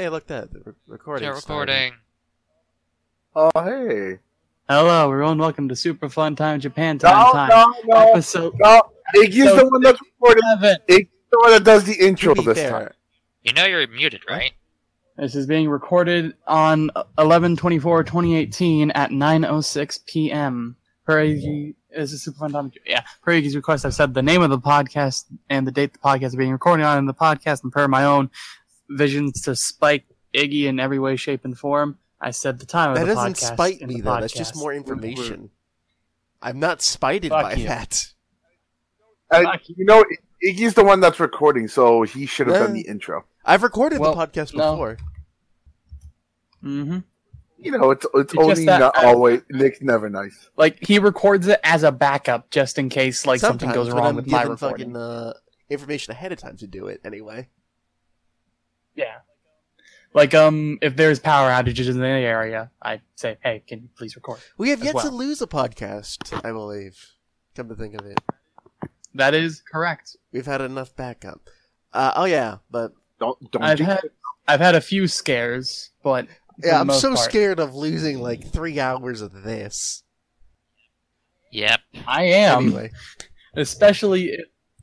Hey, look at that the re- recording. Yeah, recording. Oh, hey. Hello, everyone. Welcome to Super Fun Time Japan Time No, Time. no, no, Episode no. Iggy's So- the one that's recording. seven. Iggy's the one that does the intro this fair, time. You know you're muted, right? This is being recorded on 11-24-2018 at 9.06 p.m. Per Iggy, is a Super Fun Time. Yeah, per Iggy's request, I've said the name of the podcast and the date the podcast is being recorded on in the podcast, and per my own visions to spike Iggy in every way, shape, and form, I said the time of that the doesn't podcast. spite me the though. That's just more information. I'm not spited Fuck by you. that. And, you know, Iggy's the one that's recording, so he should have done the intro. I've recorded Well, the podcast no. before. Mm-hmm. You know, it's it's It's only that- not always. Nick's never nice. Like he records it as a backup, just in case like something goes wrong I'm with my recording. fucking uh, information ahead of time to do it anyway. Yeah. Like um, if there's power outages in the area, I say, hey, can you please record? We have As yet to lose a podcast, I believe. Come to think of it, That is correct. we've had enough backup. Uh, oh yeah, but Don't don't. I've jinx had it. I've had a few scares, but for yeah, the I'm most so part, scared of losing like three hours of this. Yep. I am, anyway, especially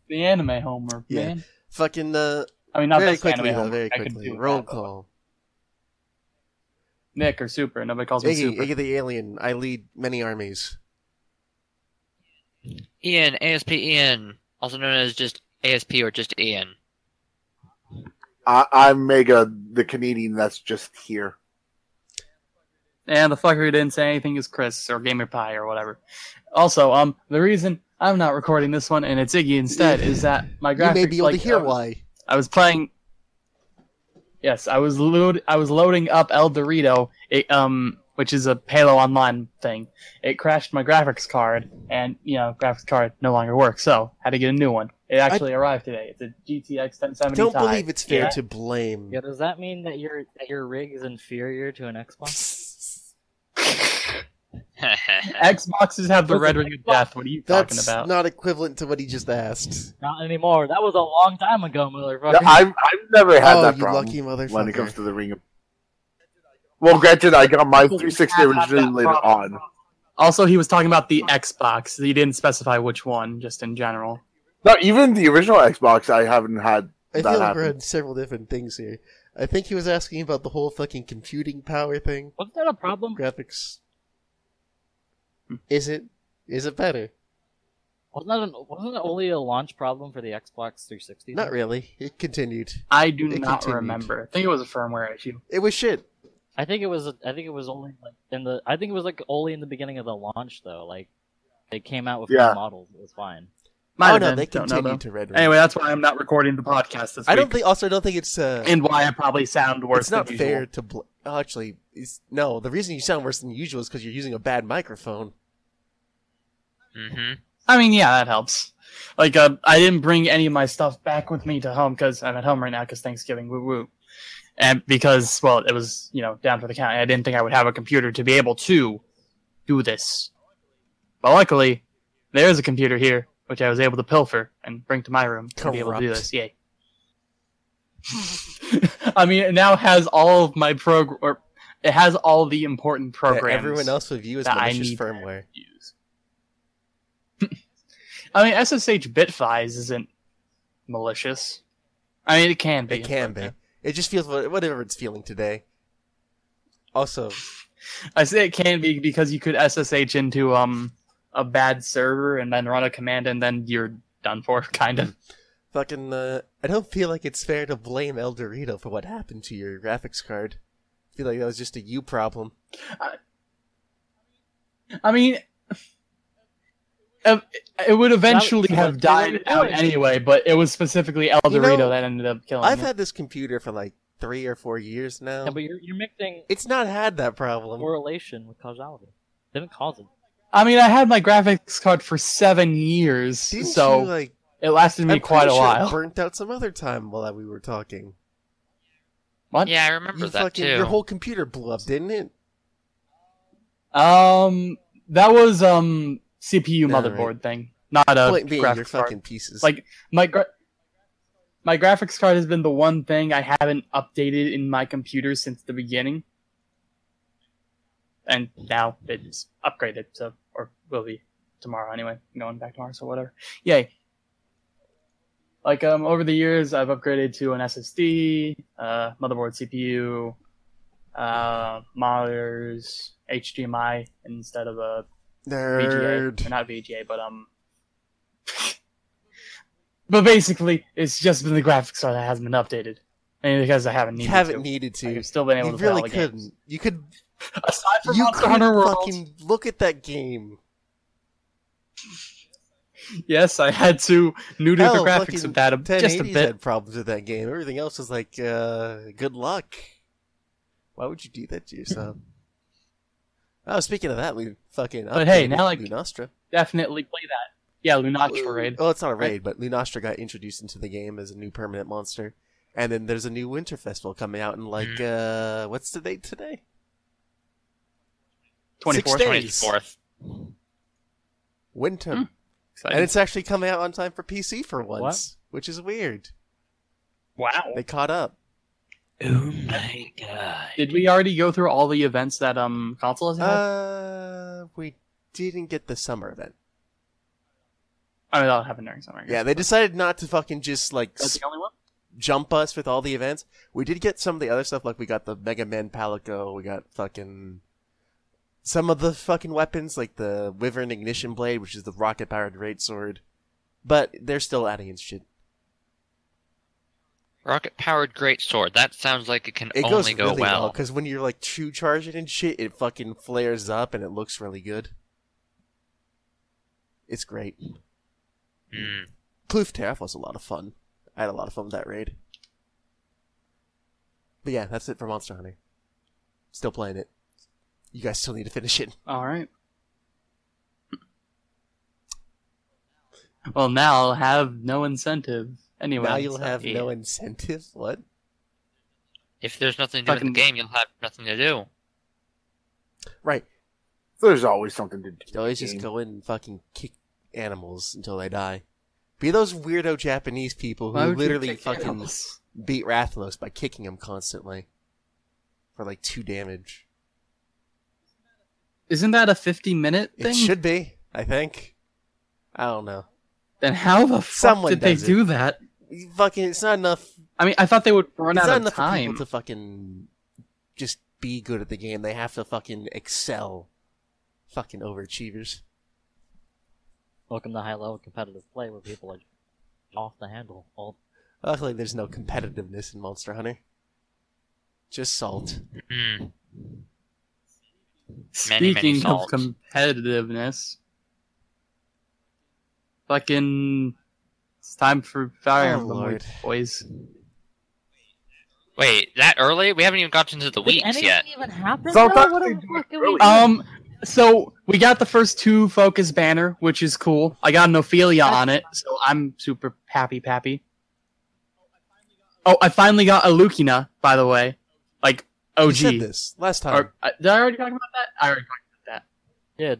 the anime homework, Yeah. man. fucking uh, I mean, not very this quickly anime though, very quickly. do Roll that, but call. Nick or Super. Nobody calls me Iggy, Super. Iggy the alien. I lead many armies. Ian, ASP Ian, also known as just ASP or just Ian. I, I'm Mega, the Canadian that's just here. And the fucker who didn't say anything is Chris or Gamer Pie or whatever. Also, um, the reason I'm not recording this one and it's Iggy instead is that my graphics. you may be able like, to hear I was- why. I was playing. Yes, I was load. I was loading up ElDewrito, it, um, which is a Halo Online thing. It crashed my graphics card, and you know, graphics card no longer works, so had to get a new one. It actually arrived today. It's a GTX 1070 Don't Ti. believe it's fair Yeah. to blame. Yeah, does that mean that your that your rig is inferior to an Xbox? Xboxes have the Listen, red ring of death. What are you talking about? not equivalent to what he just asked. Not anymore. That was a long time ago, motherfucker. Yeah, I've I've never had oh, that you problem lucky motherfucker. when it comes to the ring. Of... Well, granted, I got my 360 have originally later on. Also, he was talking about the Xbox. He didn't specify which one, just in general. No, even the original Xbox, I haven't had. I that feel like we're on several different things here. I think he was asking about the whole fucking computing power thing. Wasn't that a problem? Graphics. Is it? Is it better? Wasn't that an, wasn't it only a launch problem for the Xbox 360? Not really. It continued. I do It not continued. remember. I think it was a firmware issue. It was shit. I think it was. I think it was only like in the. I think it was like only in the beginning of the launch though. Like they came out with Yeah. models. It was fine. Might oh no, been. they Don't know, continued to red. Ring. Anyway, that's why I'm not recording the podcast this I don't think. Also, I don't think it's. Uh, and why I probably sound worse it's not than fair usual. to. Bl- oh, actually, no. The reason you sound worse than usual is because you're using a bad microphone. hmm I mean, yeah, that helps. Like, uh, I didn't bring any of my stuff back with me to home because I'm at home right now because Thanksgiving, woo woo, and because well, it was you know down for the count. I didn't think I would have a computer to be able to do this, but luckily there is a computer here which I was able to pilfer and bring to my room to be able to do this. Yay! I mean, it now has all of my prog or it has all the important That programs. everyone else would view as malicious firmware. use. I mean, SSH Bitfies isn't malicious. I mean, it can be. It can be. It just feels whatever it's feeling today. Also, I say it can be because you could SSH into um a bad server and then run a command and then you're done for, kind of. fucking, uh, I don't feel like it's fair to blame ElDewrito for what happened to your graphics card. I feel like that was just a you problem. I mean, uh, it would eventually That- have that- died out anyway, but it was specifically El You know, that ended up killing I've it. had this computer for like three or four years now. Yeah, but you're you're mixing It's not had that problem. correlation with causality. Didn't cause it. I mean, I had my graphics card for seven years, Didn't so you, like, it lasted me I'm quite a sure it while. burnt out some other time while we were talking. What? Yeah, I remember You that fucking, too. your whole computer blew up, didn't it? Um, that was um CPU All motherboard right. thing, not a Point being, graphics your card. fucking pieces. Like my gra- my graphics card has been the one thing I haven't updated in my computer since the beginning. And now it's upgraded, so or will be tomorrow anyway. I'm going back tomorrow, so whatever. Yay. Like um over the years I've upgraded to an SSD, uh motherboard CPU, uh monitors, HDMI instead of a VGA. Nerd. Or not VGA, but um. but basically, it's just been the graphics card that hasn't been updated, and because I haven't You needed haven't to. needed to. I've still been able You to play all really the games. couldn't. You could. Aside from You Monster could Hunter World, fucking look at that game. Yes, I had to neuter Hell, the graphics fucking of that a, just a 1080s bit. had problems with that game. Everything else was like, uh, good luck. Why would you do that to yourself? oh, speaking of that, we fucking. But hey, updated now, like- Lunastra. Definitely play that. Yeah, Lunastra raid. Oh, it's not a Right. raid, but Lunastra got introduced into the game as a new permanent monster. And then there's a new Winter Festival coming out in like, uh, what's the date today? Twenty fourth, twenty fourth. Winter. Hmm. And it's actually coming out on time for PC for once, which is weird. Wow. They caught up. Oh my god. Did we already go through all the events that um console has had? Uh, we didn't get the summer event. I mean, that'll happen during summer. Guess. Yeah, they decided not to fucking just like That's s- the only one. jump us with all the events. We did get some of the other stuff, like we got the Mega Man Palico, we got fucking some of the fucking weapons, like the Wyvern Ignition Blade, which is the rocket powered great sword. But they're still adding in shit. Rocket powered great sword. That sounds like it can It only goes go really well because when you're like true charging and shit, it fucking flares up and it looks really good. It's great. Mm. Kulve Taroth was a lot of fun. I had a lot of fun with that raid. But yeah, that's it for Monster Hunter. Still playing it. You guys still need to finish it. All right. Well, now I'll have no incentive. Anyway, now you'll have yeah. no incentive. What? If there's nothing to do with Fucking- the game, you'll have nothing to do. Right. There's always something to do. You always just go in and fucking kick animals until they die. Be those weirdo Japanese people who literally fucking animals? beat Rathalos by kicking him constantly for like two damage. Isn't that a fifty-minute thing? It should be, I think. I don't know. Then how the fuck Someone did they it. do that? You Fucking, it's not enough. I mean, I thought they would run it's out not of enough for time. people to fucking just be good at the game. They have to fucking excel. Fucking overachievers. Welcome to high level competitive play where people are off the handle. All Luckily, there's no competitiveness in Monster Hunter. Just salt. Mm-hmm. Speaking many of competitiveness, fucking, it's time for Fire Oh, Emblem Lord. Boys. Wait, that early? We haven't even gotten to the Did weeks yet. even happen? Sometimes though? What the fuck are we Um, so we got the first two focus banner, which is cool. I got an Ophelia on it, so I'm super happy, pappy. Oh, I finally got a Lucina, by the way, like You OG. said this last time. Or, uh, did I already talk about that? I already talked about that. Yeah,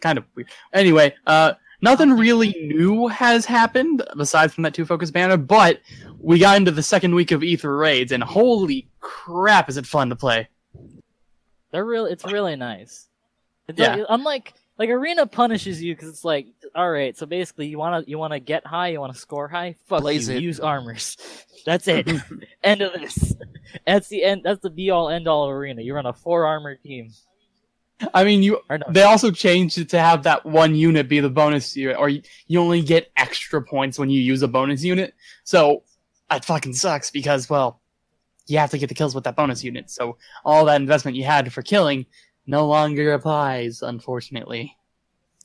Kind of weird. Anyway, uh, nothing really new has happened aside from that two focus banner, but we got into the second week of Aether raids, and holy crap, is it fun to play! they're real. It's really nice. It's Yeah. like, unlike like arena punishes you because it's like, all right, so basically you wanna you wanna get high, you wanna score high. Fuck Blaze you. it. Use armors. That's it. end of this. That's the end. That's the be all end all of arena. You run a four armor team. I mean, you no, They also changed it to have that one unit be the bonus unit, or you, you only get extra points when you use a bonus unit. So that fucking sucks because, well, you have to get the kills with that bonus unit. So all that investment you had for killing no longer applies, unfortunately.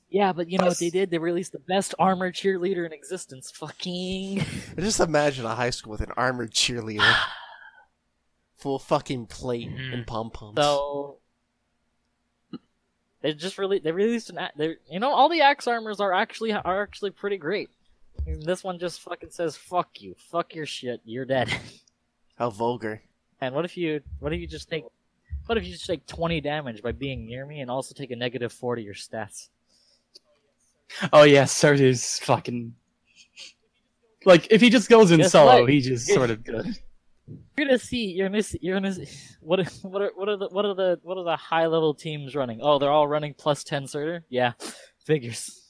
Yeah, but you know what they did? They released the best armor cheerleader in existence. Fucking. Just imagine a high school with an armored cheerleader. Full fucking plate Mhm. and pom poms. So they just really they released an they you know all the axe armors are actually are actually pretty great. And This one just fucking says fuck you, fuck your shit, you're dead. How vulgar. and what if you what if you just take what if you just take 20 damage by being near me and also take a negative 4 to your stats? Oh yeah, Surge is fucking. like if he just goes in Guess solo, what? he's just sort of good. You're gonna see. You're gonna see. You're gonna. See, what? are- What are? What are the? What are the? What are the high level teams running? Oh, they're all running plus ten Surtr. Yeah, figures.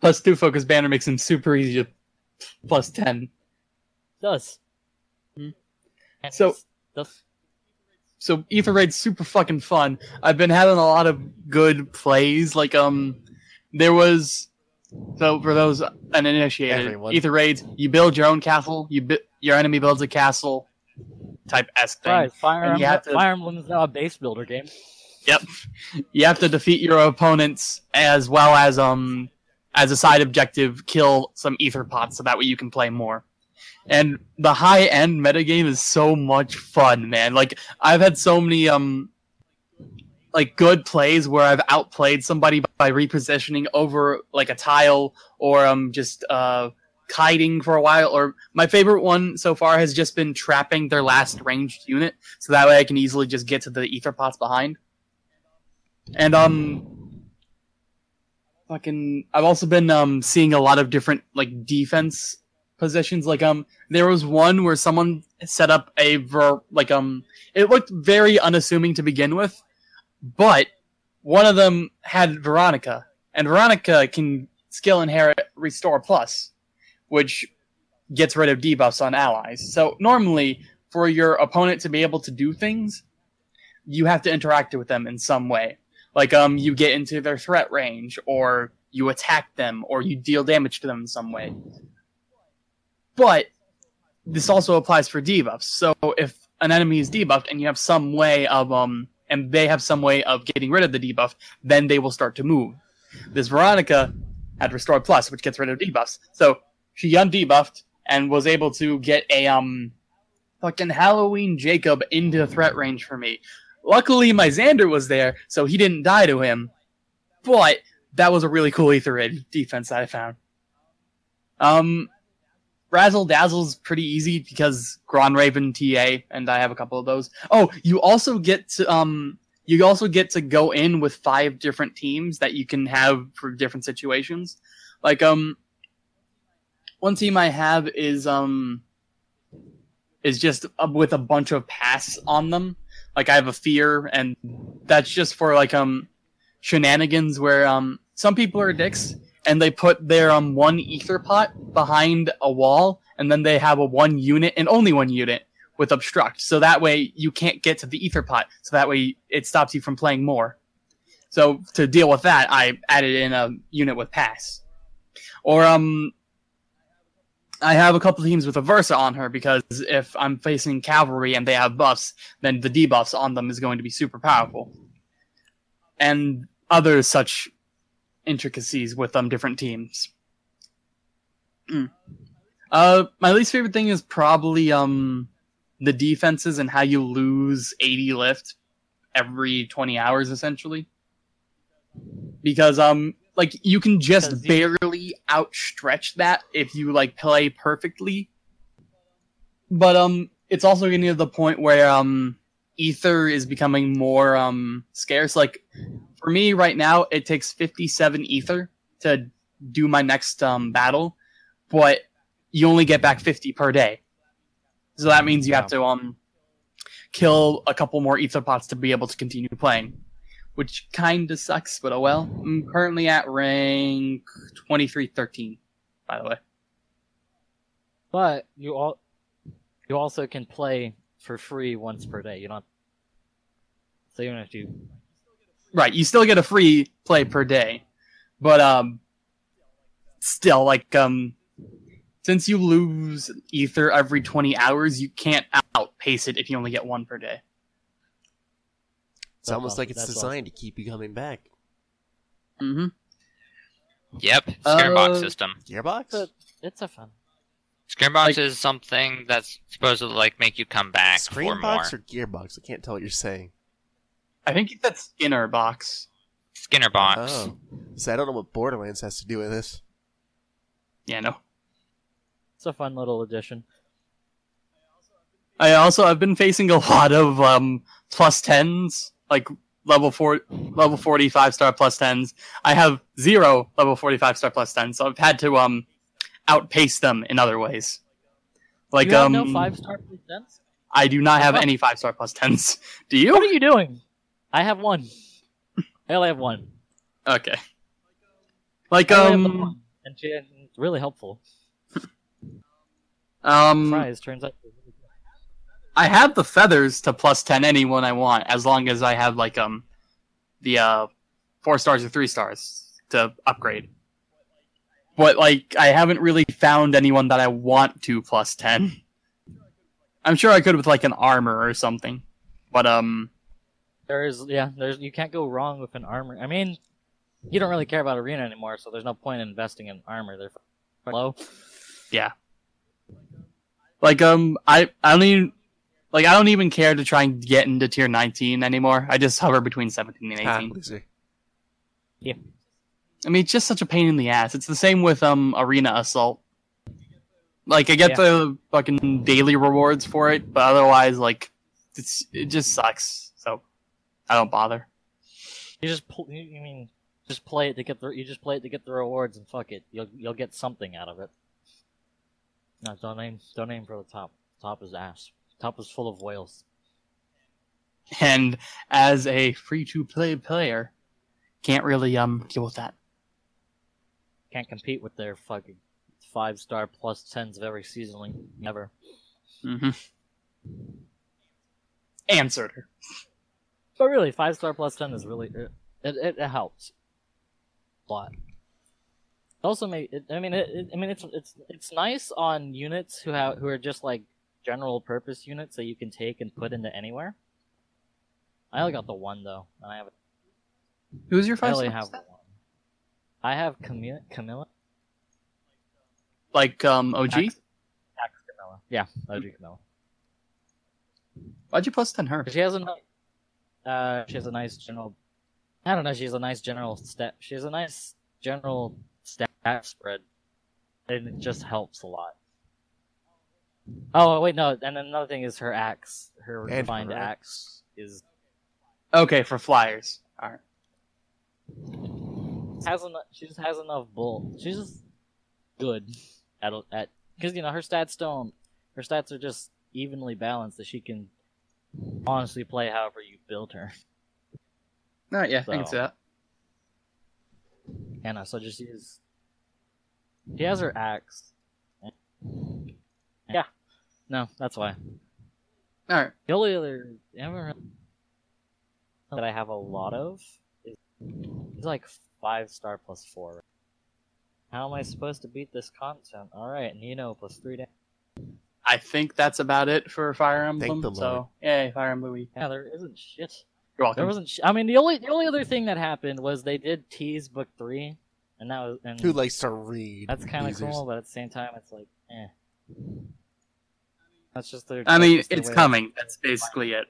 Plus two focus banner makes him super easy to plus ten. Does. Hmm. So- it's- does. So Aether Raid's super fucking fun. I've been having a lot of good plays. Like um, there was so for those uninitiated, Everyone. Aether Raids, you build your own castle. You bi- your enemy builds a castle type esque thing. Right, Fire And Emblem. have to- Fire Emblem is now a base builder game. Yep. You have to defeat your opponents as well as um as a side objective kill some ether pots so that way you can play more. And the high end metagame is so much fun, man. Like I've had so many um like good plays where I've outplayed somebody by repositioning over like a tile or um just uh kiting for a while or my favorite one so far has just been trapping their last ranged unit so that way I can easily just get to the ether pots behind. And um fucking I've also been um seeing a lot of different like defense positions like um there was one where someone set up a ver- like um it looked very unassuming to begin with but one of them had Veronica and Veronica can skill inherit restore plus which gets rid of debuffs on allies. So normally for your opponent to be able to do things you have to interact with them in some way. Like um you get into their threat range or you attack them or you deal damage to them in some way. But this also applies for debuffs. So if an enemy is debuffed and you have some way of um and they have some way of getting rid of the debuff, then they will start to move. This Veronica had Restore Plus, which gets rid of debuffs. So she undebuffed and was able to get a um fucking Halloween Jacob into threat range for me. Luckily, my Xander was there, so he didn't die to him. But that was a really cool Ether defense that I found. Um, Razzle Dazzle's pretty easy because Gron Raven TA, and I have a couple of those. Oh, you also get to um, you also get to go in with five different teams that you can have for different situations. Like um, one team I have is um, is just with a bunch of pass on them like I have a fear, and that's just for like um shenanigans where um some people are dicks and they put their um one ether pot behind a wall, and then they have a one unit and only one unit with obstruct, so that way you can't get to the ether pot, so that way it stops you from playing more. So to deal with that, I added in a unit with pass, or um I have a couple teams with Aversa on her because if I'm facing cavalry and they have buffs, then the debuffs on them is going to be super powerful. And other such intricacies with um different teams. Mm. Uh, my least favorite thing is probably um the defenses and how you lose 80 lift every 20 hours essentially. Because um like you can just you- barely outstretch that if you like play perfectly. But um it's also getting to the point where um ether is becoming more um scarce like for me right now it takes 57 ether to do my next um battle but you only get back 50 per day so that means you have to um kill a couple more ether pots to be able to continue playing which kind of sucks but oh well i'm currently at rank 2313 by the way But you all, you also can play for free once per day. You don't. So you don't have to. Right, you still get a free play per day, but um, still like um, since you lose ether every twenty hours, you can't outpace it if you only get one per day. It's That's almost awesome. like it's That's designed to keep you coming back. Mm-hmm. Yep, Scrimbox Uh, system. Gearbox? But it's a fun. Scrimbox like- is something that's supposed to like make you come back for more. Screenbox or Gearbox? I can't tell what you're saying. I think that's Skinner box. Skinner box. Oh. So I don't know what Borderlands has to do with this. Yeah, no. It's a fun little addition. I also I've been facing a lot of um plus tens, like level four, level forty five star plus tens. I have zero level forty five star plus tens, so I've had to um outpace them in other ways. Like you have um, no five star plus tens. I do not have any five star plus tens. Do you? What are you doing? I have one. I only have one. Okay. Like I only have the um and she, it's really helpful. um Prize turns out. to be really good. I have the feathers to plus ten anyone I want, as long as I have like um the uh four stars or three stars to upgrade. But like I haven't really found anyone that I want to plus ten. I'm sure I could with like an armor or something. But um There's yeah, there's you can't go wrong with an armor. I mean, you don't really care about arena anymore, so there's no point in investing in armor. They're f- low. Yeah. Like um I I don't even like I don't even care to try and get into tier 19 anymore. I just hover between 17 and Ah, 18. loser. I mean, it's just such a pain in the ass. It's the same with um Arena Assault. Like I get Yeah. the fucking daily rewards for it, but otherwise, like, it's it just sucks. I don't bother. You just pl- you, you mean just play it to get the you just play it to get the rewards and fuck it. You'll you'll get something out of it. No, don't aim don't aim for the top. Top is ass. Top is full of whales. And as a free to play player, can't really um deal with that. Can't compete with their fucking five star plus tens of every season. Never. Mm-hmm. Answered her. But really, five star plus ten is really it. It, it, it helps a lot. It also, make it, I mean, it, it, I mean, it's it's it's nice on units who have who are just like general purpose units that you can take and put into anywhere. I only got the one though, and I have Who's your five? I only star? have one. I have Camilla. Camilla. Like um OG? Axe, Axe Camilla. Yeah, OG Camilla. Why'd you plus ten her? She has a ni- uh, she has a nice general. I don't know. She has a nice general stat. She has a nice general stat spread, and it just helps a lot. Oh wait, no. And another thing is her axe. Her And refined her axe is Okay, for flyers. Alright. has enough. She just has enough bull. She's just good at at because you know her stats don't. Her stats are just evenly balanced that she can honestly play however you build her. Alright, yeah, I can So- see that. Anna, so just use. He has her axe. Yeah. No, that's why. Alright. The only other ever that I have a lot of is, is like five star plus four. How am I supposed to beat this content? All right, Nino plus three damage. I think that's about it for Fire Thank Emblem. the Lord. So, yay, Fire Emblem Week. Yeah, there isn't shit. You're welcome. There wasn't. Sh- I mean, the only the only other thing that happened was they did tease book three, and that was and Who likes to read? That's kind of cool, but at the same time, it's like, eh. That's just their. I mean, it's way of- coming. That's basically it.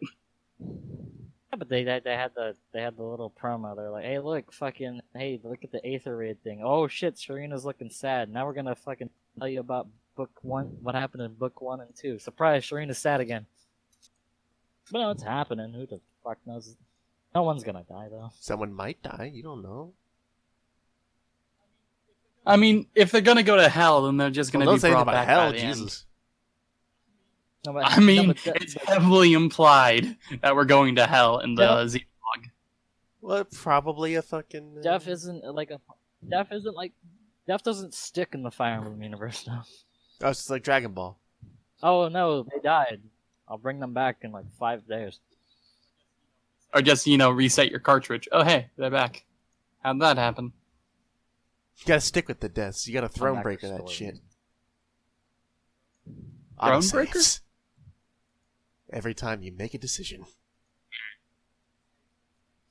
Yeah, but they, they they had the they had the little promo. They're like, hey, look, fucking, hey, look at the Aether Raid thing. Oh shit, Sharena's looking sad. Now we're gonna fucking tell you about book one, what happened in book one and two. Surprise, Sharena's sad again. But no, it's happening. Who the fuck knows? No one's gonna die though. Someone might die. You don't know. I mean, if they're gonna go to hell, then they're just gonna don't be say anything brought about back by hell, the end. Jesus. No, but, I mean, no, but that- it's heavily implied that we're going to hell in the Yeah. Z. Well, probably a fucking. uh, Death isn't like a Death isn't like Death doesn't stick in the Fire Emblem universe now. Oh, it's like Dragon Ball. Oh no, they died. I'll bring them back in like five days. Or just, you know, reset your cartridge. Oh, hey, they're back. How'd that happen? You gotta stick with the deaths. You gotta throne back breaker to that story. shit. Throne Autosaves. breaker? Every time you make a decision.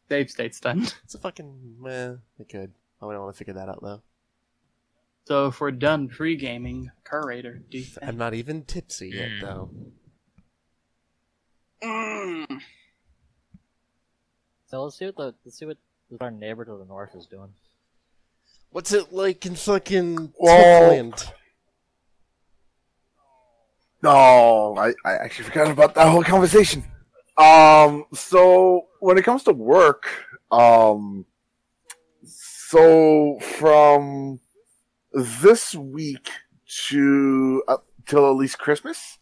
Dave states then. It's a fucking. Meh, I could. I wouldn't want to figure that out though. So if we're done pre-gaming, curator, do you think? I'm not even tipsy yet Mm. though. Mm. So let's see what the let's see what our neighbor to the north is doing. What's it like in fucking Well- Switzerland? No, I, I actually forgot about that whole conversation. Um, so when it comes to work, um, so from this week to uh, till at least Christmas,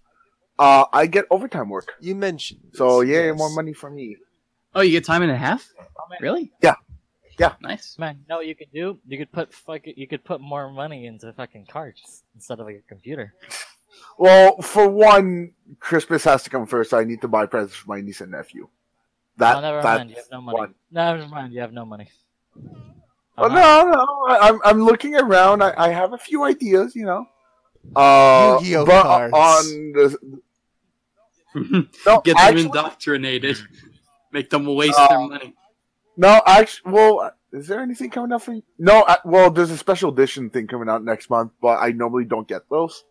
uh, I get overtime work. You mentioned. So yeah, yes. more money for me. Oh, you get time and a half? Really? Yeah. Yeah. Nice. Man, you know what you could do? You could put fucking, you could put more money into fucking cards instead of like a computer. Well, for one, Christmas has to come first. I need to buy presents for my niece and nephew. That oh, never mind. You have no money. one. Never mind. You have no money. Oh, Uh-huh. no, no. I- I'm I'm looking around. I, I have a few ideas, you know. Uh, Yu-Gi-Oh but cards. on the no, Get them actually, indoctrinated. Make them waste Uh, their money. no, actually, well, is there anything coming out for you? No, I, well, there's a special edition thing coming out next month, but I normally don't get those,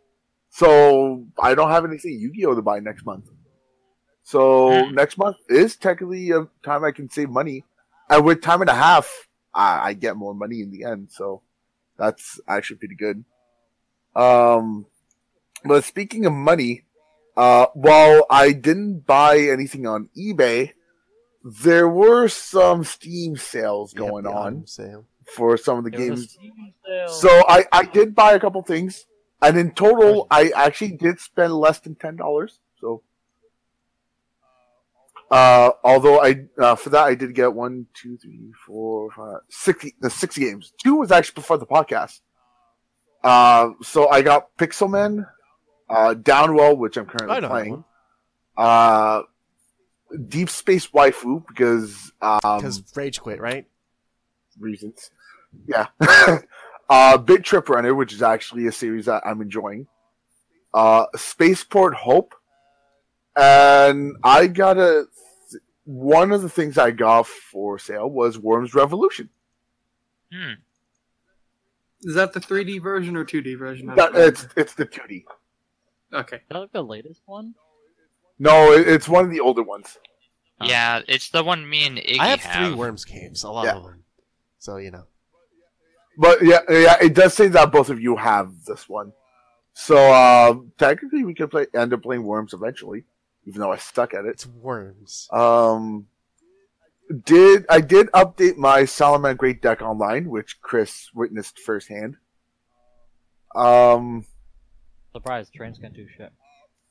so I don't have anything Yu-Gi-Oh to buy next month. So Hmm. next month is technically a time I can save money, and with time and a half, I, I get more money in the end. So that's actually pretty good. Um, but speaking of money, uh, while I didn't buy anything on eBay, there were some Steam sales going the on sale. for some of the It games. So I, I did buy a couple things, and in total, I actually did spend less than ten dollars. Uh, although I uh, for that I did get one, two, three, four, five, six, the six games. Two was actually before the podcast. Uh, so I got Pixelman, uh, Downwell, which I'm currently playing. Uh, Deep Space Waifu because um, Because Rage quit, right? reasons. Yeah. uh, Bit.Trip Runner, which is actually a series that I'm enjoying. Uh, Spaceport Hope. And I got a. One of the things I got for sale was Worms Revolution. Hmm. Is that the 3D version or 2D version? That, it's it's the 2D. okay. Is that like the latest one? No, it, it's one of the older ones. Yeah, it's the one me and Iggy I have three Worms games, a lot Yeah. of them. So you know. But yeah, yeah, it does say that both of you have this one. So uh, technically, we could play end up playing Worms eventually, even though I stuck at it. It's Worms. Um, did I did update my Salamangreat deck online, which Chris witnessed firsthand. Um, Surprise, trains can do shit.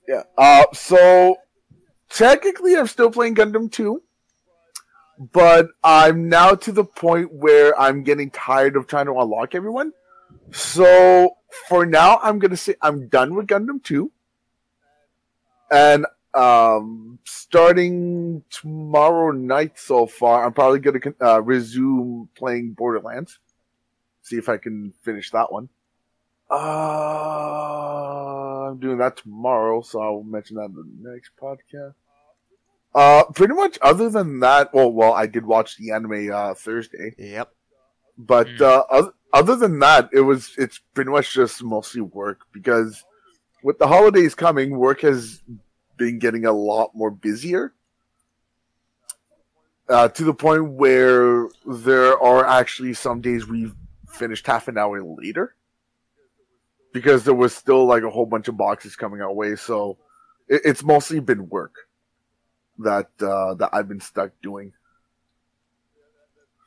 yeah. Uh, so technically, I'm still playing Gundam 2, but I'm now to the point where I'm getting tired of trying to unlock everyone. So for now, I'm gonna say I'm done with Gundam 2, and um, starting tomorrow night so far, I'm probably gonna uh, resume playing Borderlands. See if I can finish that one. Uh, I'm doing that tomorrow, so I'll mention that in the next podcast. Uh, pretty much. Other than that, well, well, I did watch the anime uh, Thursday, Yep. but Hmm. uh, other, other than that, it was it's pretty much just mostly work because with the holidays coming, work has been getting a lot more busier. Uh, to the point where there are actually some days we've finished half an hour later because there was still like a whole bunch of boxes coming our way. So it, it's mostly been work that uh, that I've been stuck doing.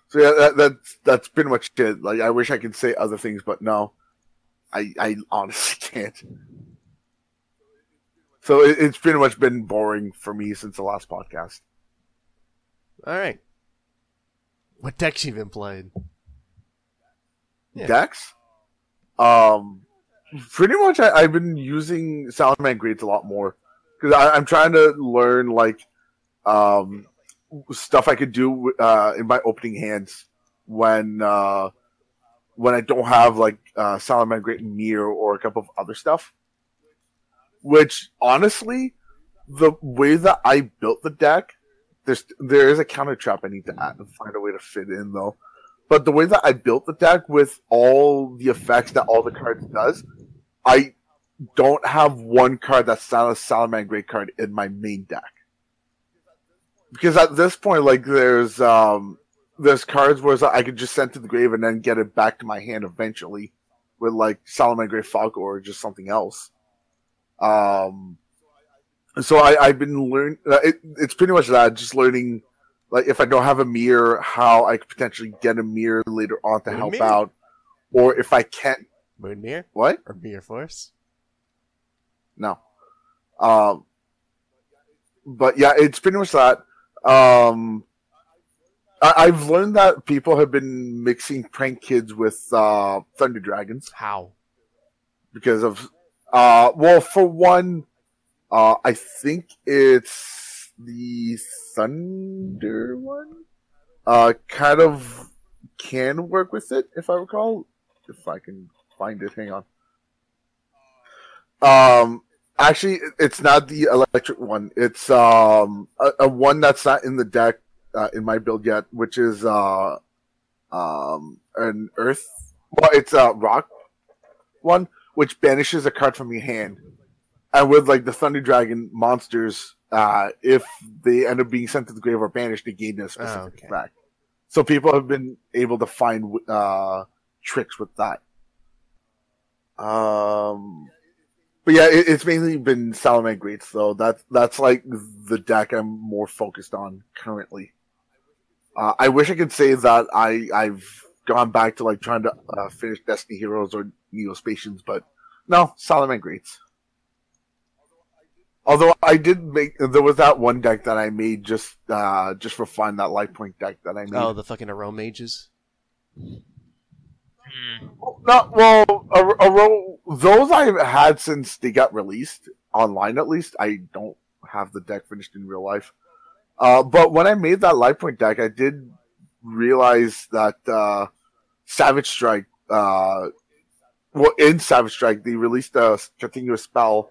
So yeah, that, that's that's pretty much it. Like I wish I could say other things, but no, I I honestly can't. So it, it's pretty much been boring for me since the last podcast. All right. What decks you been playing? Yeah. Dex, um, pretty much I, I've been using Salamangreats a lot more because I'm trying to learn like um stuff I could do uh, in my opening hands when uh, when I don't have like uh, Salamangreat Mirror or a couple of other stuff. Which honestly, the way that I built the deck, there's there is a counter trap I need to add and find a way to fit in though. But the way that I built the deck with all the effects that all the cards does, I don't have one card that's not a Salamangreat card in my main deck. Because at this point, like there's um there's cards where I could just send to the grave and then get it back to my hand eventually with like Salamangreat Falco or just something else. Um so I, I've been learning. It, it's pretty much that. Just learning, like if I don't have a mirror, how I could potentially get a mirror later on to a help mirror. out, or if I can't Mirror. What? or Mirror Force? No. Um, but yeah, it's pretty much that. Um, I- I've learned that people have been mixing Prank-Kids with uh, Thunder Dragons How? because of, uh, well, for one, uh, I think it's the Thunder one. Uh, kind of can work with it if I recall. If I can find it, hang on. Um, actually, it's not the electric one. It's um a, a one that's not in the deck uh, in my build yet, which is uh um an earth. Well, it's a rock one, which banishes a card from your hand. And with like the Thunder Dragon monsters, uh, if they end up being sent to the grave or banished, they gain a specific Oh, okay. effect. So people have been able to find uh, tricks with that. Um, but yeah, it, it's mainly been Salamangreats though. That's that's like the deck I'm more focused on currently. Uh, I wish I could say that I I've gone back to like trying to uh, finish Destiny Heroes or Neo-Spacians, but no, Salamangreats. Although I did make, there was that one deck that I made just uh just for fun, that Life Point deck that I made. Oh, the fucking Aromages. Hmm. Not well, a, a those I've had since they got released online. At least I don't have the deck finished in real life. Uh, but when I made that Life Point deck, I did realize that uh, Savage Strike. Uh, well, in Savage Strike, they released a continuous spell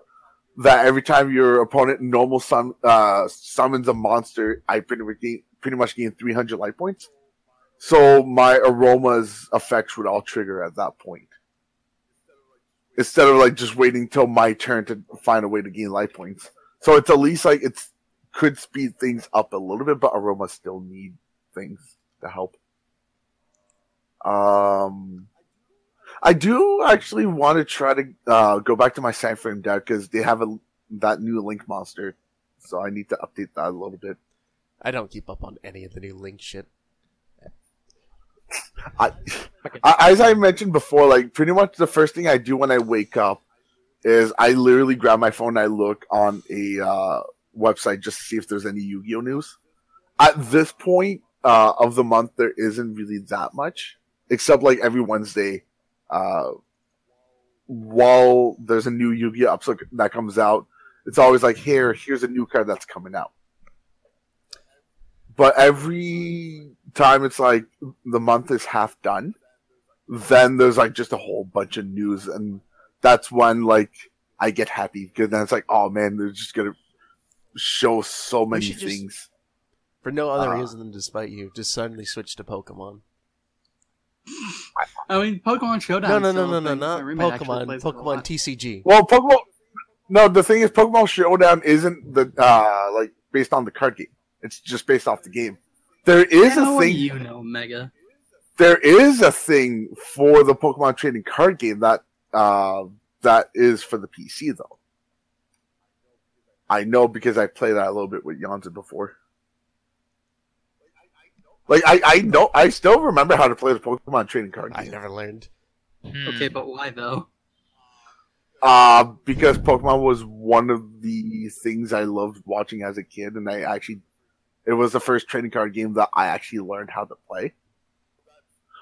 that every time your opponent normal sum, uh, summons a monster, I pretty much gain, pretty much gain 300 life points. So my aroma's effects would all trigger at that point. Instead of like just waiting till my turn to find a way to gain life points. So it's at least like it's could speed things up a little bit, but aromas still need things to help. Um I do actually want to try to uh, go back to my Sandframe deck because they have a that new Link monster, so I need to update that a little bit. I don't keep up on any of the new Link shit. I, I, as I mentioned before, like pretty much the first thing I do when I wake up is I literally grab my phone and I look on a uh, website just to see if there's any Yu-Gi-Oh news. At this point uh, of the month, there isn't really that much, except like every Wednesday, uh, while there's a new Yu-Gi-Oh episode that comes out, it's always like, here, here's a new card that's coming out. But every time it's like the month is half done, then there's like just a whole bunch of news, and that's when like I get happy because then it's like, oh man, they're just gonna show so many should just- things. For no other Ah. reason than to spite you, just suddenly switch to Pokemon. I mean, Pokemon Showdown. No, no, is no, no, no, not so Remake actually Pokemon. plays it a Pokemon. TCG. Well, Pokemon. No, the thing is, Pokemon Showdown isn't the uh like based on the card game. It's just based off the game. There is Hell, a thing. you know, Mega. there is a thing for the Pokemon trading card game that uh, that is for the PC though. I know because I played that a little bit with Yonza before. Like I, I know I still remember how to play the Pokemon trading card game. I never learned. Hmm. Okay, but why though? Uh because Pokemon was one of the things I loved watching as a kid and I actually it was the first trading card game that I actually learned how to play.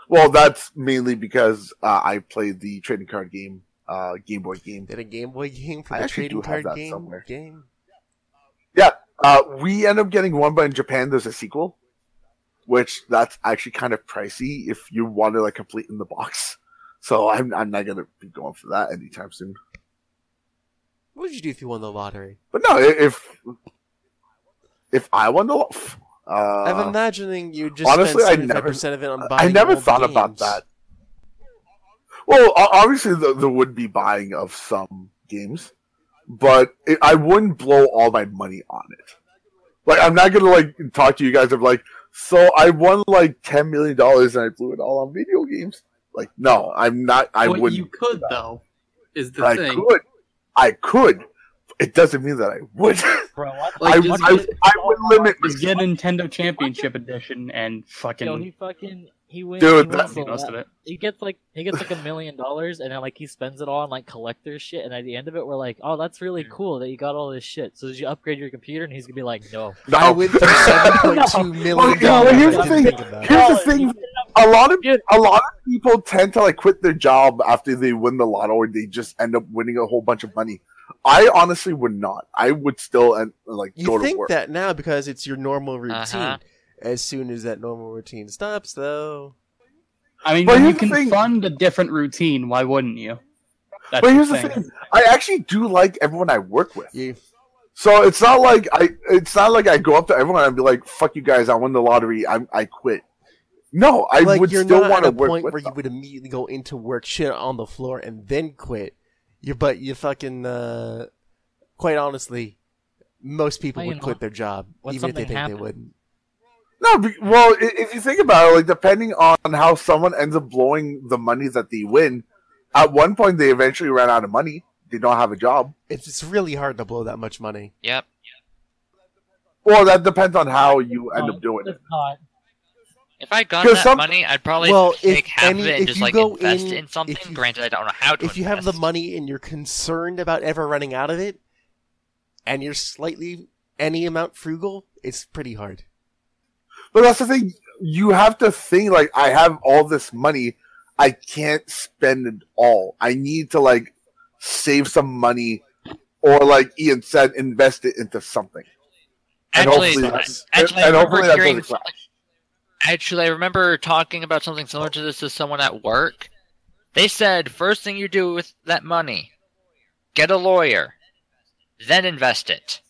Well, that's mainly because uh, I played the trading card game, uh, Game Boy game. Did a Game Boy game for I the trading do have card that game? somewhere. Game. Uh, we end up getting one, but in Japan there's a sequel, which that's actually kind of pricey if you want to like complete in the box. So I'm I'm not gonna be going for that anytime soon. What would you do if you won the lottery? But no, if if I won the, lo- uh, I'm imagining you just honestly, I spent 75% never- of it on I never thought about that. Well, obviously there, there would be buying of some games, but it, I wouldn't blow all my money on it. Like I'm not gonna like talk to you guys of like, so I won like ten million dollars and I blew it all on video games. Like, no, I'm not. I what wouldn't. you could though is the I thing. could. I could. It doesn't mean that I would. Bro. Like, I, just I, get- I would limit. Just get Nintendo Championship Edition and fucking. Yo, he fucking he wins. Dude, he, that- wins the most of it. he gets like he gets like a million dollars, and then like he spends it all on like collector shit. And at the end of it, we're like, oh, that's really cool that you got all this shit. So did you upgrade your computer? And he's gonna be like, no. No. I went through seven point two million Well, dollars. here's the thing. think about it. Here's the thing. A lot of a lot of people tend to like quit their job after they win the lotto, or they just end up winning a whole bunch of money. I honestly would not. I would still end, like You go to work. You think that now because it's your normal routine. Uh-huh. As soon as that normal routine stops, though, I mean, But when you can thing- fund a different routine, why wouldn't you? That's But here's the thing: I actually do like everyone I work with. you So it's not like I it's not like I go up to everyone and be like, "Fuck you guys! I won the lottery. I I quit." No, I like would you're still not want at to a work point with where you would immediately go into work, shit on the floor, and then quit. You but you fucking uh, quite honestly, most people Well, you would quit know, their job when even if they something think they wouldn't. No, well, if you think about it, like depending on how someone ends up blowing the money that they win, at one point they eventually ran out of money. They don't have a job. It's it's really hard to blow that much money. Yep. Well, that depends on how you end up oh, doing it. If I got that some- money, I'd probably Well, if take half any- of it and just like invest in- in, something. you- Granted, I don't know how to. If you have the money and you're concerned about ever running out of it, and you're slightly any amount frugal, it's pretty hard. But that's the thing. You have to think like I have all this money. I can't spend it all. I need to like save some money, or like Ian said, invest it into something. And Actually, hopefully that's- actually, and hopefully remember that doesn't crash. Actually, I remember talking about something similar to this to someone at work. They said first thing you do with that money, get a lawyer, then invest it.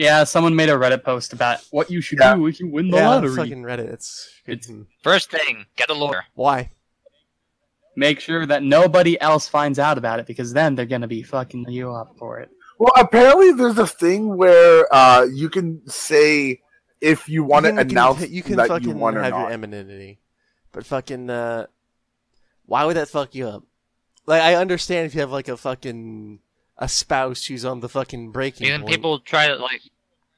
Yeah, someone made a Reddit post about what you should Yeah. do if you win the yeah, lottery. fucking Reddit. It's, It's- it's First thing, get a lawyer. why. Make sure that nobody else finds out about it because then they're gonna be fucking you up for it. Well, apparently there's a thing where uh, you can say if you want to can, you announce can, you can that fucking you won or have your not. emininity, but fucking uh, why would that fuck you up? Like I understand if you have like a fucking a spouse who's on the fucking breaking Because then point. people try to like.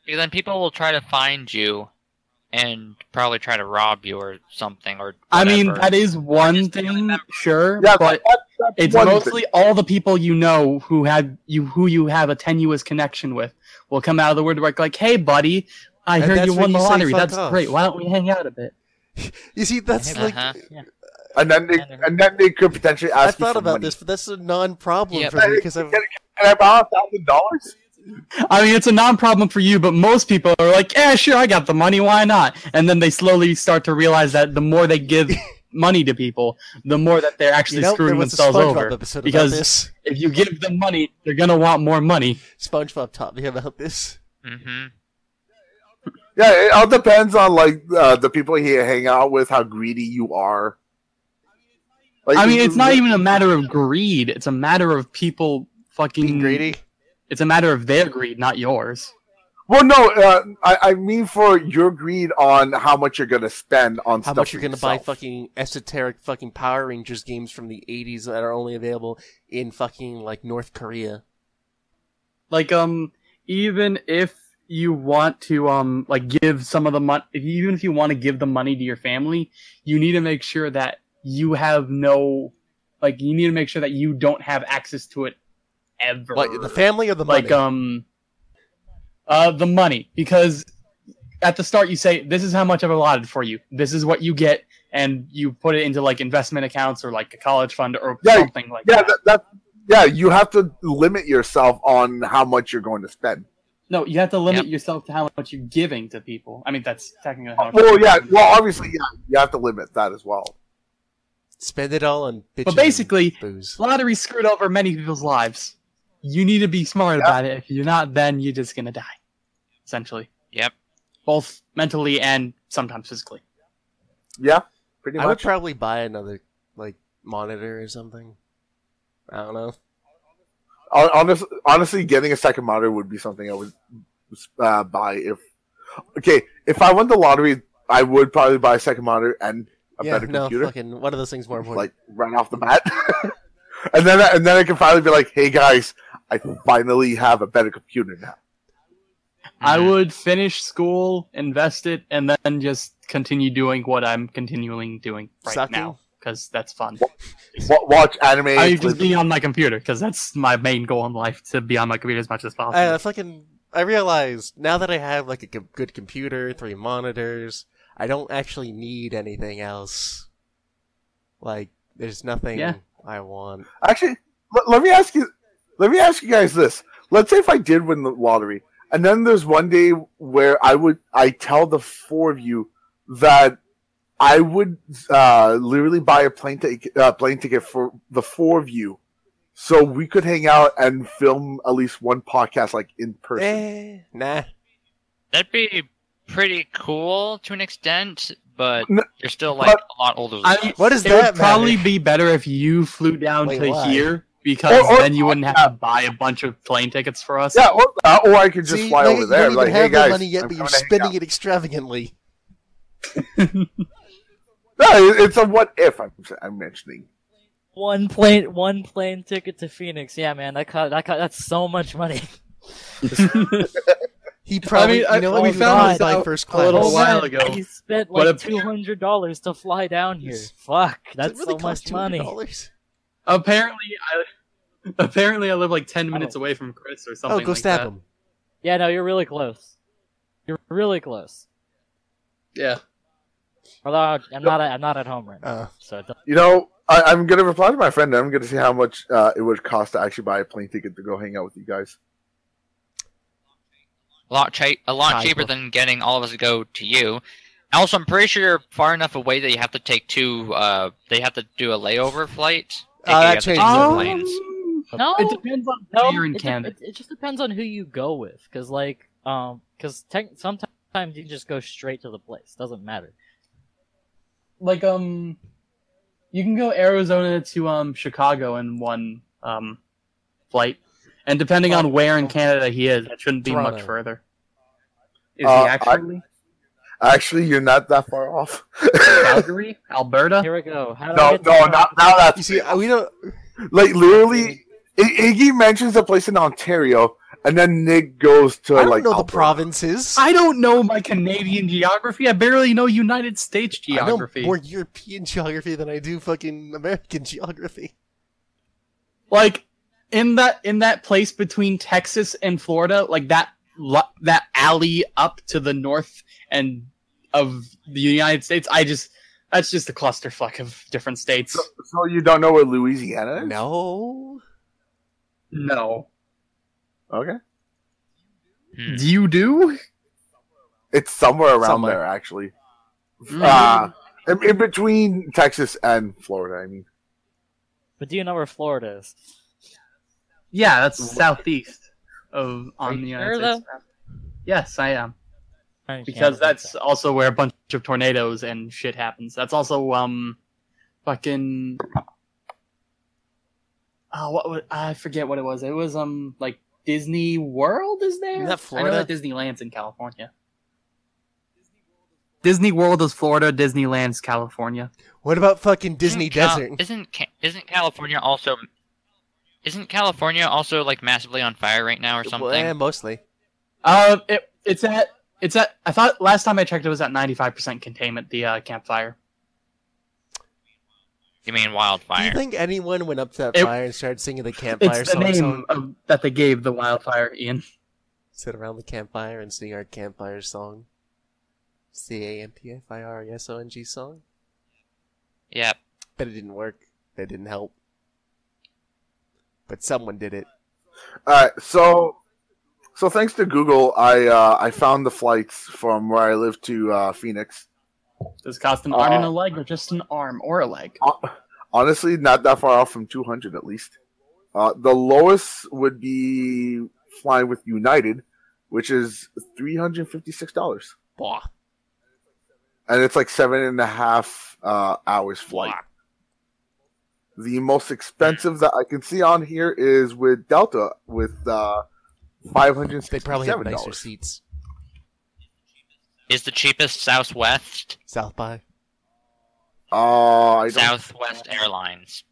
Then people will try to find you, and probably try to rob you or something or. I mean, that is one thing, sure, Yeah, but that- that's it's one thing. mostly all the people you know who had you who you have a tenuous connection with will come out of the woodwork like, "Hey, buddy, I And heard you won the you lottery. fuck That's off. great. Why don't we hang out a bit?" You see, that's like Uh-huh. and then they and then they could potentially I ask you thought for about money. this, but that's a non-problem Yep. for me because I've Can, can I borrow a thousand dollars? I mean, it's a non-problem for you, but most people are like, "Yeah, sure, I got the money. Why not?" And then they slowly start to realize that the more they give money to people, the more that they're actually you know, screwing themselves over. because- this. If you give them money, they're gonna want more money. SpongeBob taught me about this. hmm Yeah, it all depends on like uh, the people you hang out with, how greedy you are. Like, I mean, it's not even a matter of greed. It's a matter of people fucking Being greedy. It's a matter of their greed, not yours. Well, no, uh, I, I mean for your greed on how much you're gonna spend on How stuff. much you're for gonna buy yourself. fucking esoteric fucking Power Rangers games from the '80s that are only available in fucking like North Korea? Like, um, even if you want to, um, like, give some of the money, even if you want to give the money to your family, you need to make sure that you have no, like, you need to make sure that you don't have access to it ever. What the family or the money? like um uh the money because at the start you say this is how much i've allotted for you this is what you get and you put it into like investment accounts or like a college fund or Yeah, something like Yeah, that. that, that yeah, you have to limit yourself on how much you're going to spend. no you have to limit Yep. yourself to how much you're giving to people i mean that's technically how much Well, yeah, giving. well, obviously, yeah, you have to limit that as well. Spend it all on bitches. but basically and booze. lottery screwed over many people's lives you need to be smart Yeah. about it if you're not then you're just gonna die essentially Yep. both mentally and sometimes physically Yeah, pretty I would probably buy another like monitor or something. I don't know. Hon- honest, honestly, getting a second monitor would be something I would uh, buy if. Okay, if I won the lottery, I would probably buy a second monitor and a yeah, better no, computer, fucking one of those things more important. like right off the bat. and then, and then I can finally be like, "Hey guys, I finally have a better computer now." I would finish school, invest it, and then just continue doing what I'm continuing doing right Sucking? now because that's fun. Wa- watch anime. I play just be on my computer because that's my main goal in life to be on my computer as much as possible. I uh, fucking I realized now that I have like a g- good computer, three monitors, I don't actually need anything else. Like, there's nothing Yeah. I want. Actually, let, let me ask you. Let me ask you guys this. Let's say if I did win the lottery, and then there's one day where I would I tell the four of you that I would uh, literally buy a plane ticket uh, plane ticket for the four of you, so we could hang out and film at least one podcast like in person. Eh, nah. That'd be pretty cool to an extent, but N- you're still like but- a lot older than I us. What does it that would probably matter? be better if you flew down Wait, to why? here because Or- or- then you wouldn't have to buy a bunch of plane tickets for us. Yeah, or, uh, or I could just See, fly like, over there. You don't Like, even hey have guys, the money yet, I'm but you're coming to hang spending it extravagantly. No, it's a what if I'm, I'm mentioning. One plane, one plane ticket to Phoenix. Yeah, man, that co- that co- that's so much money. He probably, mean, I- you know what? we found found this by out first a little while ago. He spent like two hundred dollars to fly down here. Fuck, that's so much money. $200? apparently, I apparently I live like ten minutes Oh. away from Chris or something. Oh, go like stab that. him. Yeah, no, you're really close. You're really close. Yeah. Although I'm not, I'm not at home right now, Uh, so it don't- You know, I, I'm gonna reply to my friend. and I'm gonna see how much uh, it would cost to actually buy a plane ticket to go hang out with you guys. A lot, cha- a lot Typo. cheaper than getting all of us to go to you. Also, I'm pretty sure you're far enough away that you have to take two. Uh, they have to do a layover flight. Oh, that you have to take changes two everything. planes. No, it depends on no, you're in it, Canada. it, it just depends on who you go with, because like, um, because te- sometimes you just go straight to the place. Doesn't matter. like um you can go Arizona to um Chicago in one um flight. And depending on where in Canada he is, that shouldn't be Toronto. much further. Is Uh, he I- actually Actually, you're not that far off. Calgary? Alberta? Here we go. How do I no, get no, Toronto? not now. That's you see, we don't. like literally. I- Iggy mentions a place in Ontario, and then Nick goes to I don't like know the provinces. I don't know my Canadian geography. I barely know United States I know geography. more European geography than I do fucking American geography. Like in that in that place between Texas and Florida, like that that alley up to the north and of the United States, I just that's just a clusterfuck of different states. So, so you don't know where Louisiana is? No. No. Okay, Hmm. Do you do? it's somewhere around Somewhere. there actually. Mm. Uh, in, in between Texas and Florida. I mean, But do you know where Florida is? Yeah, that's southeast of on you the United sure, States. map. Yes, I am. I can't Because that's that. also where a bunch of tornadoes and shit happens. That's also um fucking Oh, what was, I forget what it was. It was um like Disney World is there? Isn't that I know that Disneyland's in California. Disney World is Florida, Disneyland's California. What about fucking Disney Isn't Cal- Desert? Isn't Ca- isn't California also? Isn't California also like massively on fire right now or something? Well, eh, mostly. Uh it it's at it's at I thought last time I checked it was at 95% containment the uh, campfire. You mean wildfire? Do you think anyone went up to that It- fire and started singing the campfire song? It's the song, name song? of, that they gave the wildfire, Ian. Sit around the campfire and sing our campfire song. C A M P F I R E S O N G song. Yeah. But it didn't work. That didn't help. But someone did it. all right. So, so thanks to Google, I uh, I found the flights from where I live to uh, Phoenix. Does it cost an arm and Uh, a leg, or just an arm or a leg? Uh, honestly, not that far off from 200 at least. Uh, the lowest would be flying with United, which is $356. Bah. And it's like seven and a half uh, hours flight. The most expensive that I can see on here is with Delta with uh, $567. They probably have nicer seats. Is the cheapest Southwest? South by. Uh, I don't, Southwest Airlines.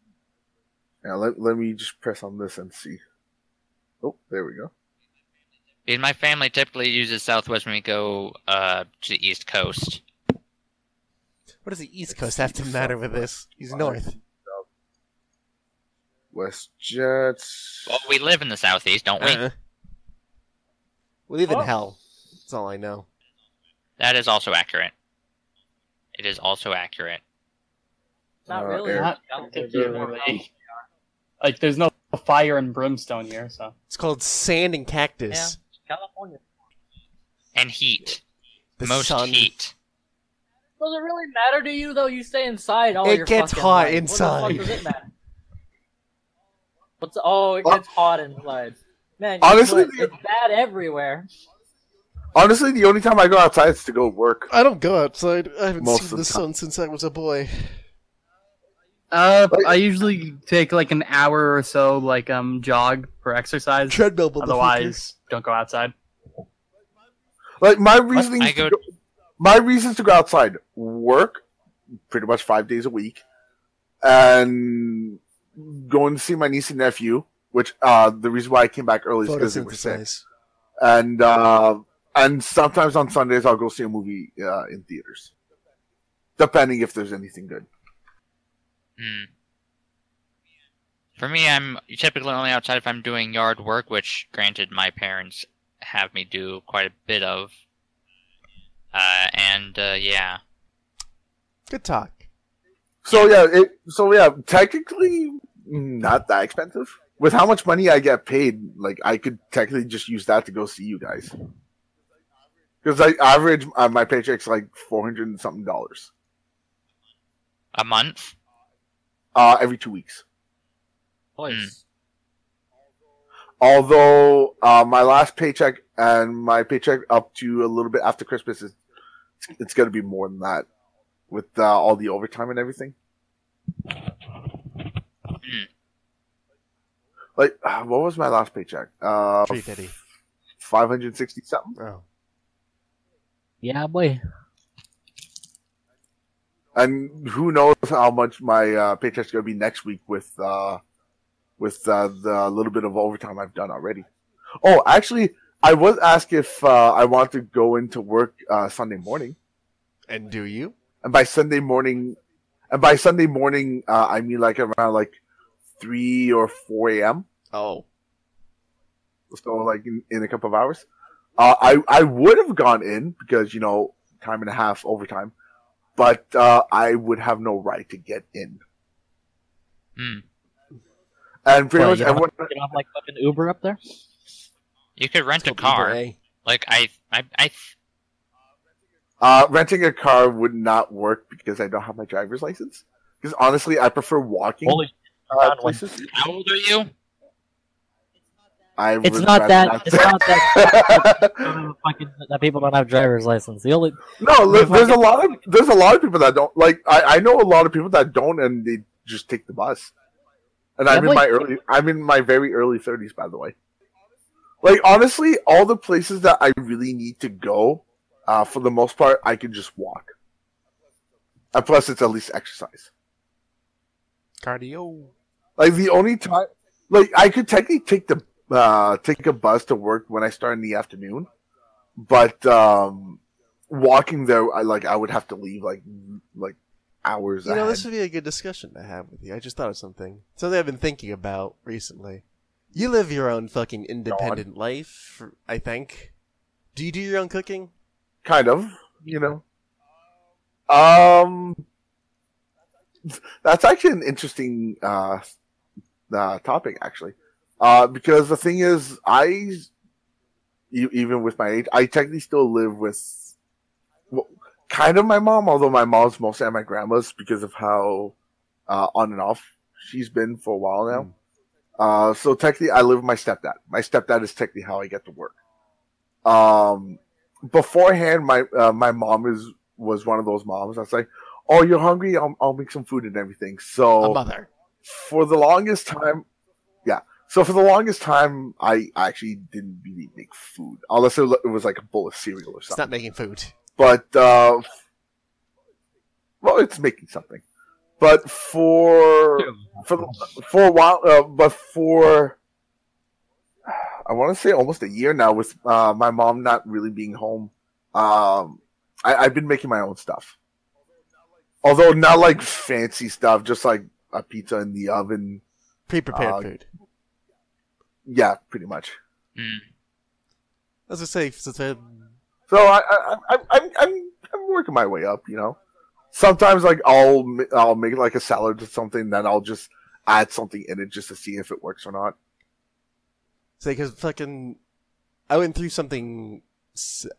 yeah, let, let me just press on this and see. Oh, there we go. Because my family typically uses Southwest when we go uh, to the East Coast. What does the East Coast have to matter with this? He's north. WestJet. Well, we live in the Southeast, don't we? Uh-uh. We live in Oh. hell. That's all I know. That is also accurate. It is also accurate. Not Uh, really. Eric. Not California. particularly. Like, there's no fire and brimstone here, so. It's called sand and cactus. California. And heat. The Most sun. heat. Does it really matter to you though? You stay inside all It your gets fucking hot life. inside. What the fuck does it matter? What's oh? It Well- gets hot inside. Man, Honestly, Honestly, it's bad everywhere. Honestly, the only time I go outside is to go work. I don't go outside. I haven't Most seen the the sun since I was a boy. Uh, I usually take like an hour or so, like, um, jog for exercise. Treadmill, motherfucker. Otherwise, don't go outside. Like my reasoning, go- go, my reasons to go outside: work, pretty much five days a week, and going to see my niece and nephew. Which uh, the reason why I came back early is because they were sick. and uh, and sometimes on Sundays I'll go see a movie uh, in theaters, depending if there's anything good. Hmm. For me, I'm typically only outside if I'm doing yard work, which, granted, my parents have me do quite a bit of. Uh, and uh, yeah, Good talk. So yeah, it, so yeah, technically not that expensive. With how much money I get paid, like I could technically just use that to go see you guys. Because I average uh, my paycheck's like four hundred and something dollars a month. uh, every two weeks. Boys, Although uh, my last paycheck and my paycheck up to a little bit after Christmas is it's going to be more than that with uh, all the overtime and everything. Hmm. Like, uh, what was my last paycheck? Uh, Three fifty. five hundred sixty something. Oh. yeah, boy. And who knows how much my uh, paycheck's going to be next week with uh, with uh, the little bit of overtime I've done already. Oh, actually, I was asked if uh, I want to go into work uh, Sunday morning. And do you? and by Sunday morning, and by Sunday morning, uh, I mean like around like three or four a.m. Oh. So like in, in a couple of hours. Uh, I I would have gone in because you know time and a half overtime, but uh, I would have no right to get in. Hmm. And pretty What, much you don't everyone. You have like fucking Uber up there? You could rent a It's Uber car. A. Like I, I, I. Uh, renting a car would not work because I don't have my driver's license. Because honestly, I prefer walking Holy uh, places. How old are you? I It's not rather that. It's not that. fucking, that people don't have driver's license. The only No, li- there's a lot of there's a lot of people that don't like. I, I know a lot of people that don't, and they just take the bus. And I'm in Yeah, my early. I'm in my very early thirties, by the way. Like honestly, all the places that I really need to go, uh, for the most part, I can just walk. And plus, it's at least exercise. Cardio. Like the only time, like I could technically take the uh take a bus to work when I start in the afternoon, but um walking there, I like I would have to leave like like hours. You know, ahead. this would be a good discussion to have with you. I just thought of something. Something I've been thinking about recently. You live your own fucking independent life, I think. Do you do your own cooking? kind of, you know. Um, that's actually an interesting uh, uh topic, actually, uh, because the thing is, I even with my age, I technically still live with well, kind of my mom, although my mom's mostly at my grandma's because of how uh, on and off she's been for a while now. Uh, so technically, I live with my stepdad. My stepdad is technically how I get to work. Um, beforehand, my uh, my mom is was one of those moms that's like, "Oh, you're hungry? I'll I'll make some food and everything." So A mother. for the longest time, yeah. So for the longest time, I actually didn't really make food unless it it was like a bowl of cereal or It's something. not making food. But uh, well, it's making something. But for for for a while, uh, but for I want to say almost a year now with uh, my mom not really being home. Um, I, I've been making my own stuff. Although not like fancy stuff, just like a pizza in the oven. Pre-prepared Uh, food. Yeah, pretty much. Mm. As I say, since I, So I, I, I, I'm, I'm, I'm working my way up. You know, sometimes like I'll, I'll make like a salad or something, then I'll just add something in it just to see if it works or not. say because fucking, I went through something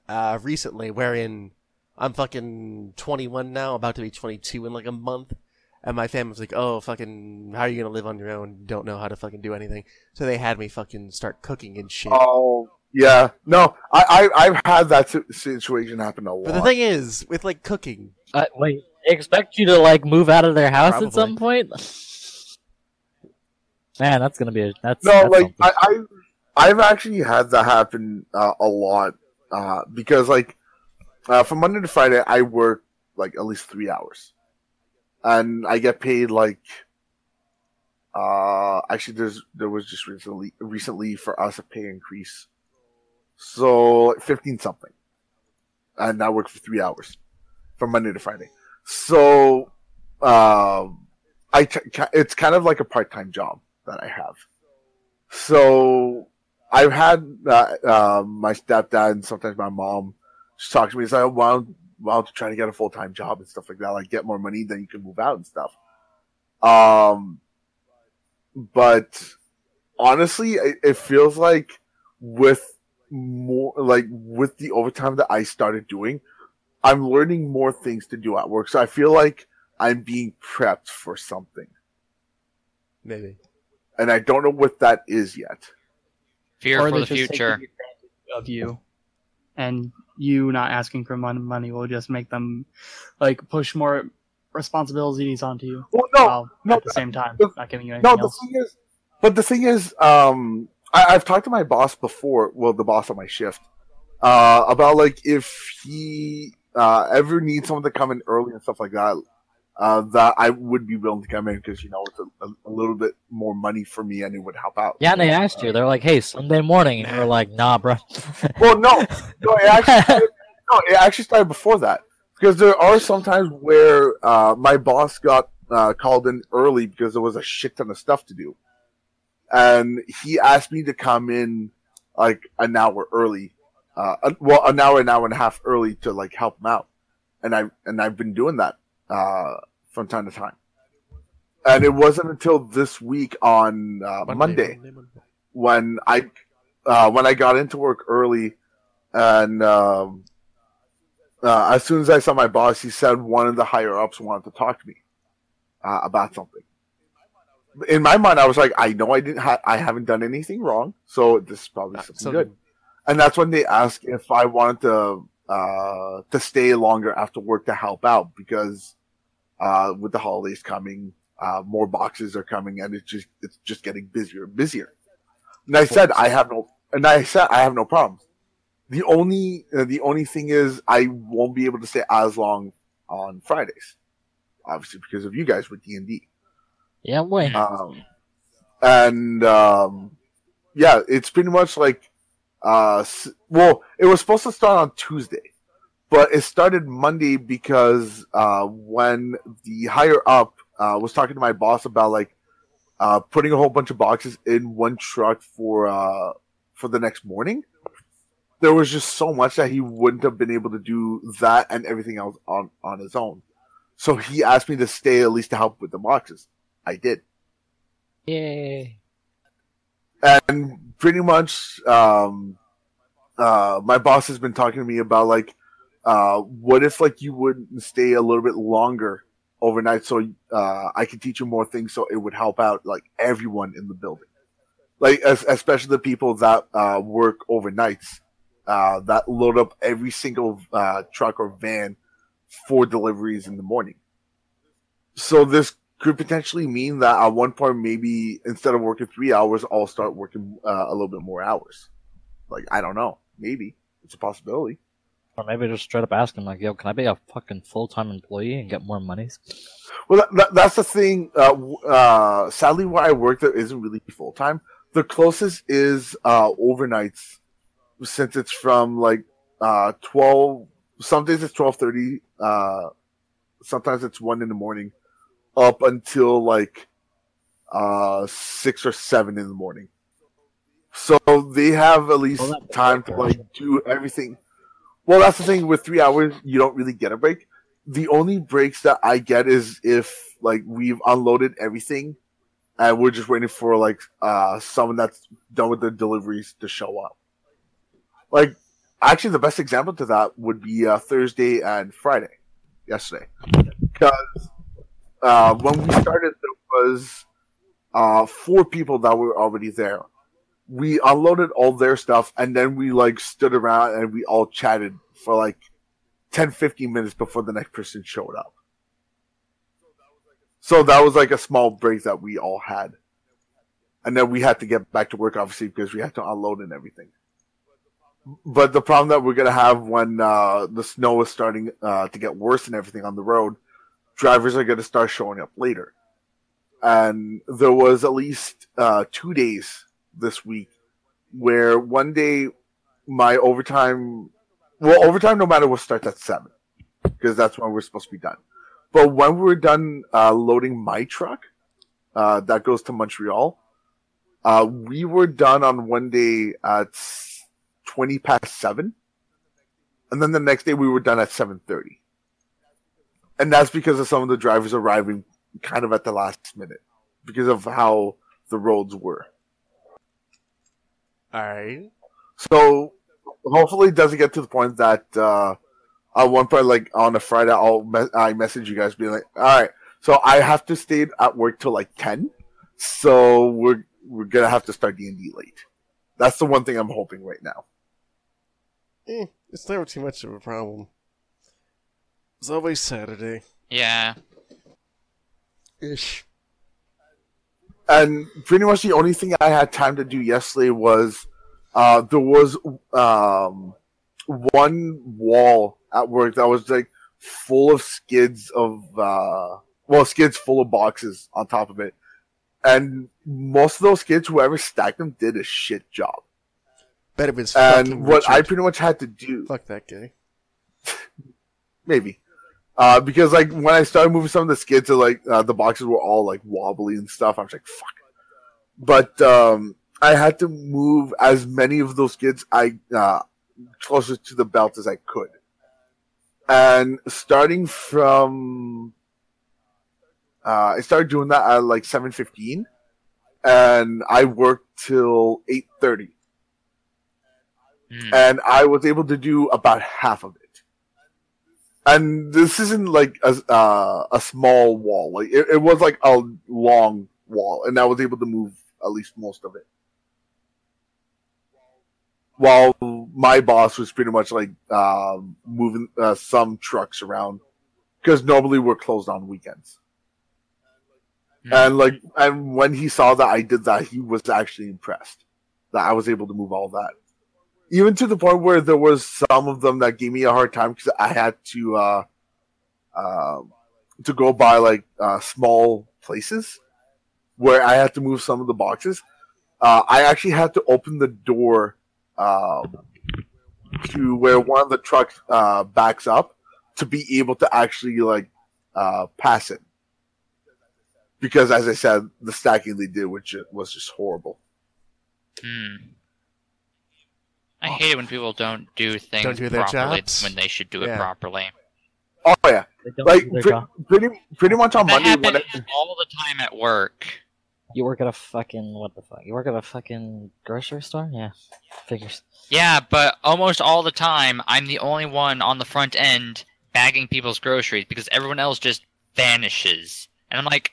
uh recently wherein I'm fucking 21 now, about to be 22 in like a month, and my family was like, "Oh, fucking, how are you gonna live on your own? You don't know how to fucking do anything." So they had me fucking start cooking and shit. Oh, yeah. No, I, I, I've had that situation happen a lot. But the thing is, with like cooking, Uh, wait, they expect you to like move out of their house Probably. at some point? Man, that's gonna be a that's no, that's like something. I, I, I've actually had that happen uh, a lot uh, because like uh, from Monday to Friday, I work like at least three hours, and I get paid like. Uh, actually, there's there was just recently recently for us a pay increase, so like fifteen something, and I work for three hours, from Monday to Friday. So, um, I t- it's kind of like a part time job that I have. So I've had uh, uh, my stepdad and sometimes my mom just talk to me. It's like, why don't, why don't try to get a full time job and stuff like that? Like get more money, then you can move out and stuff. Um, but honestly, it, it feels like with more like with the overtime that I started doing, I'm learning more things to do at work. So I feel like I'm being prepped for something, maybe. and I don't know what that is yet. Fear or for the future. of you, and you not asking for mon- money will just make them like push more responsibilities onto you. Well, no, while no, at the same time the- not giving you anything no. The else. thing is, but the thing is, um, I, I've talked to my boss before. Well, the boss on my shift, uh, about like if he uh, ever needs someone to come in early and stuff like that. Uh, that I would be willing to come in because you know it's a, a, a little bit more money for me and it would help out. yeah, and they asked you. They're like, "Hey, Sunday morning," and you're like, "Nah, bro." Well, no, no, it actually started, no, it actually started before that. Because there are some times where uh, my boss got uh, called in early because there was a shit ton of stuff to do, and he asked me to come in like an hour early, uh, uh, well, an hour, an hour and a half early to like help him out, and I and I've been doing that uh, from time to time, and it wasn't until this week on uh, Monday Monday. when I uh, when I got into work early, and um, uh, as soon as I saw my boss, he said one of the higher ups wanted to talk to me uh, about something. In my mind, I was like, I know I didn't, ha- I haven't done anything wrong, so this is probably Uh, something good. And that's when they asked if I wanted to uh, to stay longer after work to help out because uh, with the holidays coming, uh, more boxes are coming, and it's just it's just getting busier and busier. And I said I have no, and I said I have no problems. The only uh, the only thing is I won't be able to stay as long on Fridays, obviously because of you guys with D and D. yeah, boy. Um, and um, yeah, it's pretty much like, uh, well, it was supposed to start on Tuesday, but it started Monday because uh, when the higher up uh, was talking to my boss about like uh, putting a whole bunch of boxes in one truck for uh, for the next morning. There was just so much that he wouldn't have been able to do that and everything else on, on his own. So he asked me to stay at least to help with the boxes. I did. Yay. and pretty much um uh my boss has been talking to me about like uh what if like you would stay a little bit longer overnight so uh i could teach you more things so it would help out like everyone in the building like as, especially the people that uh work overnights uh that load up every single uh truck or van for deliveries in the morning so this could potentially mean that at one point maybe instead of working three hours, I'll start working uh, a little bit more hours. Like I don't know, maybe it's a possibility. Or maybe just straight up ask him, like, "Yo, can I be a fucking full time employee and get more money?" Well, that, that, that's the thing. Uh, uh, sadly, where I work, there isn't really full time. The closest is uh, overnights, since it's from like uh, twelve. Some days it's twelve thirty. Uh, sometimes it's one in the morning, up until like uh, six or seven in the morning. So they have at least Well, time to like do everything. Well, that's the thing. With three hours, you don't really get a break. The only breaks that I get is if like we've unloaded everything, and we're just waiting for like uh someone that's done with the deliveries to show up. Like, actually, the best example to that would be uh, Thursday and Friday, yesterday, because uh, when we started, there was uh four people that were already there we unloaded all their stuff and then we like stood around and we all chatted for like 10 15 minutes before the next person showed up. So that was like a small break that we all had. And then we had to get back to work obviously because we had to unload and everything. But the problem that we're going to have when uh, the snow is starting uh, to get worse and everything on the road drivers are going to start showing up later. And there was at least uh, two days this week where one day my overtime well overtime no matter what starts at seven because that's when we're supposed to be done. But when we're done uh, loading my truck uh, that goes to montreal uh, we were done on one day at 20 past 7 and then the next day we were done at 7.30 and that's because of some of the drivers arriving kind of at the last minute because of how the roads were All right. So hopefully it doesn't get to the point that uh, at one point, like on a Friday, I'll me- I message you guys being like, "All right, so I have to stay at work till like ten, so we're we're gonna have to start D and D late." That's the one thing I'm hoping right now. Eh, it's never too much of a problem. It's always Saturday. Yeah. Ish. And pretty much the only thing I had time to do yesterday was uh, there was um, one wall at work that was like full of skids of uh, well skids full of boxes on top of it, and most of those skids, whoever stacked them, did a shit job. Bet it was And what I pretty much had to do, Fuck that guy. maybe. Uh, because like when I started moving some of the skids, to, like uh, the boxes were all like wobbly and stuff. I was like, "Fuck!" But um, I had to move as many of those skids I uh, closer to the belt as I could, and starting from, uh, I started doing that at like seven fifteen, and I worked till eight thirty Hmm. and I was able to do about half of it. And this isn't like a uh, a small wall; like it, it was like a long wall, and I was able to move at least most of it. While my boss was pretty much like um, moving uh, some trucks around, because normally we're closed on weekends. Hmm. And like, and when he saw that I did that, he was actually impressed that I was able to move all that even to the point where there was some of them that gave me a hard time because I had to uh, uh, to go by like uh, small places where I had to move some of the boxes. Uh, I actually had to open the door um, to where one of the trucks uh, backs up to be able to actually like uh, pass it. Because as I said, the stacking they did which was just horrible. Hmm. I oh. hate it when people don't do things Don't do their properly jobs? when they should do it Yeah. properly. Oh yeah, like pre- pretty pretty much on That Monday when happens I, all the time at work. You work at a fucking what the fuck? You work at a fucking grocery store? Yeah, figures. Yeah, but almost all the time, I'm the only one on the front end bagging people's groceries because everyone else just vanishes. And I'm like,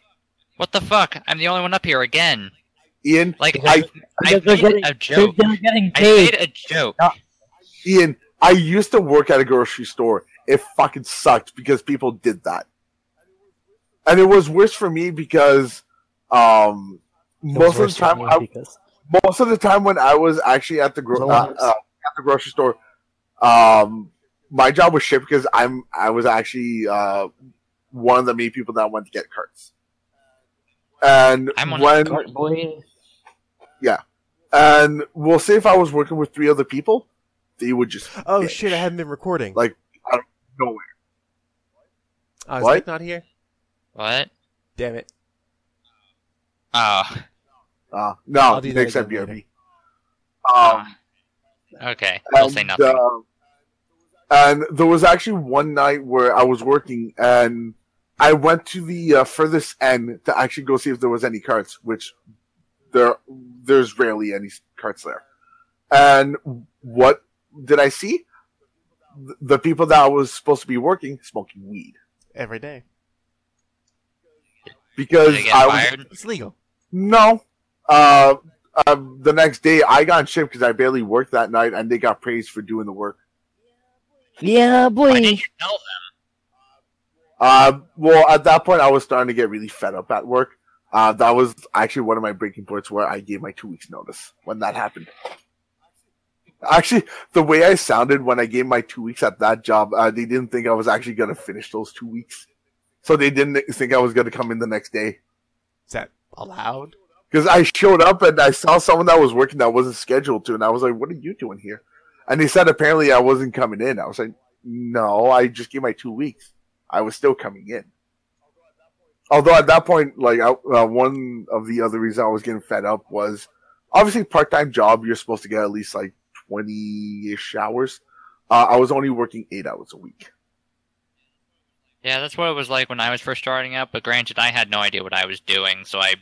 what the fuck? I'm the only one up here again. Ian, Like, I- I, I Because made getting- a joke. They're getting paid. I made a joke. Ian, I used to work at a grocery store. It fucking sucked because people did that, and it was worse for me because um, most of the time, I, because most of the time when I was actually at the gro- uh, uh, at the grocery store, um, my job was shit because I'm I was actually uh, one of the main people that went to get carts, and I'm one of when cart boy. And we'll say if I was working with three other people, they would just Oh bitch. shit! I haven't been recording. Like, out of nowhere. oh, is what? Nick not here? What? Damn it! Oh, Uh, no, I'll do that Nick's at BRB. Um, okay. I'll say nothing. uh, and there was actually one night where I was working and I went to the uh, furthest end to actually go see if there was any carts, which there there's rarely any carts there. And what did I see? The people that I was supposed to be working smoking weed Every day. because Did they get I was fired? It's legal. no. Uh, uh, the next day I got shipped because I barely worked that night, and they got praised for doing the work. Yeah, boy. Why didn't you tell them? Uh, well, at that point, I was starting to get really fed up at work. Uh, that was actually one of my breaking points where I gave my two weeks notice when that happened. Actually, the way I sounded when I gave my two weeks at that job, uh, they didn't think I was actually going to finish those two weeks. So they didn't think I was going to come in the next day. Is that allowed? Because I showed up and I saw someone that was working that wasn't scheduled to, and I was like, "What are you doing here?" And they said apparently I wasn't coming in. I was like, "No, I just gave my two weeks. I was still coming in." Although at that point, like I, uh, one of the other reasons I was getting fed up was obviously part time job. You're supposed to get at least like twenty ish hours. Uh, I was only working eight hours a week. Yeah, that's what it was like when I was first starting out. But granted, I had no idea what I was doing, so I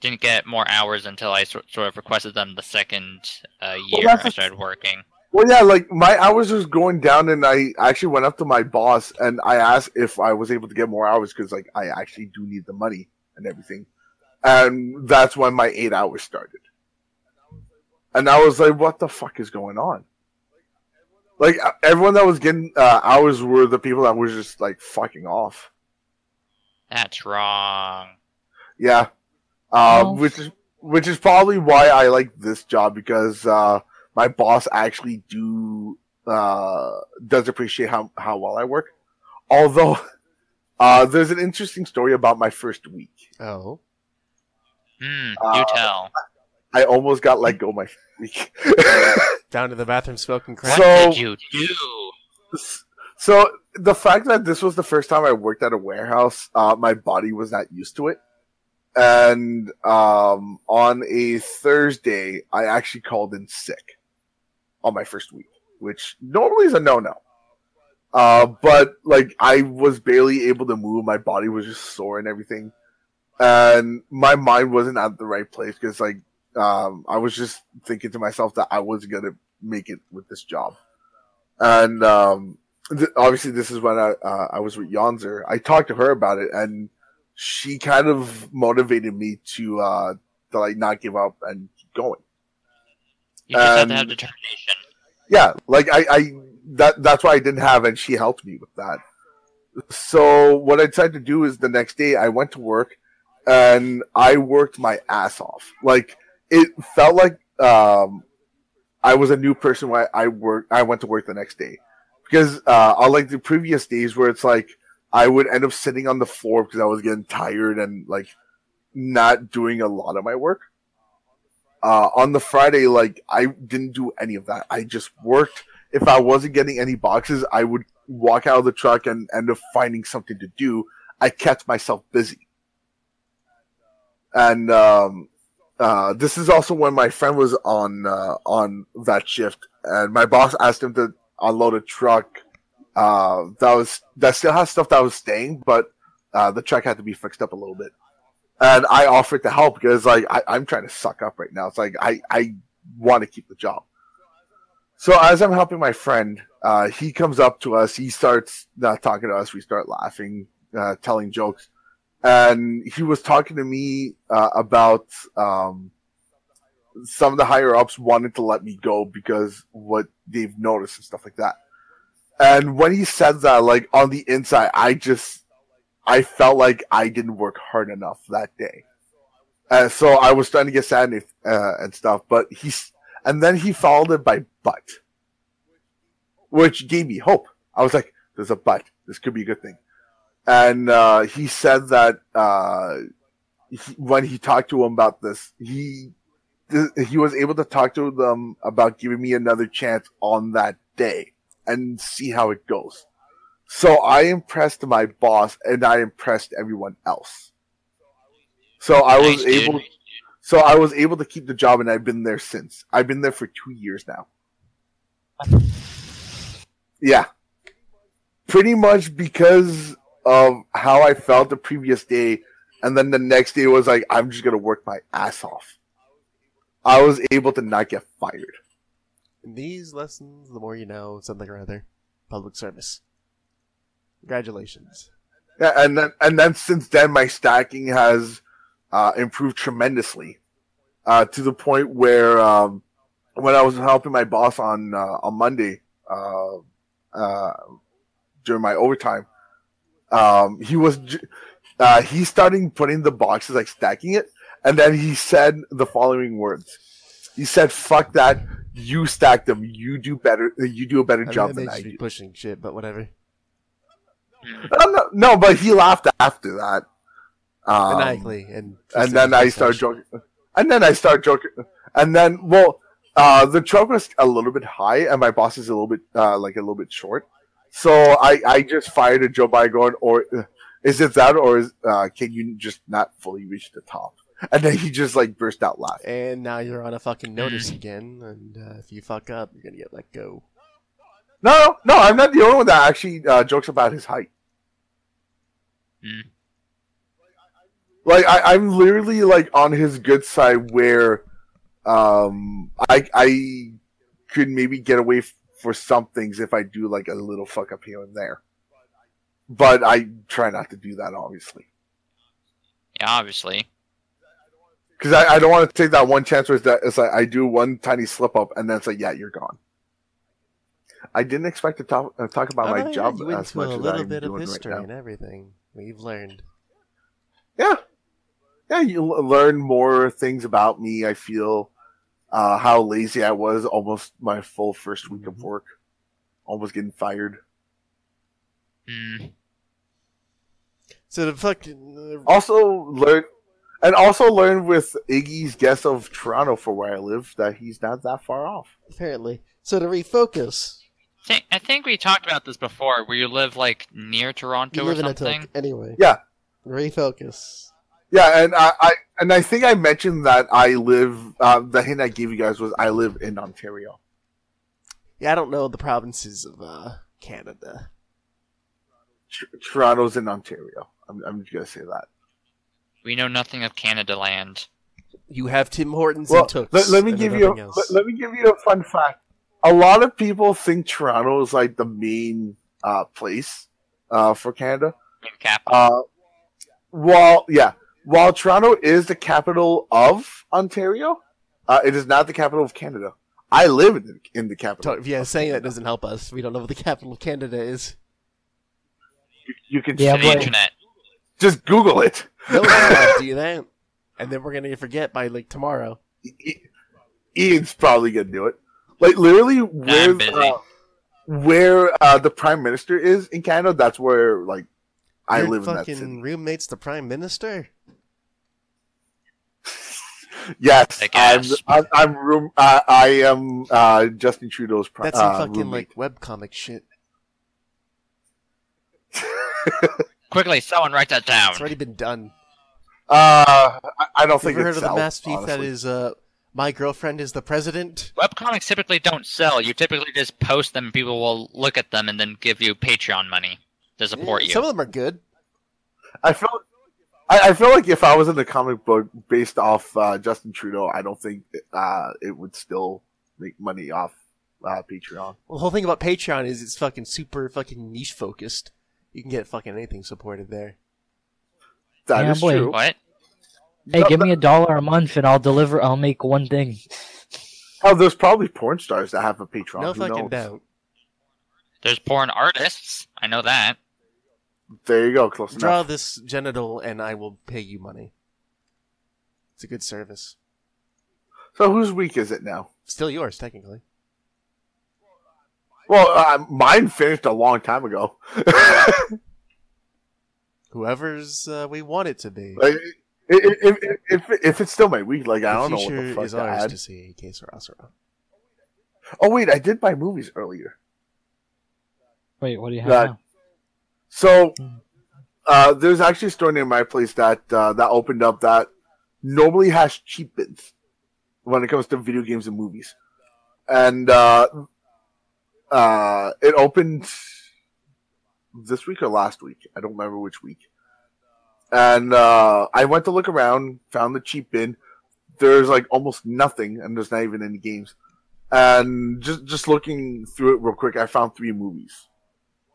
didn't get more hours until I sort sort of requested them the second uh, year that's I started working. Well, yeah, like my hours was going down, and I actually went up to my boss and I asked if I was able to get more hours because, like, I actually do need the money and everything. And that's when my eight hours started. And I was like, "What the fuck is going on?" Like everyone that was getting uh, hours were the people that was just like fucking off. That's wrong. Yeah, uh, Oh. which is which is probably why I like this job because uh, my boss actually do uh, does appreciate how how well I work. Although uh, there's an interesting story about my first week. Oh. Hmm. Uh, do tell. I almost got let go my week. Down to the bathroom smoking crack. So- What did you do? so the fact that this was the first time I worked at a warehouse, uh, my body was not used to it. And um, on a Thursday, I actually called in sick on my first week, which normally is a no-no. Uh, but like I was barely able to move. My body was just sore and everything, and my mind wasn't at the right place because like um, I was just thinking to myself that I wasn't gonna make it with this job, and um, th- obviously this is when I uh, I was with Yonzer. I talked to her about it, and she kind of motivated me to uh, to like not give up and keep going. You just have to um, have determination. Yeah, like I, I that that's why I didn't have, and she helped me with that. So what I decided to do is the next day I went to work, and I worked my ass off. Like it felt like um, I was a new person when I work. I went to work the next day because uh, unlike the previous days where it's like I would end up sitting on the floor because I was getting tired and like not doing a lot of my work uh, on the Friday, like I didn't do any of that. I just worked. If I wasn't getting any boxes, I would walk out of the truck and end up finding something to do. I kept myself busy. And um, uh, this is also when my friend was on uh, on that shift, and my boss asked him to unload a truck uh, that was that still has stuff that was staying, but uh, the truck had to be fixed up a little bit and I offered to help because like I, I'm trying to suck up right now. It's like I I want to keep the job. So as I'm helping my friend, uh, he comes up to us. He starts uh, talking to us. We start laughing, uh, telling jokes, and he was talking to me uh, about um, some of the higher ups wanted to let me go because what they've noticed and stuff like that. And when he said that, like on the inside, I just I felt like I didn't work hard enough that day. Uh, so I was starting to get sad and, uh, and stuff, but he's, and then he followed it by but, which gave me hope. I was like, there's a but. This could be a good thing. And, uh, he said that, uh, he, when he talked to him about this, he, he was able to talk to them about giving me another chance on that day and see how it goes. So I impressed my boss and I impressed everyone else. So I was Nice, dude. able, so I was able to keep the job and I've been there since. I've been there for two years now. Yeah. Pretty much because of how I felt the previous day. And then the next day was like, I'm just going to work my ass off. I was able to not get fired. In these lessons, the more you know, something or other. Public service. Congratulations. Yeah, and then and then since then, my stacking has uh, improved tremendously, uh, to the point where um, when I was helping my boss on uh, on Monday uh, uh, during my overtime, um, he was uh, he started putting the boxes like stacking it, and then he said the following words. He said, "Fuck that! You stack them. You do better. You do a better I mean, job than I do." pushing shit, but whatever. No, no, but he laughed after that. Um, Maniacally. And, and then I start joking. And then I start joking. And then, well, uh, the truck was a little bit high, and my boss is a little bit, uh, like a little bit short. So I, I just fired a joke by going, or uh, is it that, or is, uh, can you just not fully reach the top? And then he just like burst out laughing. And now you're on a fucking notice again, and uh, if you fuck up, you're gonna get let go. No, no, I'm not the only one that actually uh, jokes about his height. Hmm. Like I, I'm literally like on his good side where um I I could maybe get away f- for some things if I do like a little fuck up here and there. But I try not to do that obviously. Yeah, obviously. Because I, I don't want to take that one chance where it's, that, it's like I do one tiny slip up and then it's like, yeah, you're gone. I didn't expect to talk, uh, talk about Oh, my yeah, job you as much a as little I'm bit of history right now. and everything. We've learned. yeah yeah you l- learn more things about me i feel uh how lazy i was almost my full first week of Mhm. work almost getting fired Hmm. So the fucking uh, also learn and also learn with iggy's guess of toronto for where i live that he's not that far off apparently. So to refocus, Thi- I think we talked about this before, where you live like near you Toronto or live in a something. toke anyway. Yeah. Refocus. yeah and i, I and i think i mentioned that i live uh, the hint i gave you guys was i live in ontario Yeah, I don't know the provinces of uh, Canada. Tr- toronto's in ontario I'm, I'm just gonna say that We know nothing of Canada land. You have Tim Hortons Well, and Tooks. let, let me give you a, let, let me give you a fun fact. A lot of people think Toronto is like the main uh, place uh, for Canada. In cap. Uh, while yeah, while Toronto is the capital of Ontario, uh, it is not the capital of Canada. I live in the, in the capital. Yeah, saying that doesn't help us. We don't know what the capital of Canada is. You, you can Yeah, to the internet. just Google it. No one's gonna do that, and then we're gonna forget by like tomorrow. Ian's probably gonna do it. Like literally, where uh, where uh, the prime minister is in Canada, that's where like I Your live in that fucking city. roommate's the prime minister. Yes, I I'm. I'm, I'm room. Uh, I am uh, Justin Trudeau's prime. That's some uh, fucking roommate. like webcomic shit. Quickly, someone write that down. It's already been done. Uh, I, I don't You think ever heard of the sells, masterpiece that honestly. is uh, "My Girlfriend Is the President"? Webcomics typically don't sell. You typically just post them, people will look at them and then give you Patreon money to support Eh, you. Some of them are good. I feel. I, I feel like if I was in a comic book based off uh, Justin Trudeau, I don't think uh, it would still make money off uh, Patreon. Well, the whole thing about Patreon is it's fucking super fucking niche focused. You can get fucking anything supported there. That Yeah, is boy. true. What? Hey, No, give me a dollar a month and I'll deliver. I'll make one thing. Oh, there's probably porn stars that have a Patreon. no Who fucking knows? doubt. There's porn artists. I know that. There you go. Close Draw enough. this genital, and I will pay you money. It's a good service. So whose week is it now? Still yours, technically. Well, uh, mine finished a long time ago. Whoever's uh, we want it to be. Like, If, if, if, if it's still my week, like I the don't know what future the fuck is to ours add. to see. Que Sarasara. Oh wait, I did buy movies earlier. Wait, what do you have That- now? So uh, there's actually a store near my place that uh, that opened up that normally has cheap bins when it comes to video games and movies, and uh, uh, it opened this week or last week. I don't remember which week. And uh, I went to look around, found the cheap bin. There's like almost nothing, and there's not even any games. And just just looking through it real quick, I found three movies.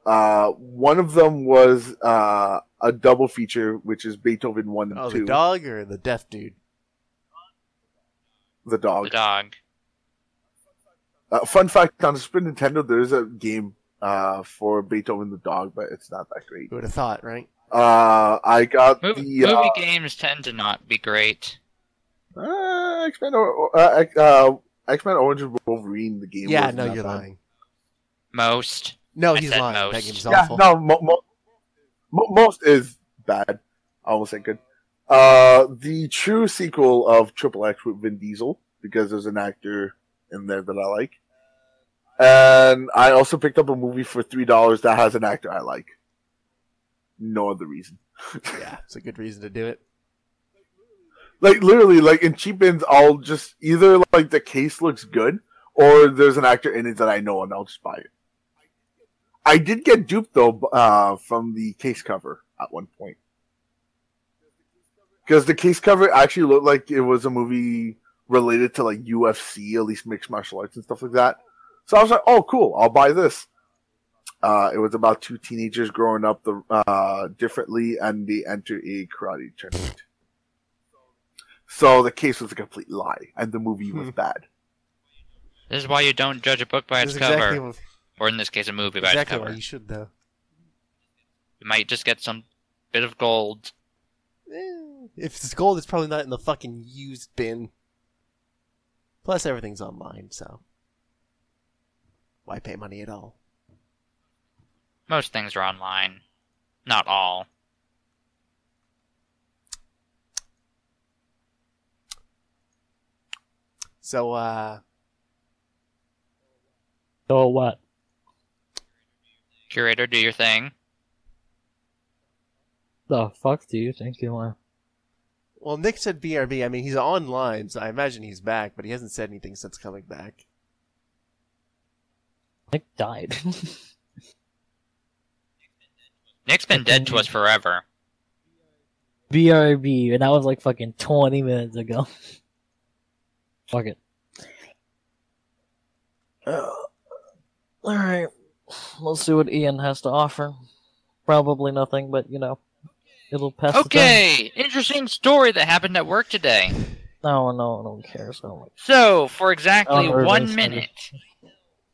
Uh, one of them was uh, a double feature, which is Beethoven one and Oh, two. the dog or the deaf dude? The dog. The dog. Uh, fun fact: on the Super Nintendo, there is a game uh, for Beethoven the dog, but it's not that great. Who would have thought, right? Uh, I got Movie, the uh, movie games tend to not be great. uh, X Men or uh, uh, X Men Origins Wolverine. The game. yeah, was no, you're lying. Most. No, I he's lying. most. That game's Yeah, awful. no, mo- mo- mo- most is bad. I almost say good. Uh, the true sequel of Triple X with Vin Diesel because there's an actor in there that I like, and I also picked up a movie for three dollars that has an actor I like. No other reason. Yeah, it's a good reason to do it. like literally, like in cheap bins, I'll just either like the case looks good or there's an actor in it that I know and I'll just buy it. I did get duped though uh, from the case cover at one point because the case cover actually looked like it was a movie related to like UFC, at least mixed martial arts and stuff like that. So I was like, "Oh, cool! I'll buy this." Uh, it was about two teenagers growing up the, uh, differently, and they enter a karate tournament. So the case was a complete lie, and the movie was Hmm. bad. This is why you don't judge a book by This its is cover, exactly, what, or in this case, a movie by its why cover. you should, though. You might just get some bit of gold. Eh, if it's gold, it's probably not in the fucking used bin. Plus, everything's online, so why pay money at all? Most things are online. Not all. So, uh, So what? Curator, do your thing. The fuck do you think you are? well, Nick said BRB. I mean, he's online, so I imagine he's back, but he hasn't said anything since coming back. Nick died. Nick's been dead to us forever. BRB, and that was like fucking 20 minutes ago. Fuck it. Uh, Alright. We'll see what Ian has to offer. Probably nothing, but you know, it'll pass the time. Okay, interesting story that happened at work today. No, no, no one cares. Oh my So, for exactly one minute,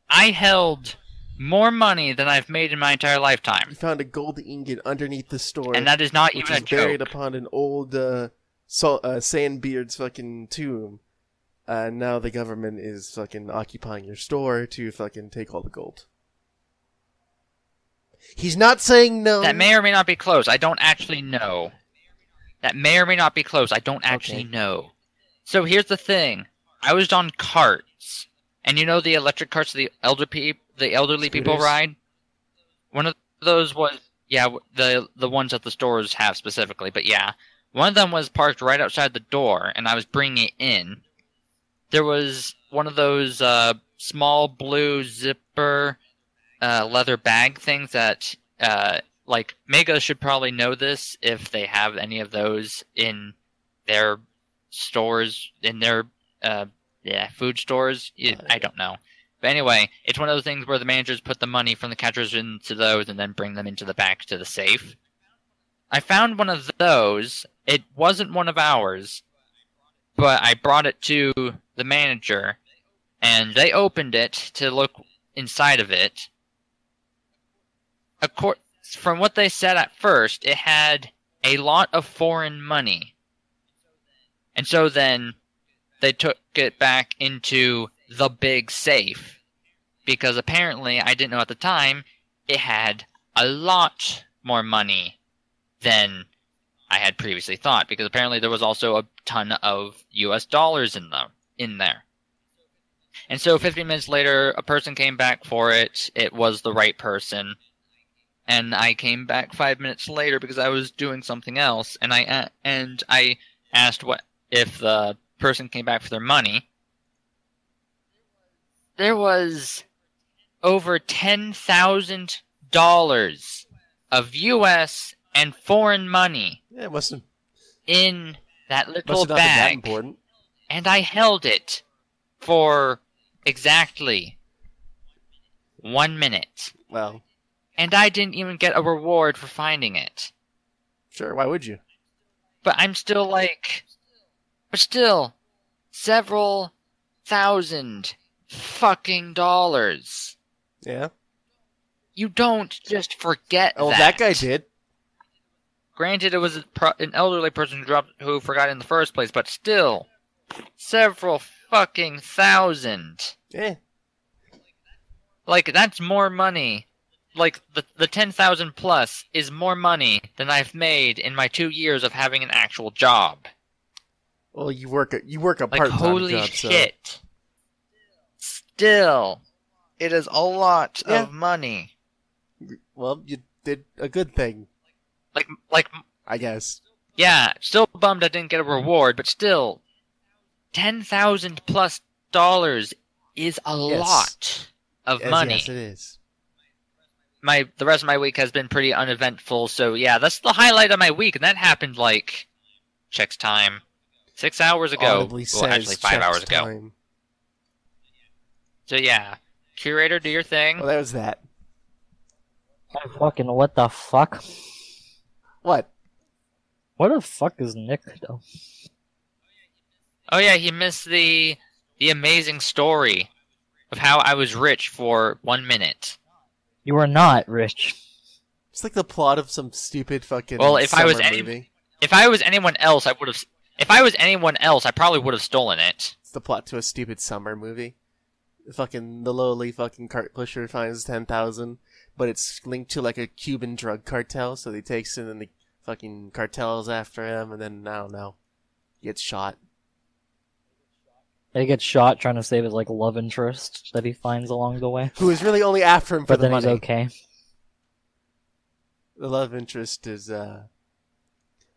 I held more money than I've made in my entire lifetime. We found a gold ingot underneath the store, And that is not even is buried joke. upon an old uh, salt, uh, Sandbeard's fucking tomb. And now the government is fucking occupying your store to fucking take all the gold. He's not saying no. That may or may not be close. I don't actually know. That may or may not be close. I don't actually Okay. know. So here's the thing. I was on carts, and you know the electric carts of the elder pe- the elderly people ride. One of those was yeah the the ones that the stores have specifically, but yeah, one of them was parked right outside the door, and I was bringing it in. There was one of those uh, small blue zipper uh, leather bag things that uh, like Mega should probably know this if they have any of those in their stores in their uh, yeah food stores. It- I don't know, but anyway, it's one of those things where the managers put the money from the catchers into those and then bring them into the back to the safe. I found one of those. It wasn't one of ours, but I brought it to the manager, and they opened it to look inside of it. From what they said at first, it had a lot of foreign money. And so then they took it back into the big safe. Because apparently, I didn't know at the time, it had a lot more money than I had previously thought, because apparently there was also a ton of U.S. dollars in the in there. And so 15 minutes later, a person came back for it. It was the right person. And I came back five minutes later because I was doing something else, and I and I asked what if the person came back for their money. There was over ten thousand dollars of U.S. and foreign money Yeah, it have, in that little have not been that bag, important. and I held it for exactly one minute, Well, and I didn't even get a reward for finding it. sure. Why would you? But I'm still like, but still, several thousand fucking dollars. Yeah. You don't just forget Oh, that. that guy did. Granted, it was a pro- an elderly person who dropped who forgot in the first place, but still, several fucking thousand. Yeah. Like that's more money. Like the the ten thousand plus is more money than I've made in my two years of having an actual job. Well, you work a you work a part time holy job, so shit. Still, it is a lot Yeah. of money. well, you did a good thing, Like like I guess. yeah, still bummed I didn't get a reward, but still, ten thousand plus dollars is a Yes. lot of Yes, money. Yes, it is. my the rest of my week has been pretty uneventful. So yeah, that's the highlight of my week, and that happened like checks time six hours ago. Well, actually five hours ago. Time. So yeah, curator, do your thing. Well, that was that. Fucking what the fuck? What? What the fuck is Nick though? Oh yeah, he missed the the amazing story of how I was rich for one minute. You are not rich. It's like the plot of some stupid fucking. Well, if I was summer any- movie. If I was anyone else, I would have. If I was anyone else, I probably would have stolen it. It's the plot to a stupid summer movie. The fucking the lowly fucking cart pusher finds ten thousand, but it's linked to like a Cuban drug cartel, so he takes it and the fucking cartels after him, and then I don't know, gets shot. He gets shot trying to save his like love interest that he finds along the way. Who is really only after him for But the then he's money. okay. The love interest is uh,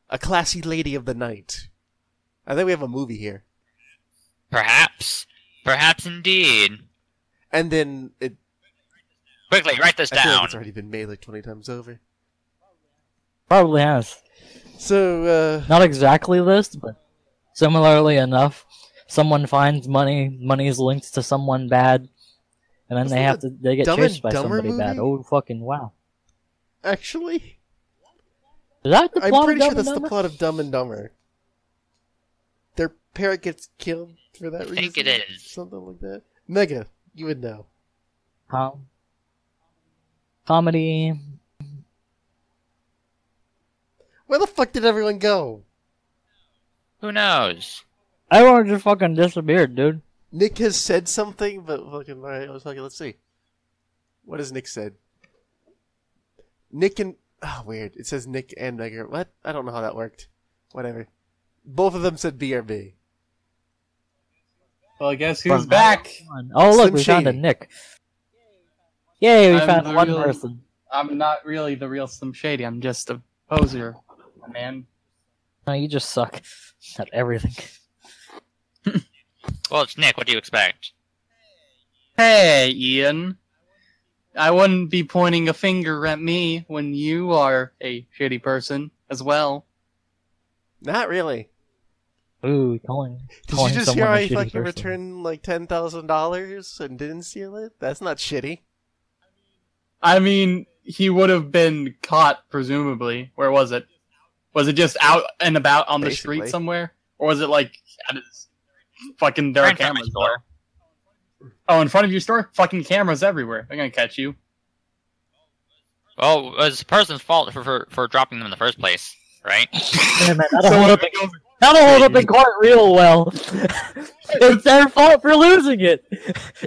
a classy lady of the night. I think we have a movie here, Perhaps, perhaps indeed. and then it. Quickly, write this down. I feel like down. it's already been made like twenty times over. Probably has. So uh, Not exactly this, but similarly enough. Someone finds money, money is linked to someone bad, and then Wasn't they have to they get chased by Dumber somebody bad. Oh fucking wow. actually, Is that the plot I'm pretty of sure Dumb that's and the plot of Dumb and Dumber. Their parrot gets killed for that reason. I reason. think it is. something like that. Mega, you would know. Com- comedy. Where the fuck did everyone go? Who knows? Everyone just fucking disappeared, dude. Nick has said something, but fucking alright, let's fucking let's see. What has Nick said? Nick and oh weird. It says Nick and Mega. What? I don't know how that worked. Whatever. Both of them said BRB. Well, I guess From who's back? Oh look, Slim we found a Nick. Yay, we I'm found the one real- person. I'm not really the real Slim Shady. I'm just a poser, man. No, you just suck at everything. Well, it's Nick. What do you expect? Hey, Ian. I wouldn't be pointing a finger at me when you are a shitty person as well. Not really. Ooh, calling. Did calling you just hear someone a I shitty fucking person. returned like ten thousand dollars and didn't steal it? That's not shitty. I mean, he would have been caught, presumably. Where was it? Was it just out and about on the Basically. street somewhere? Or was it like at his fucking there are Right in front of my cameras store. there? Oh, in front of your store? Fucking cameras everywhere. They're gonna catch you. Well, it was the person's fault for, for for dropping them in the first place, right? Yeah, man, that'll hold up. In, that'll hold up in court real well. it's their fault for losing it.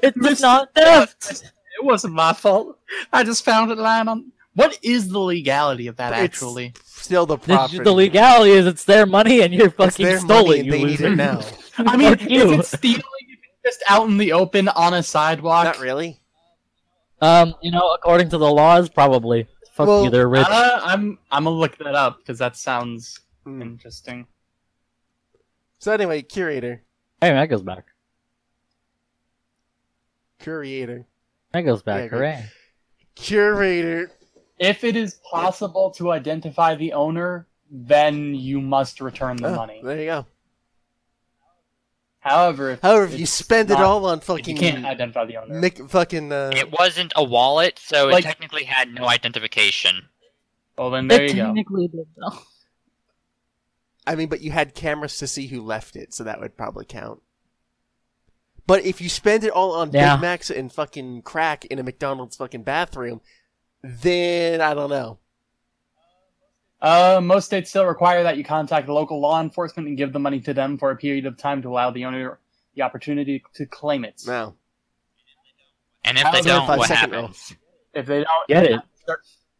It's just not theft. It wasn't my fault. I just found it lying on What is the legality of that It's actually? Still the The, property. the legality is it's their money and you're It's fucking their stole money it. and You they need it now. I mean, Fuck you. is it stealing if it's just out in the open on a sidewalk? Not really. Um, you know, according to the laws, probably. Fuck Well, you, they're rich. Uh, I'm I'm gonna look that up because that sounds Mm. interesting. So anyway, curator, hey, that goes back. curator, That goes back. Yeah. Hooray. curator. If it is possible to identify the owner, then you must return the Oh, money. There you go. However, if, However, if you it's spend it all on if you fucking can't identify the owner. Mick, fucking uh, It wasn't a wallet, so Like- it technically had no identification. well, then there They you go. technically did though. I mean, but you had cameras to see who left it, so that would probably count. But if you spend it all on Yeah. Big Macs and fucking crack in a McDonald's fucking bathroom, then I don't know. Uh, most states still require that you contact local law enforcement and give the money to them for a period of time to allow the owner the opportunity to claim it. No. And if they is there a don't, what five-second rule? happens? If they don't Get it.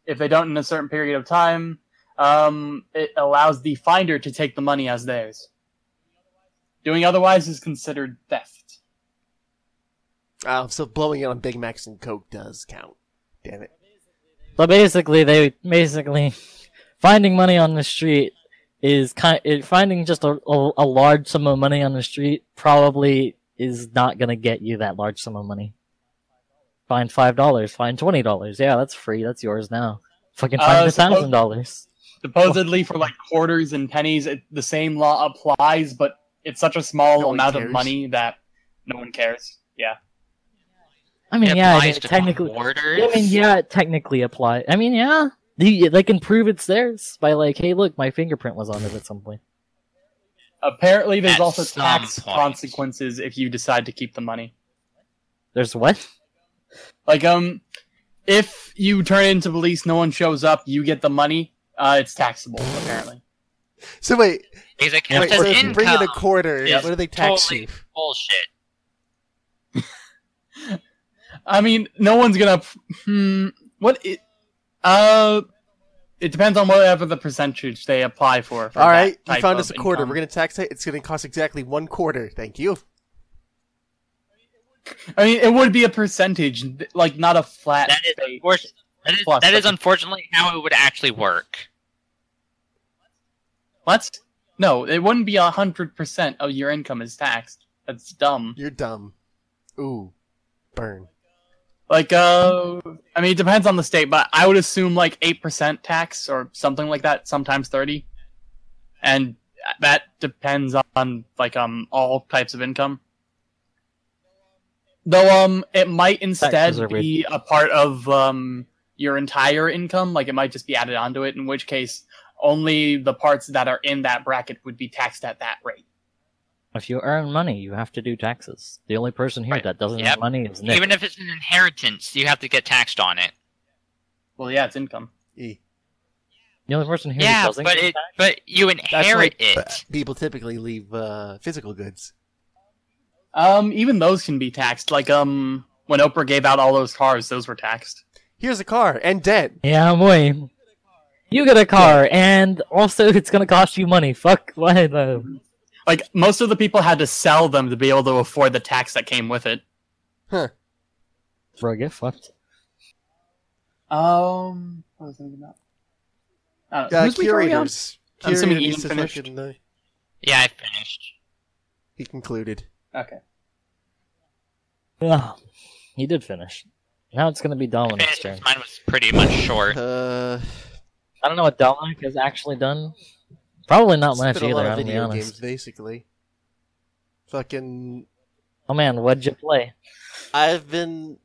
if they don't in a certain period of time, um, it allows the finder to take the money as theirs. Doing otherwise is considered theft. Oh, so blowing it on Big Macs and Coke does count. Damn it. But basically, they basically finding money on the street is kind. It, finding just a, a a large sum of money on the street probably is not gonna get you that large sum of money. Find five dollars. Find twenty dollars. Yeah, that's free. That's yours now. Fucking Uh, find a suppose- thousand dollars. Supposedly, for like quarters and pennies, it, the same law applies, but it's such a small No amount cares. of money that no one cares. Yeah. I mean, It yeah, applies it technically. quarters. I mean, yeah, it technically apply. I mean, yeah, they, they can prove it's theirs by like, hey, look, my fingerprint was on it at some point. Apparently, there's At also tax point. consequences if you decide to keep the money. There's what? Like, um, if you turn into police, no one shows up, you get the money. Uh, it's taxable apparently. So wait, Because it wait so if you income. bring in a quarter, is what do they tax totally you? Bullshit. I mean, no one's gonna. Hmm, what? It, uh, it depends on whatever the percentage they apply for. for All that right, you found us a quarter. income. We're gonna tax it. It's gonna cost exactly one quarter. Thank you. I mean, it would be a percentage, like not a flat. That is rate. unfortunate. That is, Plus, that is unfortunately how it would actually work. What? No, it wouldn't be a hundred percent of your income is taxed. That's dumb. You're dumb. Ooh, burn. Like, uh, I mean, it depends on the state, but I would assume like eight percent tax or something like that. Sometimes thirty, and that depends on like um all types of income. Though um, it might instead be a part of um your entire income. Like, it might just be added onto it. In which case, only the parts that are in that bracket would be taxed at that rate. If you earn money, you have to do taxes. The only person here Right. that doesn't Yep. earn money is Nick. Even if it's an inheritance, you have to get taxed on it. Well, yeah, it's income. E. the only person here Yeah, that doesn't but get it, but you That's inherit like it. people typically leave uh, physical goods. Um, even those can be taxed. Like um, when Oprah gave out all those cars, those were taxed. Here's a car and debt. Yeah, boy. You get a car, and also it's gonna cost you money. Fuck, why though? Like most of the people had to sell them to be able to afford the tax that came with it. Huh. Bro, get fucked. Um, what was I thinking about? Uh, Uh, who's we carrying curators. I'm assuming Ian finished. fucking, uh, Yeah, I finished. he concluded. Okay. Yeah, he did finish. Now it's gonna be Dominic's finished. turn. 'cause Mine was pretty much short. Uh, I don't know what Dominic has actually done. Probably not much been a lot either. I'm be honest. games, basically. Fucking, Oh man, what'd you play? I've been.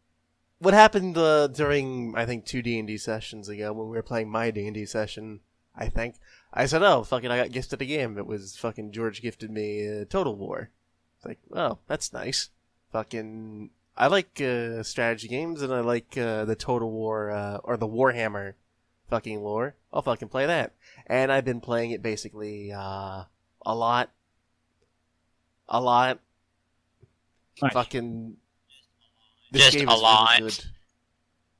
What happened uh, during I think two D and D sessions ago when we were playing my D and D session? I think I said, "Oh, fucking, I got gifted a game." It was fucking George gifted me uh, Total War. It's like, oh, that's nice. Fucking, I like uh, strategy games and I like uh, the Total War uh, or the Warhammer fucking lore. I'll fucking play that. And I've been playing it basically uh, a lot, a lot. Nice. Fucking. Just game a is really good.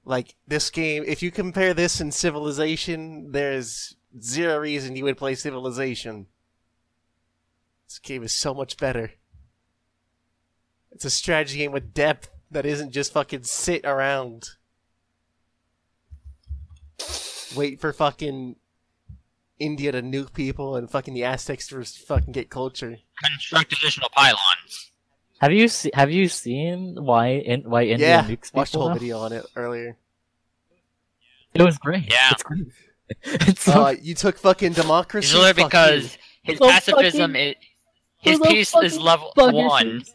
Like this game, if you compare this and Civilization, there's zero reason you would play Civilization. This game is so much better. It's a strategy game with depth that isn't just fucking sit around. Wait for fucking India to nuke people and fucking the Aztecs to fucking get culture. Construct additional pylons. Have you se- have you seen why in- why India yeah, nukes watched the whole now? video on it earlier. It was great. Yeah. it's great. it's so Uh, you took fucking democracy. It's literally because his Those pacifism fucking- is his those peace is level one. issues.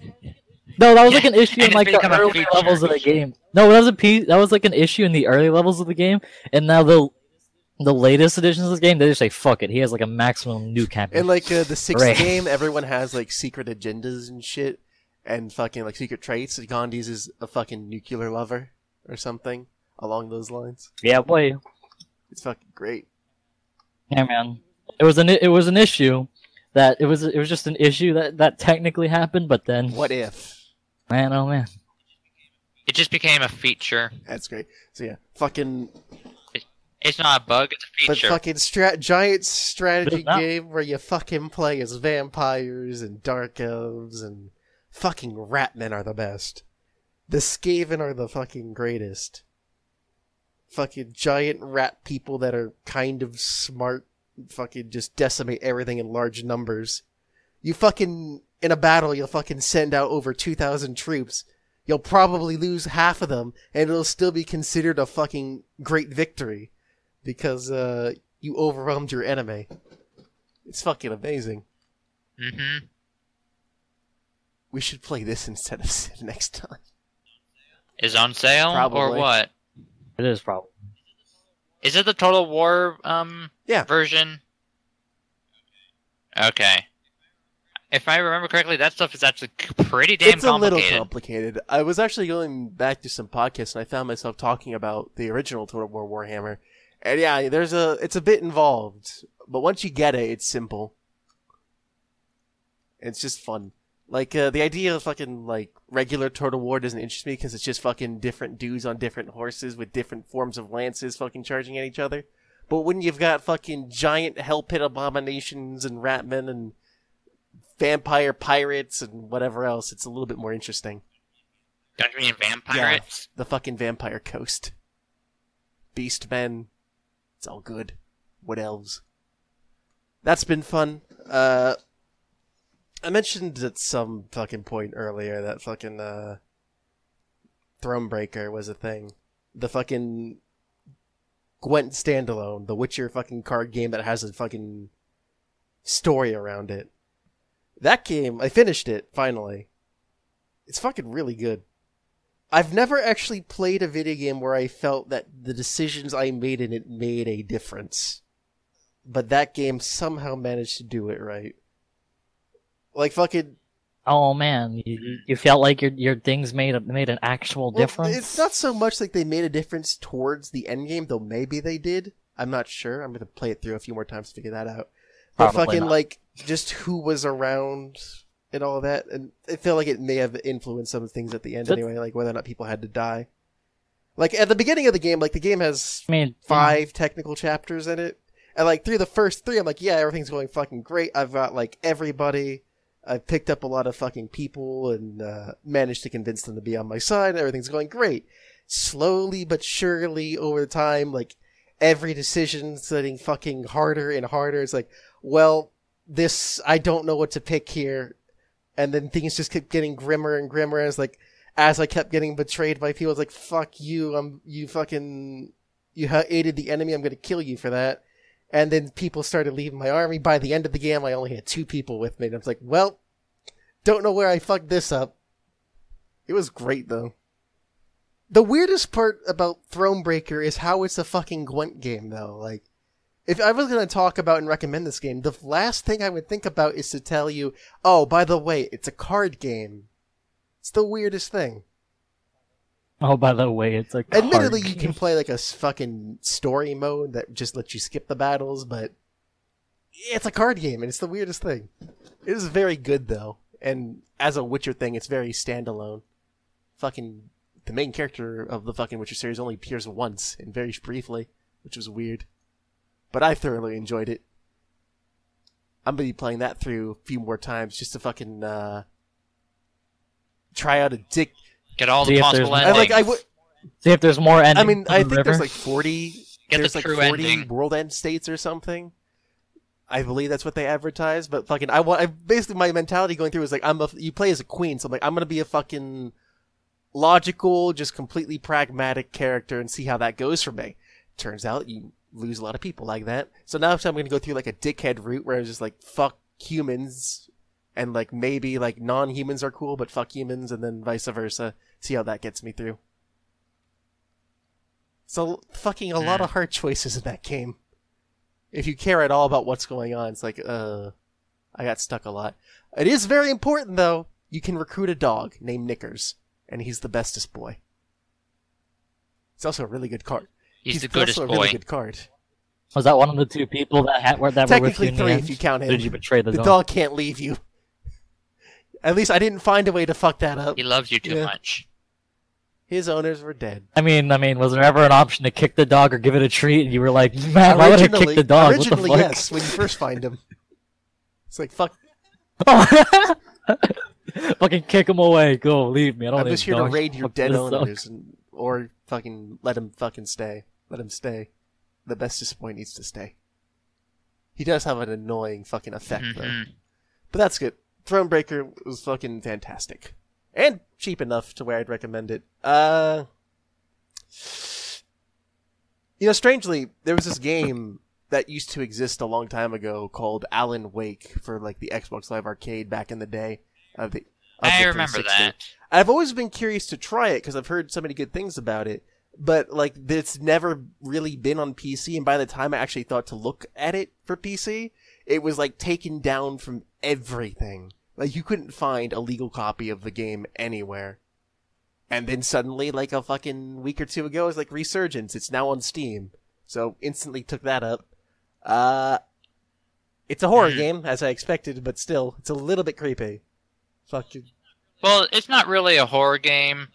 No, that was like an issue in like the early levels of the game. No, that was a piece. That was like an issue in the early levels of the game, and now the the latest editions of this game, they just say fuck it. He has like a maximum new you. campaign. In like uh, the sixth Right. game, everyone has like secret agendas and shit, and fucking like secret traits. Gandhi's is a fucking nuclear lover or something along those lines. yeah, boy. It's fucking great. Yeah, man. It was an it was an issue that it was it was just an issue that that technically happened, but then What if? man, oh man. It just became a feature. That's great. So yeah, fucking It's not a bug, it's a feature. but fucking strat giant strategy game where you fucking play as vampires and dark elves and fucking ratmen are the best. The Skaven are the fucking greatest. Fucking giant rat people that are kind of smart, fucking just decimate everything in large numbers. You fucking in a battle, you'll fucking send out over two thousand troops. You'll probably lose half of them, and it'll still be considered a fucking great victory because uh, you overwhelmed your enemy. It's fucking amazing. hmm We should play this instead of Civ next time. Is on sale or what? It is probably. Is it the Total War um Yeah. version? Okay. If I remember correctly, that stuff is actually pretty damn it's a little complicated. complicated. I was actually going back to some podcasts and I found myself talking about the original Total War Warhammer. And yeah, there's a it's a bit involved, but once you get it, it's simple. It's just fun. Like uh, the idea of fucking like regular Total War doesn't interest me because it's just fucking different dudes on different horses with different forms of lances fucking charging at each other. But when you've got fucking giant hell pit abominations and ratmen and vampire pirates and whatever else, it's a little bit more interesting. Don't you mean vampires? Yeah, The fucking vampire coast. Beast men. It's all good. Wood elves. That's been fun. Uh, I mentioned at some fucking point earlier that fucking, uh, Thronebreaker was a thing. The fucking Gwent standalone, the Witcher fucking card game that has a fucking story around it. That game, I finished it, finally. It's fucking really good. I've never actually played a video game where I felt that the decisions I made in it made a difference. But that game somehow managed to do it right. Like fucking Oh man, you, mm-hmm. you felt like your your things made a, made an actual well, difference. It's not so much like they made a difference towards the end game, though maybe they did. I'm not sure. I'm gonna play it through a few more times to figure that out. But Probably fucking not. like just who was around and all that, and I feel like it may have influenced some things at the end But- anyway, like whether or not people had to die. Like at the beginning of the game, like the game has I mean, five technical chapters in it. And like through the first three, I'm like, yeah, everything's going fucking great. I've got like everybody. I've picked up a lot of fucking people and uh, managed to convince them to be on my side. Everything's going great. Slowly but surely over time, like every decision's getting fucking harder and harder. It's like, well, this I don't know what to pick here, and then things just kept getting grimmer and grimmer. As like, as I kept getting betrayed by people, it's like, fuck you, I'm you fucking you aided the enemy. I'm gonna kill you for that. And then people started leaving my army. By the end of the game, I only had two people with me. And I was like, well, don't know where I fucked this up. It was great though. The weirdest part about Thronebreaker is how it's a fucking Gwent game though. Like, if I was gonna talk about and recommend this game, the last thing I would think about is to tell you, oh, by the way, it's a card game. It's the weirdest thing. oh, by the way, it's a card Admittedly, you can play like a fucking story mode that just lets you skip the battles, but it's a card game and it's the weirdest thing. It is very good though, and as a Witcher thing, it's very standalone. Fucking the main character of the fucking Witcher series only appears once and very briefly, which was weird. But I thoroughly enjoyed it. I'm gonna be playing that through a few more times just to fucking uh, try out a dick. Get all See the possible more- I endings. like. I would. See if there's more I mean, I the think there's like 40. Get the there's like true 40 ending. world end states or something. I believe that's what they advertise. But fucking, I want. I basically my mentality going through is like I'm a. You play as a queen, so I'm like I'm gonna be a fucking logical, just completely pragmatic character and see how that goes for me. Turns out you lose a lot of people like that. So now I'm gonna go through like a dickhead route where it's just like fuck humans and like maybe like non-humans are cool but fuck humans and then vice versa. See how that gets me through. So fucking a lot of hard choices in that game. If you care at all about what's going on, it's like, uh, I got stuck a lot. It is very important though. You can recruit a dog named Knickers, and he's the bestest boy. It's also a really good card. He's, the goodest also boy. a really good card. Was that one of the two people that had were that were with Technically you three if you count Or him. Did you betray the, dog? the dog? dog can't leave you. At least I didn't find a way to fuck that up. He loves you too Yeah. much. His owners were dead. I mean, I mean, was there ever an option to kick the dog or give it a treat? And you were like, man, why would I kick the dog? What the originally fuck? yes, when you first find him. It's like fuck. fucking kick him away. Go, leave me. I don't I'm need just here to raid your Fuck dead this owners, and, or fucking let him fucking stay. Let him stay. The bestest boy needs to stay. He does have an annoying fucking effect though, Mhm. but that's good. Thronebreaker was fucking fantastic, and cheap enough to where I'd recommend it. Uh, you know, strangely, there was this game that used to exist a long time ago called Alan Wake for like the Xbox Live Arcade back in the day of the. of I the remember 360. that. I've always been curious to try it because I've heard so many good things about it, but like it's never really been on PC. And by the time I actually thought to look at it for PC, it was like taken down from everything. Like you couldn't find a legal copy of the game anywhere. And then suddenly, like a fucking week or two ago, it's like resurgence. It's now on Steam, so instantly took that up. Uh, it's a horror Hmm. game as I expected, but still, it's a little bit creepy. Fucking Well, it's not really a horror game.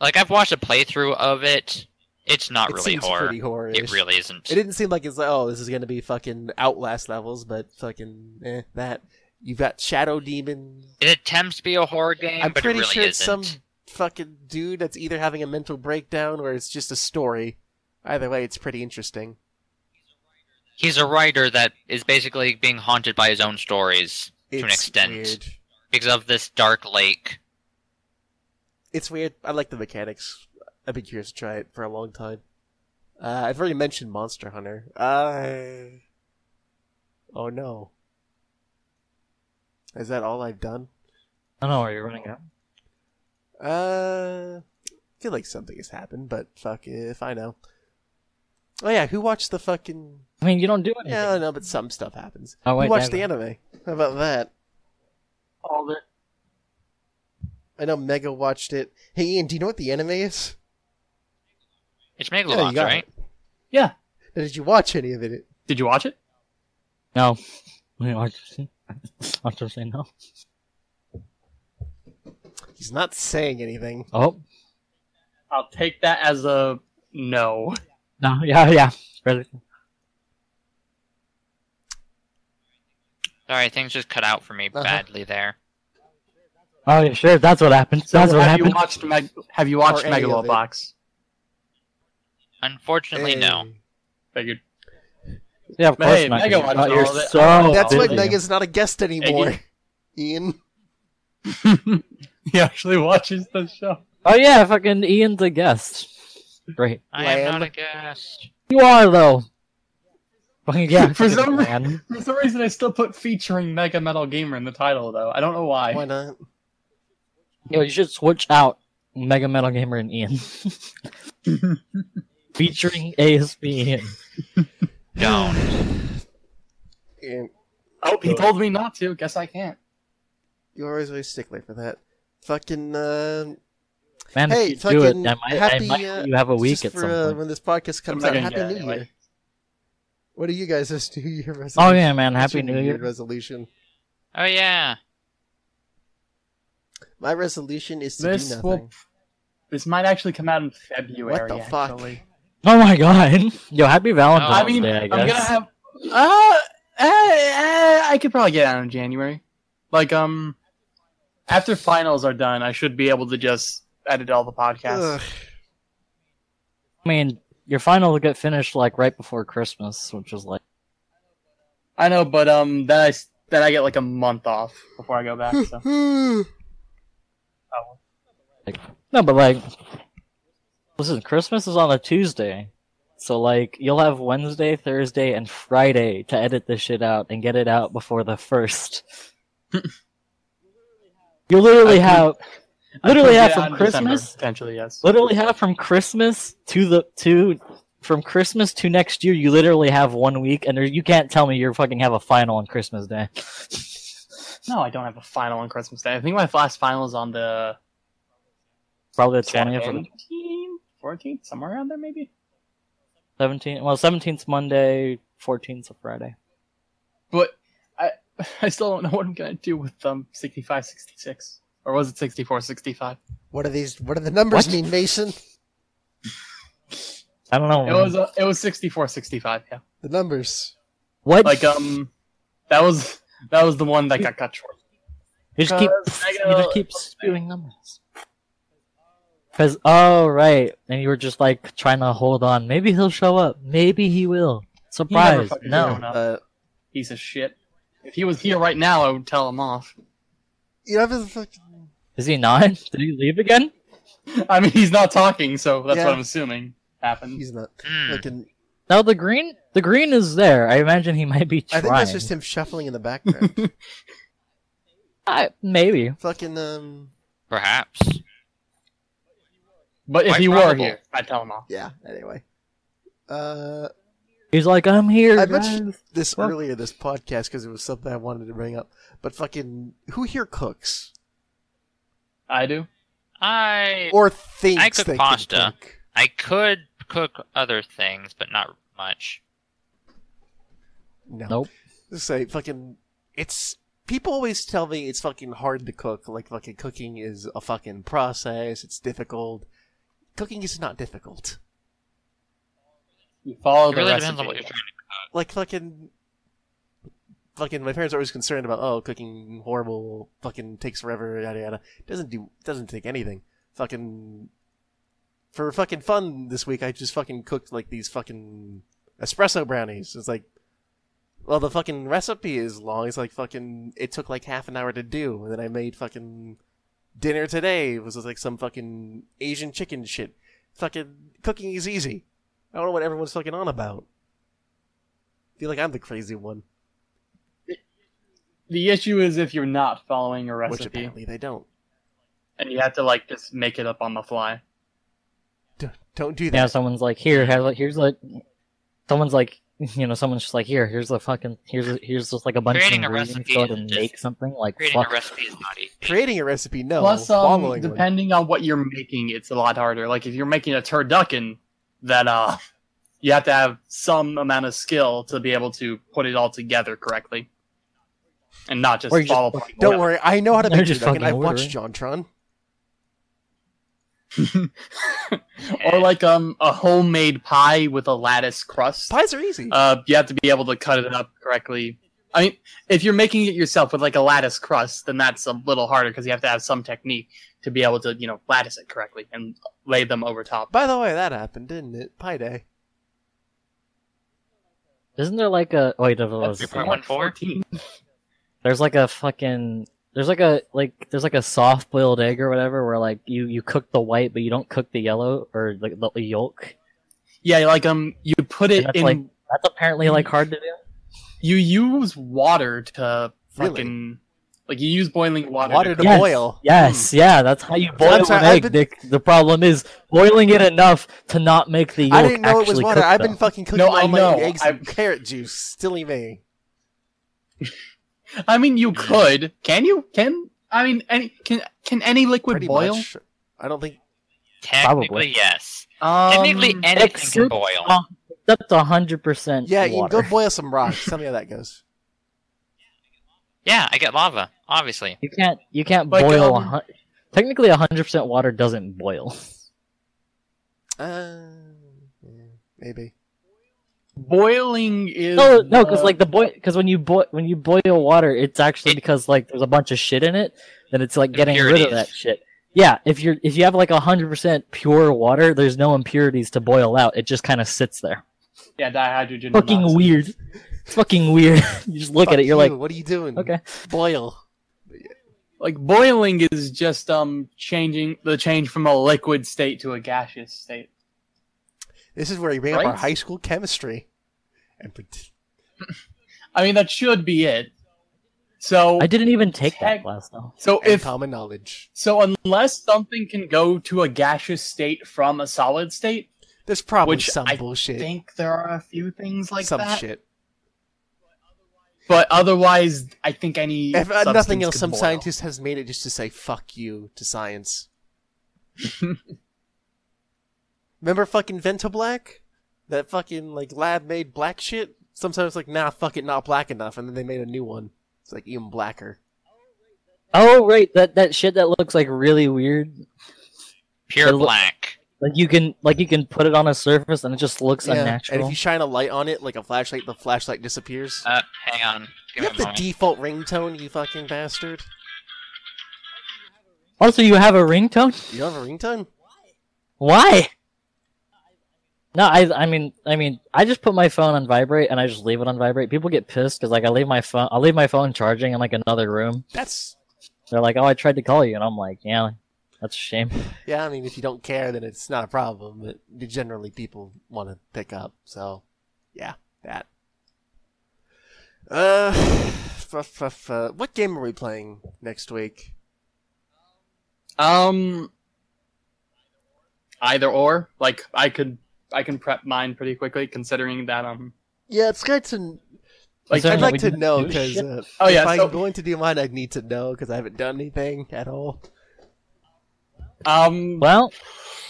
Like I've watched a playthrough of it. It's not it really horror. pretty horror. It really isn't. It didn't seem like it's like, oh, this is gonna be fucking Outlast levels, but fucking eh, that. You've got Shadow Demon. It attempts to be a horror game, I'm but pretty it really sure it's isn't. some fucking dude that's either having a mental breakdown or it's just a story. Either way, it's pretty interesting. He's a writer that is basically being haunted by his own stories It's to an extent weird. because of this dark lake. It's weird. I like the mechanics. I've been curious to try it for a long time. Uh, I've already mentioned Monster Hunter. Uh... Oh no. Is that all I've done? I don't know where you're running out. Uh, I feel like something has happened, but fuck if I know. Oh yeah, who watched the fucking? I mean, you don't do anything. Yeah, I know, but some stuff happens. Oh, wait, who watched the anime? How about that? All the I know Mega watched it. Hey Ian, do you know what the anime is? It's Yeah, Megalobox, you got right? it. Yeah. Now, Did you watch any of it? Did you watch it? no. Wait, Archer, Archer say no. He's not saying anything. Oh I'll take that as a no. no, yeah, yeah. Really? Sorry, things just cut out for me Uh-huh. badly there. Oh yeah, sure. That's what happened. So That's what have happened. you watched Meg- Have you watched Or any. Megalobox? Unfortunately, no. Hey. Figured. Yeah, of course Hey, not. Mega watched you're all of it. That's why busy. Mega's not a guest anymore. Ian. he actually watches the show. Oh yeah, fucking Ian's a guest. Great. I am not a guest. You are though. Yeah. For some re- For some reason, I still put featuring Mega Metal Gamer in the title, though. I don't know why. Why not? Yo, you should switch out Mega Metal Gamer and Ian. Featuring ASP Ian. Don't. Ian, Oh, he told me not to. Guess I can't. you're always a stickler for that. Fucking uh, Man, Hey, if you do it, fucking I might, happy, I might uh, let you have a week just at for some uh, point. when this podcast comes not out. gonna Happy get New it Year. anyway. What are you guys' New Year resolution? Oh yeah, man! What's Happy your New Year. resolution. Oh yeah. My resolution is to This do will- nothing. This might actually come out in February. What the fuck? actually. Oh my god! Yo, happy Valentine's I mean, Day. I I'm gonna have. Uh, uh, uh, I could probably get out in January. Like, um, after finals are done, I should be able to just edit all the podcasts. Ugh. I mean, your final will get finished like right before Christmas, which is like. I know, but um, then I s- then I get like a month off before I go back. So. Oh, No, but like, listen, Christmas is on a Tuesday, so like you'll have Wednesday, Thursday, and Friday to edit this shit out and get it out before the first. you literally have, literally have from in December, Christmas, potentially yes. literally have from Christmas to the to from Christmas to next year. You literally have one week, and there, you can't tell me you're fucking have a final on Christmas Day. No, I don't have a final on Christmas Day. I think my last final is on the Probably the twentieth or 17th, 14th, somewhere around there, maybe. seventeenth. Well, seventeenth Monday, fourteenth of Friday. But I, I still don't know what I'm gonna do with um 65, 66, or was it 64, 65? What are these? What do the numbers What? mean, Mason? I don't know. It was uh, it was 64, 65. Yeah, The numbers. what? like um, that was that was the one that got cut short. you just keep because you just keep spewing numbers. Cause oh right, and you were just like trying to hold on. Maybe he'll show up. Maybe he will. Surprise! fucking No. showed up. Uh, Piece of shit. If he was here right now, I would tell him off. you have a fucking. Is he not? Did he leave again? I mean, he's not talking, so that's Yeah. what I'm assuming happened. He's not. Hmm. Fucking. No, the green. The green is there. I imagine he might be trying. I think that's just him shuffling in the background. I- maybe. fucking um. Perhaps. But if Quite he were here, I'd tell him off. Yeah. Anyway. Uh, He's like, I'm here. I guys." mentioned this Well- earlier this podcast because it was something I wanted to bring up. But fucking, who here cooks I do. I or thinks I cook they can pasta. cook? I could cook other things, but not much. No. Nope. Just say fucking. It's people always tell me it's fucking hard to cook. Like fucking cooking is a fucking process. It's difficult. Cooking is not difficult. You follow It the really recipe. depends on what you're trying to cook. Like fucking. Fucking, my parents are always concerned about oh cooking horrible, fucking takes forever, yada yada. Doesn't do, doesn't take anything. Fucking, for fucking fun this week, I just fucking cooked like these fucking espresso brownies. It's like, well, the fucking recipe is long. It's like fucking, it took like half an hour to do, and then I made fucking dinner today. Was like some fucking Asian chicken shit. Fucking cooking is easy. I don't know what everyone's fucking on about. I feel like I'm the crazy one, The issue is if you're not following a which recipe apparently they don't. and you have to like just make it up on the fly. D- don't do that. Yeah, someone's like, here, have, like, here's like, someone's like, you know, someone's just like, here, here's a fucking, here's a, here's just like a bunch Creating of ingredients, recipe go and make something. Like, Creating fuck. a recipe is not easy. Creating a recipe, no. Plus, um, Following one. depending on what you're making, it's a lot harder. Like if you're making a turducken, that uh, you have to have some amount of skill to be able to put it all together correctly, and not just Or you just follow. Don't worry, I know how to make turducken. I've watched. JonTron. Or like um a homemade pie with a lattice crust. Pies are easy. Uh, you have to be able to cut it up correctly. I mean, if you're making it yourself with like a lattice crust, then that's a little harder because you have to have some technique to be able to, you know, lattice it correctly and lay them over top. By the way, that happened, didn't it? Pie Day. Isn't there like a, wait, there was, Three point one four. there's like a fucking, there's like a, like, there's like a soft boiled egg or whatever where like you, you cook the white, but you don't cook the yellow or like the yolk. Yeah, like um, you put it That's in. like- That's apparently like hard to do. you use water to Really? fucking like you use boiling water. Water to Yes. boil. Yes, yeah, that's how you boil I'm an egg, been- Nick. The problem is boiling it enough to not make the yolk I didn't know it was water. I've been fucking cooking No, all I my know. eggs I've- in carrot juice. Silly me. I mean, you could. Can you? Can I mean any? Can can any liquid Pretty boil? much. I don't think. Technically, Probably. yes. Um, Technically, anything can boil. That's a hundred percent. Yeah, you can go boil some rocks. Tell me how that goes. Yeah, I get lava. Obviously, You can't. You can't Like, boil. um, hun- Technically, a hundred percent water doesn't boil. Uh, yeah, maybe. Boiling is No, no, because uh, like the boil, because when you boil when you boil water, it's actually because like there's a bunch of shit in it, then it's like getting rid of that shit. Yeah, if you're if you have like hundred percent pure water, there's no impurities to boil out. It just kind of sits there. yeah dihydrogen. Fucking monoxide. weird. It's fucking weird. you just look Fuck at it, you're you, like, what are you doing? okay. Boil. Like boiling is just um changing the change from a liquid state to a gaseous state. This is where we bring up our high school chemistry. And pret- I mean that should be it. So I didn't even take that class though. so and if common knowledge. so unless something can go to a gaseous state from a solid state, There's probably Which some I bullshit. I think there are a few things like some that. shit. But otherwise, I think any If uh, nothing else, could some boil. scientist has made it just to say "fuck you" to science. Remember fucking Vantablack? That fucking like lab made black shit. Sometimes like nah, fuck it, not black enough, and then they made a new one. It's like even blacker. Oh right, that that shit that looks like really weird. Pure It loo- black. Like you can like you can put it on a surface and it just looks Yeah, and if you shine a light on it, like a flashlight, the flashlight disappears. Uh, hang on. you Give me have the moment. default ringtone, you fucking bastard. Also, you have a ringtone? You have a ringtone? Why? Why? No, I I mean I mean I just put my phone on vibrate and I just leave it on vibrate. People get pissed because like I leave my phone I'll leave my phone charging in like another room. That's They're like, "Oh, I tried to call you," and I'm like, "Yeah, that's a shame." yeah. I mean, if you don't care, then it's not a problem. But generally, people want to pick up. So, yeah, that. Uh, f- f- f- uh, what game are we playing next week? Um, either or. Like I could, I can prep mine pretty quickly, considering that um. Yeah, it's good to. Like, I'd like to know because uh, Oh, yeah, if I'm so- going to do mine, I'd need to know because I haven't done anything at all. Um, Well,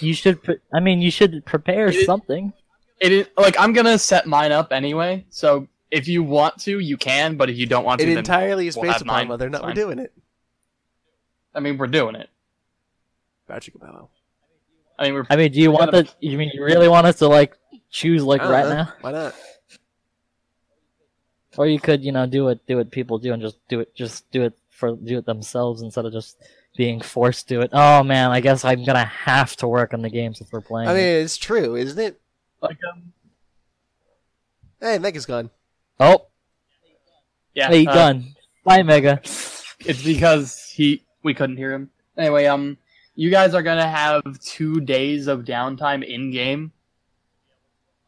you should. Pre- I mean, you should prepare It- something. it is like I'm gonna set mine up anyway. So if you want to, you can. But if you don't want It to, then entirely is we'll based upon mine, whether or not we're doing it. I mean, we're doing it. Patrick Cabello. I mean, we're I mean, do you want gonna- the? You mean you really want us to like choose like right know. now, Why not? or you could, you know, do what do what people do and just do it, just do it for do it themselves instead of just being forced to it. Oh man, I guess I'm gonna have to work on the games since we're playing. I mean, it. it's true, isn't it? like um, Hey, Mega's gone. oh, yeah. hey, uh, gone. Bye, Mega. It's because he we couldn't hear him. Anyway, um, you guys are gonna have two days of downtime in game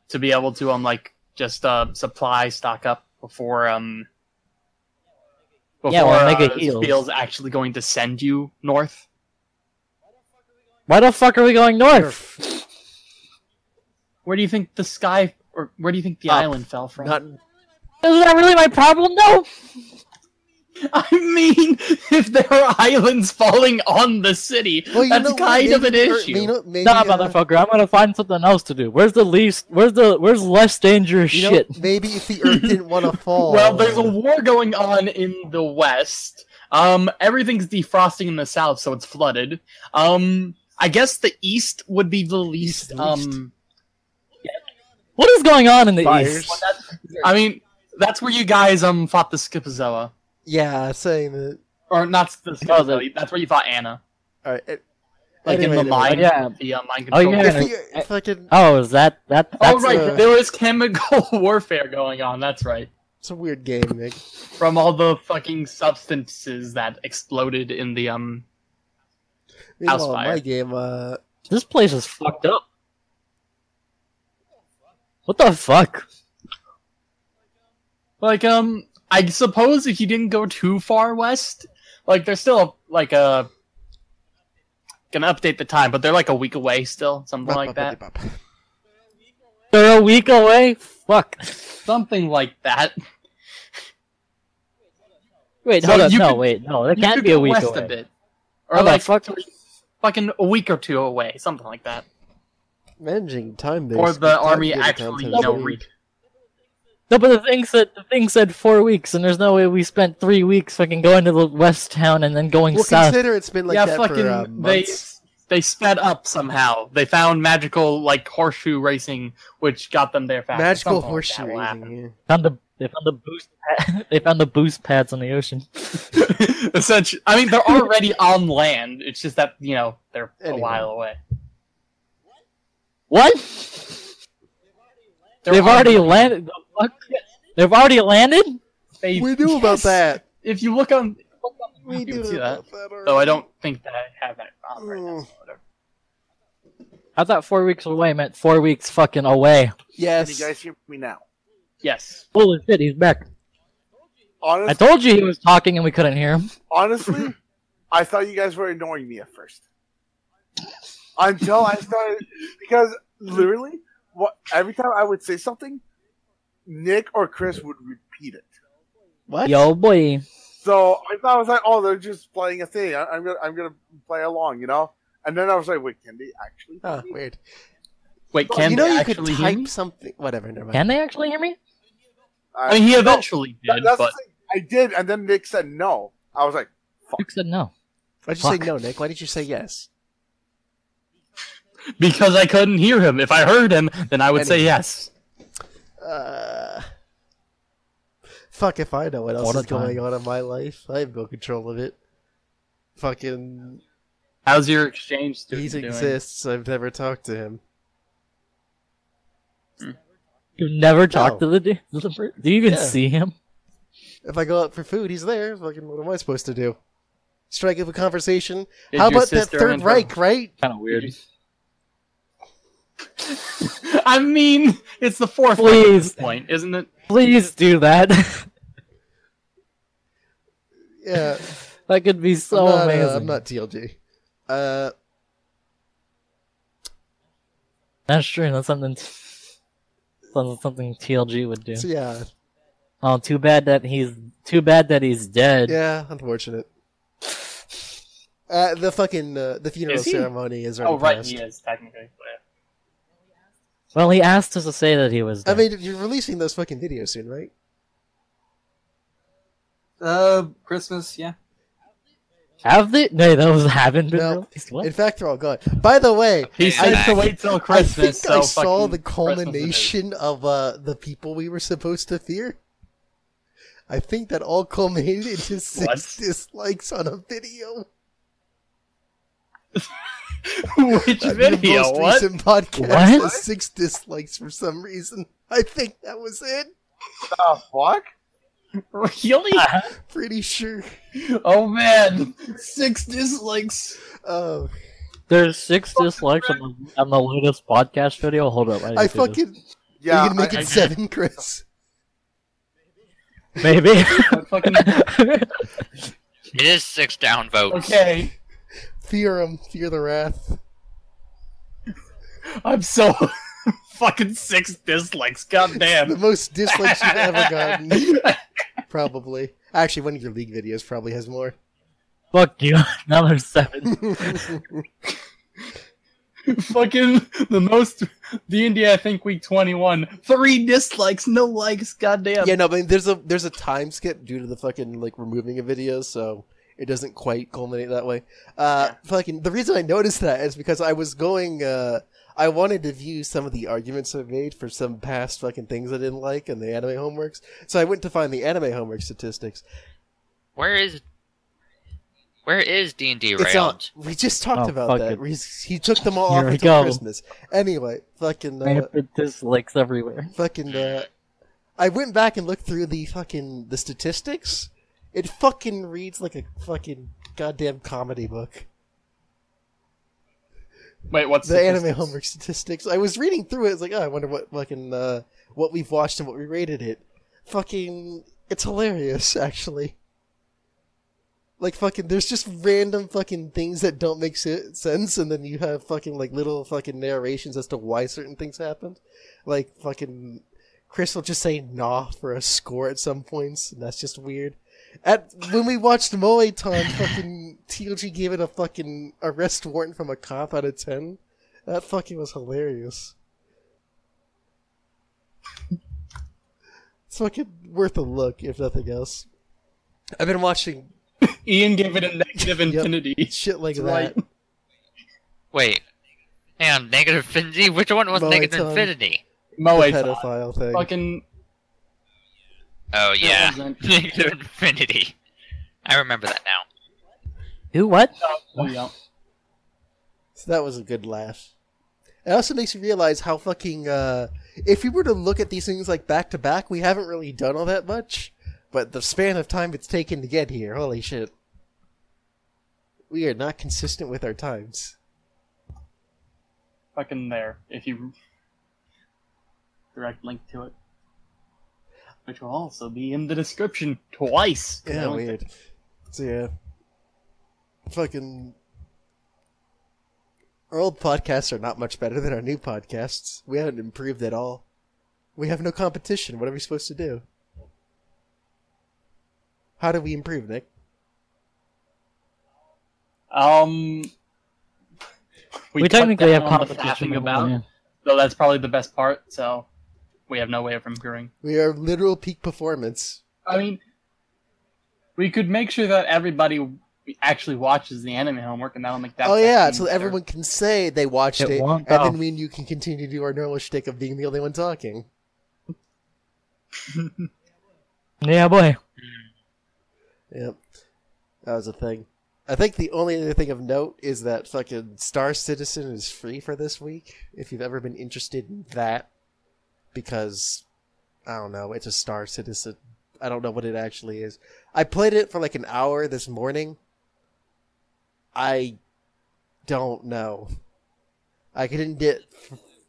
to be able to um like just uh supply stock up before um before Yeah, well, Mega uh, heals. Spiel's actually going to send you north. Why the fuck are we going north? Where do you think the sky or where do you think the Up. island fell from? Not Is that really my problem? No. I mean, if there are islands falling on the city, well, that's know what, kind of an maybe- or, issue. You know, maybe, Nah, uh, motherfucker. I'm gonna find something else to do. Where's the least? Where's the? Where's less dangerous You know, shit? maybe if the Earth didn't want to fall. Well, there's a war going on in the west. Um, everything's defrosting in the south, so it's flooded. Um, I guess the east would be the least. East, Um, What is going on in the Fires. east? I mean, that's where you guys um fought the Scipizoa, Yeah, saying that. or not the Oh, Scipizoa. the- That's where you fought Anna, All right. it- like anyway, in the anyway. mine. yeah. the uh, mind Oh, yeah. If the, if I could, Oh, is that that? That's Oh right, uh, there was chemical warfare going on. That's right. it's a weird game, Nick. From all the fucking substances that exploded in the um. Meanwhile, Housefire. my game, uh, This place is fucked up. What the fuck? Like um, I suppose if you didn't go too far west, like they're still like a. Gonna update the time, but they're like a week away still, something like that. They're a week away. Fuck. Something like that. Wait, So hold on. No, could- wait, no. That can't be a week west away. a bit, or How like fuck? fucking a week or two away, something like that. Managing time or the time army given actually, time you know, read. Read. No, but the thing said the thing said four weeks, and there's no way we spent three weeks fucking going to the west town and then going Well, south. consider it's been like yeah, that fucking for uh, they. months. they they sped up somehow. They found magical like horseshoe racing, which got them there fast. Magical Something like horseshoe that racing. Yeah. Found the they found the boost pad, they found the boost pads on the ocean. Essentially, I mean, they're already on land. It's just that you know they're Anyway. a while away. What? They're They've already land. landed. They've already landed. They- We knew about that. If you look on, look on the We map, you can see that. about that. Though I don't think that I have that on right now. Whatever. I thought four weeks away meant four weeks fucking away. Can Yes. you guys hear me now? Yes. Holy shit, he's back. Honestly, I told you he was talking and we couldn't hear him. honestly, I thought you guys were ignoring me at first. Until I started, because literally, what every time I would say something, Nick or Chris would repeat it. What? Yo, boy. So I thought I was like, oh, they're just playing a thing. I, I'm gonna, I'm gonna play along, you know. And then I was like, wait, can they actually? Oh, weird. Wait, Well, can you know they you actually could hear me? type something. Whatever. Never mind. Can they actually hear me? I mean, he No, eventually that- did, that's but. I did, and then Nick said no. I was like, Nick said no. Why'd you say no, Nick? Why did you say yes? Because I couldn't hear him. If I heard him, then I would say yes. Uh, fuck if I know what else What a is going on in my life. I have no control of it. Fucking, How's your exchange he student doing? exists. I've never talked to him. You've never talked No. to the dude. to the per- Do you even Yeah. see him? If I go out for food, he's there. Fucking, what am I supposed to do? Strike up a conversation? Did How about that Third Reich, right? Kind of weird. I mean, it's the fourth Please. point, isn't it? Please do that. Yeah. that could be so I'm not, uh, amazing. I'm not TLG. Uh, That's true. That's something. Something something TLG would do. so yeah, Oh, too bad that he's too bad that he's dead. yeah, unfortunate. Uh, the fucking uh, the funeral Is ceremony is already Oh, right, passed. he is technically. Well, he asked us to say that he was. I mean, you're releasing those fucking videos soon, right? Uh, Christmas, yeah. have they? No, those haven't been No. released. What? In fact, they're all gone. By the way, He Okay, said back. to wait till Christmas. I Christmas. think I saw the Christmas it is. culmination of uh, the people we were supposed to fear. I think that all culminated into six What? dislikes on a video. Which Uh, video? Your most What? recent podcast What? has six dislikes for some reason. I think that was it. the fuck? Really? Pretty sure. Oh man, six dislikes. Oh, There's six dislikes on the, on the latest podcast video. Hold up, I, I to do this. fucking. Yeah, you gonna make I- it seven, Chris? maybe. I fucking It is six down votes. okay. Fear him. Fear the wrath. I'm so fucking six dislikes. God The most dislikes you've ever gotten. Probably. Actually, one of your league videos probably has more. Fuck you. Now there's seven. fucking the most D and D I think week twenty one. Three dislikes, no likes. God damn. yeah, no, but there's a there's a time skip due to the fucking like removing a video, so it doesn't quite culminate that way. Uh, fucking the reason I noticed that is because I was going. Uh, I wanted to view some of the arguments I made for some past fucking things I didn't like in the anime homeworks, so I went to find the anime homework statistics. Where is where is D and D It's on. railed? We just talked Oh, about that. it. We- He took them all Here off we until go. Christmas. Anyway, fucking. Uh, Rampant dislikes everywhere. fucking uh I went back and looked through the fucking the statistics. It fucking reads like a fucking goddamn comedy book. Wait, what's The anime homework statistics. I was reading through it. It's like, oh, I wonder what fucking uh what we've watched and what we rated it. Fucking, it's hilarious actually. Like fucking, there's just random fucking things that don't make sense, and then you have fucking like little fucking narrations as to why certain things happened. Like fucking, Chris will just say "nah" for a score at some points, and that's just weird. At when we watched Moeton, fucking TLG gave it a fucking arrest warrant from a cop out of ten. That fucking was hilarious. It's fucking worth a look, if nothing else. I've been watching Ian gave it a negative infinity. shit like That's that. right. Wait. Hang on, negative infinity? Which one was Moe negative Tongue. infinity? Moe the Talk. pedophile thing. Fucking Oh yeah. wasn't. negative infinity. I remember that now. Who? What? oh, yeah. So that was a good laugh. It also makes you realize how fucking uh if you were to look at these things like back to back, we haven't really done all that much. But the span of time it's taken to get here, holy shit. We are not consistent with our times. fucking there. If you direct link to it, which will also be in the description twice. Yeah, don't weird. So yeah. Fucking our old podcasts are not much better than our new podcasts. We haven't improved at all. We have no competition. What are we supposed to do? How do we improve, Nick? Um, We, cut technically have down on the competition. faffing about, yeah. though that's probably the best part. So we have no way of improving. We are literal peak performance. I mean, we could make sure that everybody actually watches the anime homework, and that'll make that. oh yeah, so better. everyone can say they watched It it, won't, and though. then oh. me and you can continue to do our normal shtick of being the only one talking. Yeah, boy. Yep, that was a thing. I think the only other thing of note is that fucking Star Citizen is free for this week. If you've ever been interested in that, because I don't know, it's a Star Citizen. I don't know what it actually is. I played it for like an hour this morning. I don't know. I couldn't get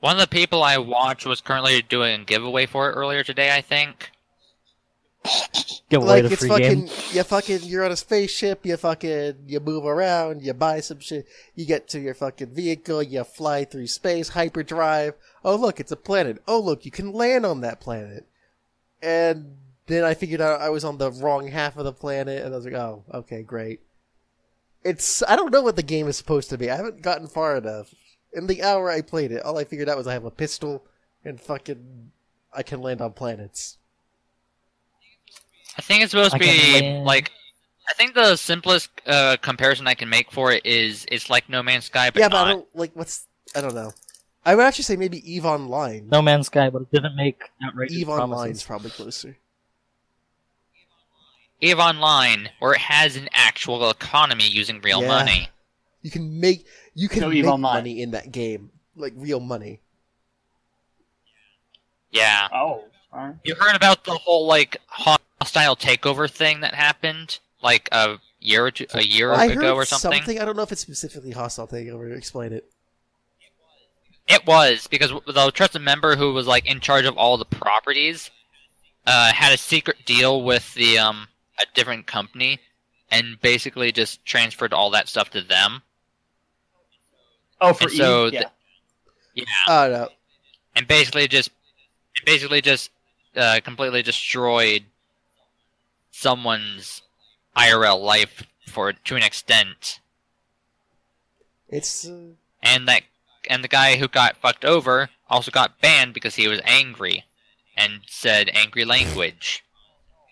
One of the people I watched was currently doing a giveaway for it earlier today, I think. Give away like the it's free fucking game. you fucking you're on a spaceship you fucking you move around you buy some shit you get to your fucking vehicle you fly through space hyperdrive oh look it's a planet oh look you can land on that planet and then i figured out i was on the wrong half of the planet and i was like oh okay great it's i don't know what the game is supposed to be i haven't gotten far enough in the hour i played it all i figured out was i have a pistol and fucking i can land on planets I think it's supposed to be like. I think the simplest uh, comparison I can make for it is it's like No Man's Sky, but yeah, not. but I don't like what's I don't know. I would actually say maybe Eve Online. No Man's Sky, but it didn't make outrageous Eve promises. Online's probably closer. Eve Online, where it has an actual economy using real Yeah. money. You can make you can So make Online. money in that game, like real money. Yeah. Oh, alright. You heard about the whole like hostile takeover thing that happened like a year or two, a year I ago heard or something? I don't know if it's specifically hostile takeover. Explain it. It was because the trusted member who was like in charge of all the properties uh, had a secret deal with the um a different company and basically just transferred all that stuff to them. Oh, for And so Eve, yeah. the- Yeah, Oh no. and basically just basically just uh, completely destroyed someone's IRL life for to an extent. It's uh, and that and the guy who got fucked over also got banned because he was angry and said angry language,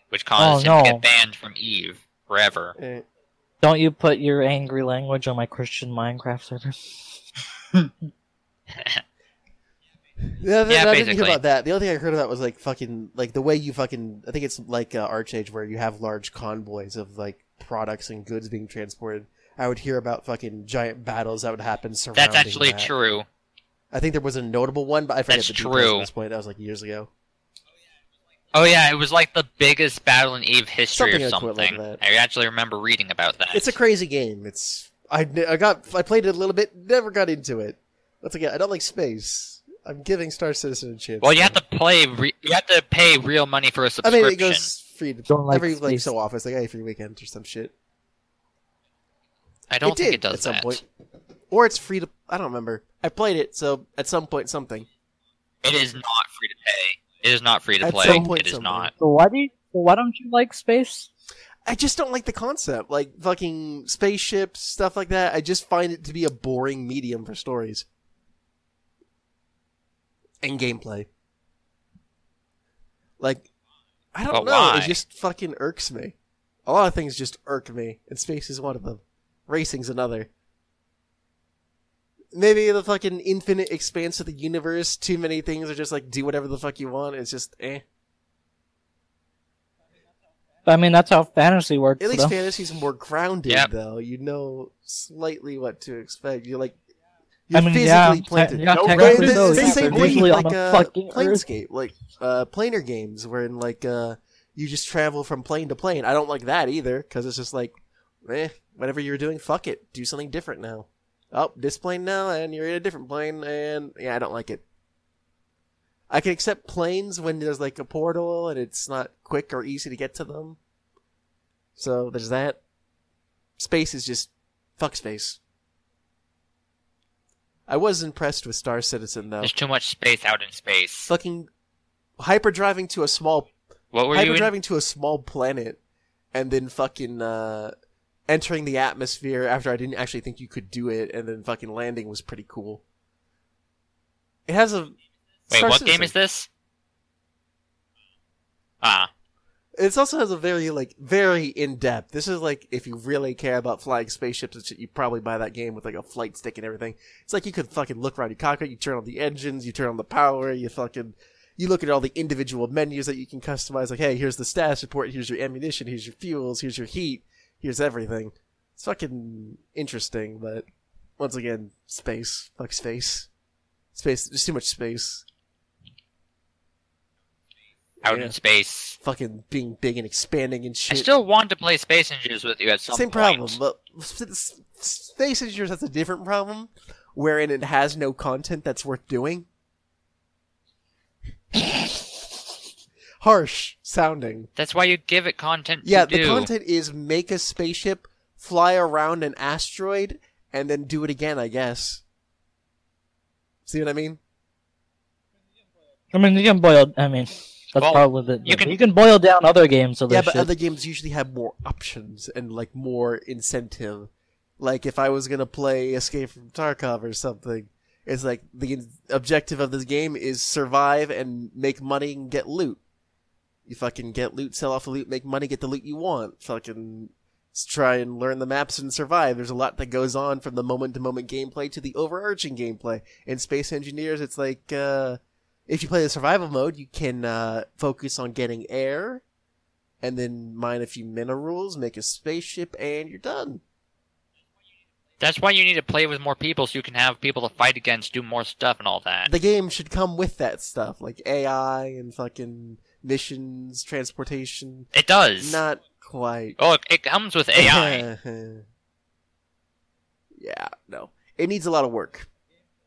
which caused Oh, him to get banned from Eve forever. Don't you put your angry language on my Christian Minecraft server? Yeah, th- Yeah, I didn't hear basically. about that. The only thing I heard about was like fucking like the way you fucking. I think it's like uh, ArcheAge where you have large convoys of like products and goods being transported. I would hear about fucking giant battles that would happen surrounding. That's actually that. true. I think there was a notable one, but I forget That's the details at this point. That was like years ago. Oh yeah, it was like the biggest battle in Eve history Something or something. like that. I actually remember reading about that. It's a crazy game. It's I I got I played it a little bit, never got into it. Once again, I don't like space. I'm giving Star Citizen a chance. well, you have to play. Re- you have to pay real money for a I subscription. I mean, it goes free to, Don't like every like so often. It's like hey, free weekend or some shit. I don't it think did it does at some that. point, or it's free to. I don't remember. I played it, so at some point something. It is not free to pay. It is not free to At play. some point It is something. not. So why do you? So why don't you like space? I just don't like the concept, like fucking spaceships, stuff like that. I just find it to be a boring medium for stories and gameplay. Like, I don't But know. why? It just fucking irks me. A lot of things just irk me, and space is one of them. Racing's another. maybe the fucking infinite expanse of the universe. Too many things are just like do whatever the fuck you want. It's just eh. I mean, that's how fantasy works. At least though. fantasy's more grounded, Yep. though. You know slightly what to expect. You're like you're mean, physically yeah, planted. te- yeah, No, technically It's so. the yeah, same they're thing like a uh, fucking Earth. Planescape, like uh, planar games, wherein like uh, you just travel from plane to plane. I don't like that either because it's just like, eh, whatever you're doing, fuck it, do something different now. Oh, this plane now, and you're in a different plane, and yeah, I don't like it. I can accept planes when there's like a portal and it's not quick or easy to get to them. So there's that. Space is just fuck space. I was impressed with Star Citizen though. There's too much space out in space. Fucking hyperdriving to a small What were you? In? hyperdriving to a small planet and then fucking uh entering the atmosphere after I didn't actually think you could do it and then fucking landing was pretty cool. It has a Wait, what game is this? Ah, It also has a very like very in depth. This is like if you really care about flying spaceships and shit, you probably buy that game with like a flight stick and everything. It's like you could fucking look around your cockpit, you turn on the engines, you turn on the power, you fucking you look at all the individual menus that you can customize. Like, hey, here's the status report, here's your ammunition, here's your fuels, here's your heat, here's everything. It's fucking interesting, but once again, space, fuck space, space. There's too much space. out Yeah. in space. Fucking being big and expanding and shit. I still want to play Space Engineers with you at some point. Same point. problem, but S- S- Space Engineers has a different problem, wherein it has no content that's worth doing. Harsh sounding. That's why you give it content. Yeah, to the do. content is make a spaceship, fly around an asteroid, and then do it again. I guess. See what I mean? I mean, you can boil. I mean, that's Well, probably the. you You can- can, you can boil down other games so yeah, but shit. other games usually have more options and like more incentive. Like if I was gonna play Escape from Tarkov or something, it's like the objective of this game is survive and make money and get loot. You fucking get loot, sell off the loot, make money, get the loot you want. Fucking try and learn the maps and survive. There's a lot that goes on from the moment to moment gameplay to the overarching gameplay. In Space Engineers, it's like uh, if you play the survival mode, you can uh, focus on getting air and then mine a few minerals, make a spaceship, and you're done. That's why you need to play with more people so you can have people to fight against, do more stuff, and all that. The game should come with that stuff, like AI and fucking missions, transportation. It does. Not quite. Oh, it, it comes with AI. yeah, no. It needs a lot of work.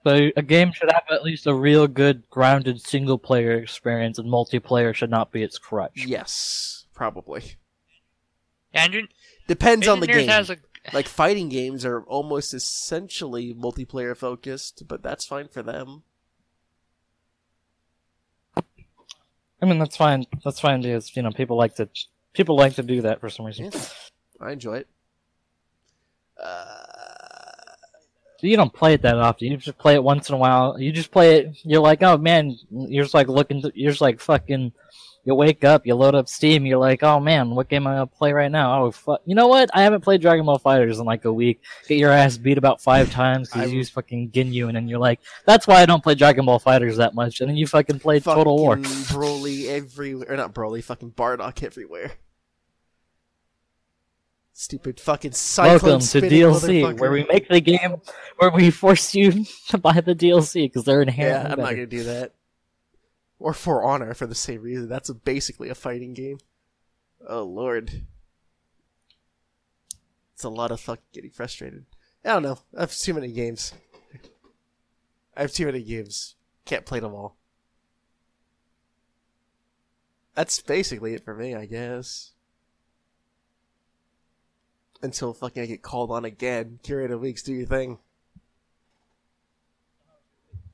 So a game should have at least a real good, grounded single player experience, and multiplayer should not be its crutch. Yes, probably. yeah, and you, Depends on the game. has a Like fighting games are almost essentially multiplayer focused, but that's fine for them. I mean, that's fine. That's fine because you know people like to people like to do that for some reason. Yeah. I enjoy it. Uh, You don't play it that often. You just play it once in a while. You just play it. You're like, oh man. You're just like looking. You're just like fucking. You wake up. You load up Steam. You're like, oh man, what game am I gonna play right now? Oh fuck. You know what? I haven't played Dragon Ball FighterZ in like a week. Get your ass beat about five times because you use fucking Ginyu, and then you're like, that's why I don't play Dragon Ball FighterZ that much. And then you fucking play Total War. Broly everywhere. Or not Broly, fucking Bardock everywhere. Stupid fucking cyclone Welcome to DLC, where we make the game where we force you to buy the DLC because they're Yeah, inherently I'm not gonna do that. Or For Honor for the same reason. That's a, basically a fighting game. Oh lord. It's a lot of fucking getting frustrated. I don't know. I have too many games. I have too many games. Can't play them all. That's basically it for me, I guess. Until fucking I get called on again. Curator Weeks, do your thing.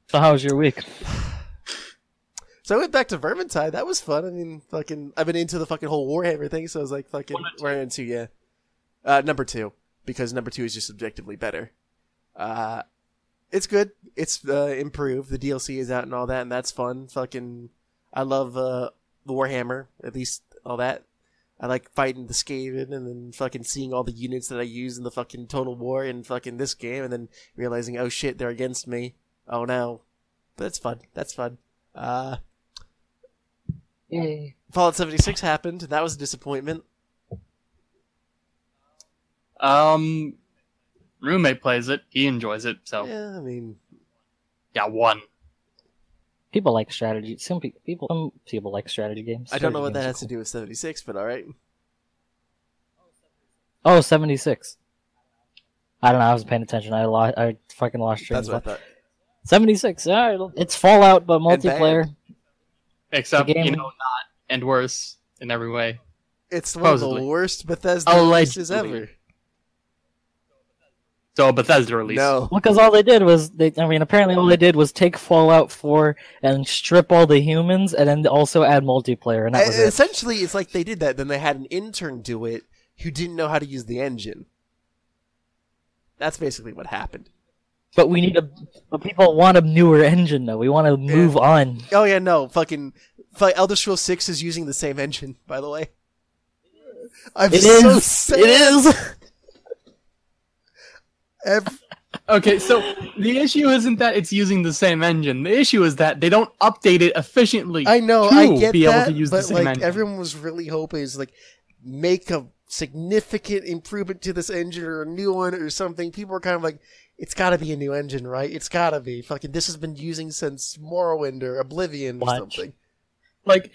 So how was your week? So I went back to Vermintide. That was fun. I mean, fucking, I've been into the fucking whole Warhammer thing, so I was like, fucking, One or two? we're into yeah. Uh, number two because number two is just objectively better. Uh, it's good. It's uh, improved. The DLC is out and all that, and that's fun. Fucking, I love uh, the Warhammer. At least all that. I like fighting the Skaven and then fucking seeing all the units that I use in the fucking Total War and fucking this game and then realizing, oh shit, they're against me. Oh no. But that's fun. That's fun. Uh, Yay. Fallout 76 happened. That was a disappointment. Um, roommate plays it. He enjoys it. So Yeah, I mean, yeah, one. People like strategy. Some pe- people, some people like strategy games. I don't know what that has are to do with 76, but alright. Oh, 76. I don't know. I wasn't paying attention. I lost. I fucking lost train. That's what I thought. thought. 76. Alright, it's Fallout, but And multiplayer. Except game- you know, not and worse in every way. It's one of the worst Bethesda oh, Allegedly. releases ever. So Bethesda release. No. Well, because all they did was they. I mean, apparently all they did was take Fallout 4 and strip all the humans, and then also add multiplayer, and that was it. Essentially, it's like they did that, then they had an intern do it who didn't know how to use the engine. That's basically what happened. But we need a. But people want a newer engine, though. We want to move on. Oh yeah, no, fucking, fu- Elder Scrolls Six is using the same engine, by the way. I'm It so is. sad. It is. Ev- Okay, so the issue isn't that it's using the same engine. The issue is that they don't update it efficiently. I know, to I get be that, able to use but the same like engine. everyone was really hoping is like make a significant improvement to this engine or a new one or something. People were kind of like, it's got to be a new engine, right? It's got to be. Fucking, this has been using since Morrowind or Oblivion or Watch. something. like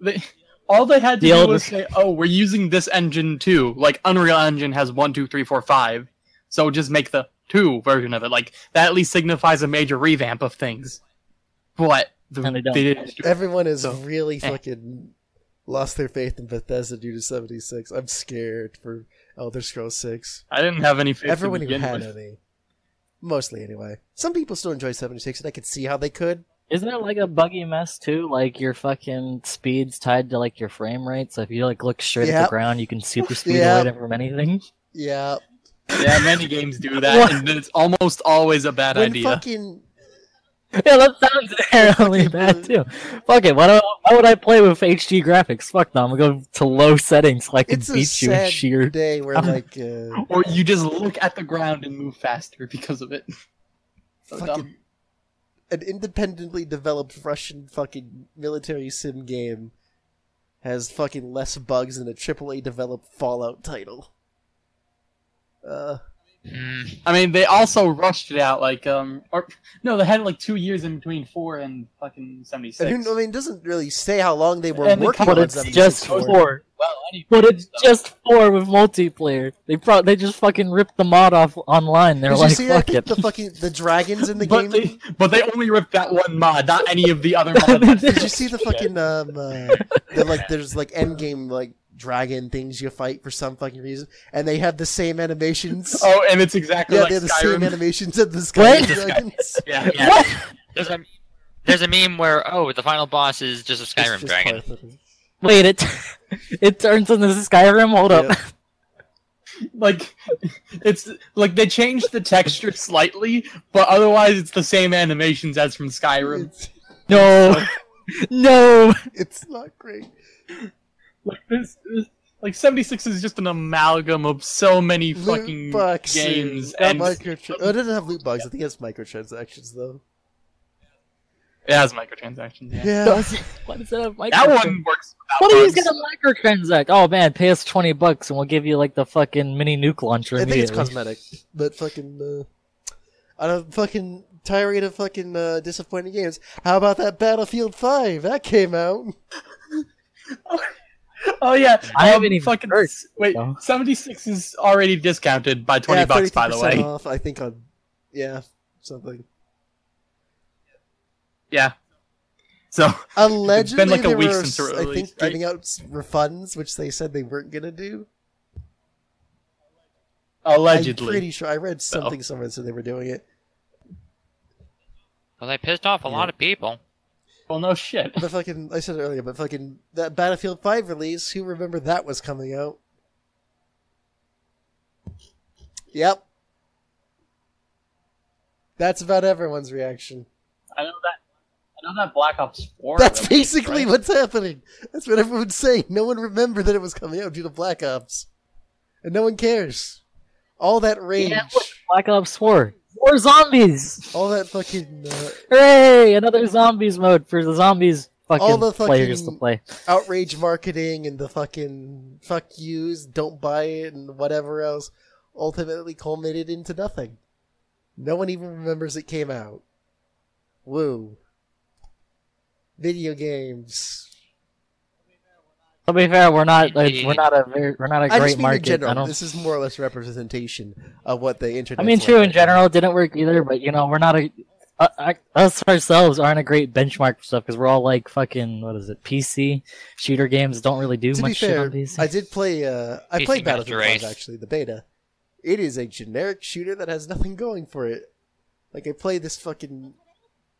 they, all they had to The do Elder- was say, "Oh, we're using this engine too." Like Unreal Engine has one, two, three, four, five, so just make the two version of it. Like that at least signifies a major revamp of things. But the, And they don't. didn't do- Everyone has So, really eh. fucking lost their faith in Bethesda due to 76. I'm scared for Elder Scrolls 6. I didn't have any faith Everyone to who begin had with. any. Mostly, anyway. Some people still enjoy 76, and I could see how they could. Isn't it like a buggy mess too? Like your fucking speed's tied to like your frame rate, so if you like look straight at the ground, you can super speed Yep. away from anything. Yeah. Yeah, many games do that, and it's almost always a bad when idea. fucking Yeah, that sounds inherently bad too. Fuck it. Why, do, why would I play with HD graphics? Fuck no. I'm gonna go to low settings so I can it's a beat you in sad sheer. day where like uh, Or you just look at the ground and move faster because of it. So fucking an independently developed Russian fucking military sim game has fucking less bugs than a AAA developed Fallout title. Uh, Mm, I mean, they also rushed it out like um, or no, they had like two years in between four and fucking seventy six. and who, I mean, it doesn't really say how long they were And working come- on But it's just for. four. Well, anyway, But it's just four with multiplayer. They pro- they just fucking ripped the mod off online. They're Did like, you see that? fuck it. The fucking the dragons in the but game. they but they only ripped that one mod, not any of the other mods. Did you see the fucking um uh, the, like there's like end game like dragon things you fight for some fucking reason, and they have the same animations. Oh, and it's exactly yeah, like they have the same animations of the What? Sky Sky- dragons. Yeah, yeah. There's a there's a meme where oh the final boss is just a Skyrim just dragon. part it. Wait, it it turns into the Skyrim. Hold up. Yeah. like it's like they changed the texture slightly, but otherwise it's the same animations as from Skyrim. It's, No, no. it's not great. Like this, this like seventy six is just an amalgam of so many fucking Loot boxes, games, not and microtra- oh, it doesn't have loot bugs. I think it has microtransactions though. it has microtransactions. Yeah. Yeah. Does it- Why does it have That one works. Without What are you gonna microtransact? Oh man, pay us twenty bucks and we'll give you like the fucking mini nuke launcher I think it's cosmetic, but fucking uh, on a fucking tirade of fucking uh, disappointing games. How about that Battlefield Five that came out? Oh yeah, I um, haven't even fucking heard, wait. so. Seventy six is already discounted by twenty yeah, bucks. By the way, off. I think on yeah something. yeah. So Allegedly, been like a week were, since it I think, released, right? giving out refunds, which they said they weren't gonna do. allegedly, I'm pretty sure I read something somewhere that said they were doing it. Well, they pissed off a lot of people. Well, no shit. But fucking, I said it earlier, but fucking that Battlefield Five release. Who remember that was coming out? Yep. That's about everyone's reaction. I know that. I know that Black Ops 4. That's basically right? what's happening. That's what everyone's saying. No one remembered that it was coming out due to Black Ops, and no one cares. All that rage, Yeah, Black Ops 4. More zombies! all that fucking uh, Hooray! Another zombies mode for the zombies fucking, All the fucking players to play. outrage marketing and the fucking fuck yous, don't buy it, and whatever else, ultimately culminated into nothing. No one even remembers it came out. Woo. Video games. To be fair, we're not like, we're not a very, we're not a I great just mean market. in general. I don't. This is more or less representation of what the internet. I mean, true in general, it didn't work either. But you know, we're not a uh, us ourselves aren't a great benchmark for stuff because we're all like fucking what is it? PC shooter games don't really do to much be shit on PC. I did play. Uh, I PC played Master Battlefield Race. 5 actually, the beta. It is a generic shooter that has nothing going for it. Like I play this fucking,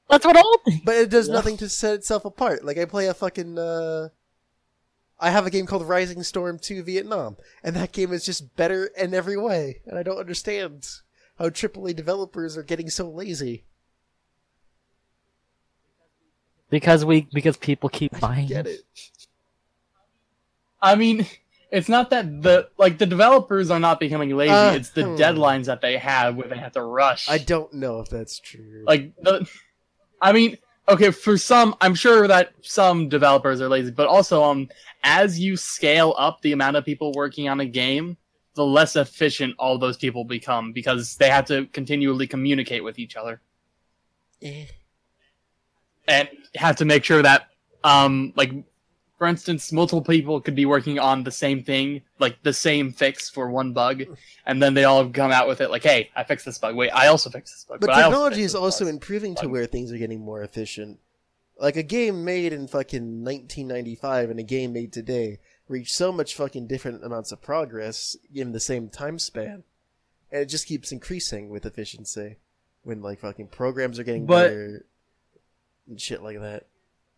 That's what all. but it does Yeah. nothing to set itself apart. Like I play a fucking. Uh, I have a game called Rising Storm 2 Vietnam, and that game is just better in every way, and I don't understand how AAA developers are getting so lazy. Because we because people keep buying I Get it? I mean, it's not that the like the developers are not becoming lazy. Uh, it's the hmm. deadlines that they have where they have to rush. I don't know if that's true. like the. I mean, okay, for some, I'm sure that some developers are lazy, but also, um, as you scale up the amount of people working on a game, the less efficient all those people become because they have to continually communicate with each other Eh. and have to make sure that, um, like, for instance, multiple people could be working on the same thing, like the same fix for one bug, and then they all come out with it like, "Hey, I fixed this bug. Wait, I also fixed this bug." But I also technology is also bug." improving to where things are getting more efficient. Like a game made in fucking 1995 and a game made today reach so much fucking different amounts of progress in the same time span, and it just keeps increasing with efficiency. When like fucking programs are getting But- better and shit like that.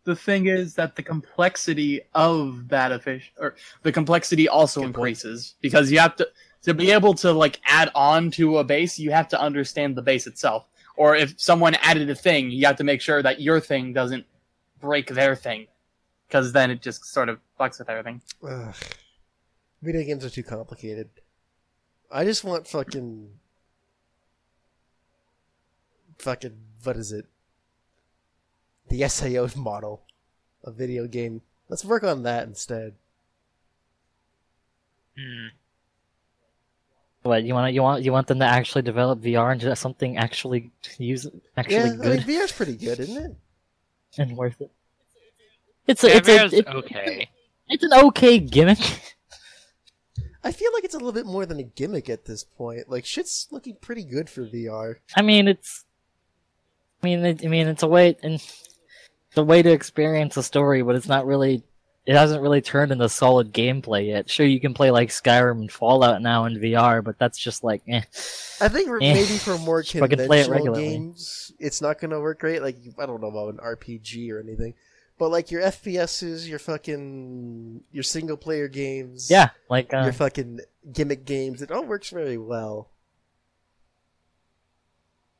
The thing is that the complexity of that effic- or the complexity also Good point. increases because you have to to be able to like add on to a base you have to understand the base itself or if someone added a thing you have to make sure that your thing doesn't break their thing because then it just sort of fucks with everything Ugh. Video games are too complicated. I just want fucking. Fucking. What is it? The SAO model of video game. Let's work on that instead. Hmm. What you want? You want? You want them to actually develop VR into something actually use actually yeah, I good mean, VR's pretty good, isn't it? and worth it. It's a, Yeah, it's a, it- okay. it's an okay gimmick. I feel like it's a little bit more than a gimmick at this point. Like, shit's looking pretty good for VR. I mean, it's. I mean, it, I mean, it's a way and it's a way to experience a story, but it's not really. It hasn't really turned into solid gameplay yet. Sure, you can play like Skyrim and Fallout now in VR, but that's just like, eh. I think Eh. maybe for more Just fucking play it conventional regularly. games, it's not gonna work great. Like I don't know about an RPG or anything, but like your FPSs, your fucking your single player games, Yeah, like uh, your fucking gimmick games, it all works very well.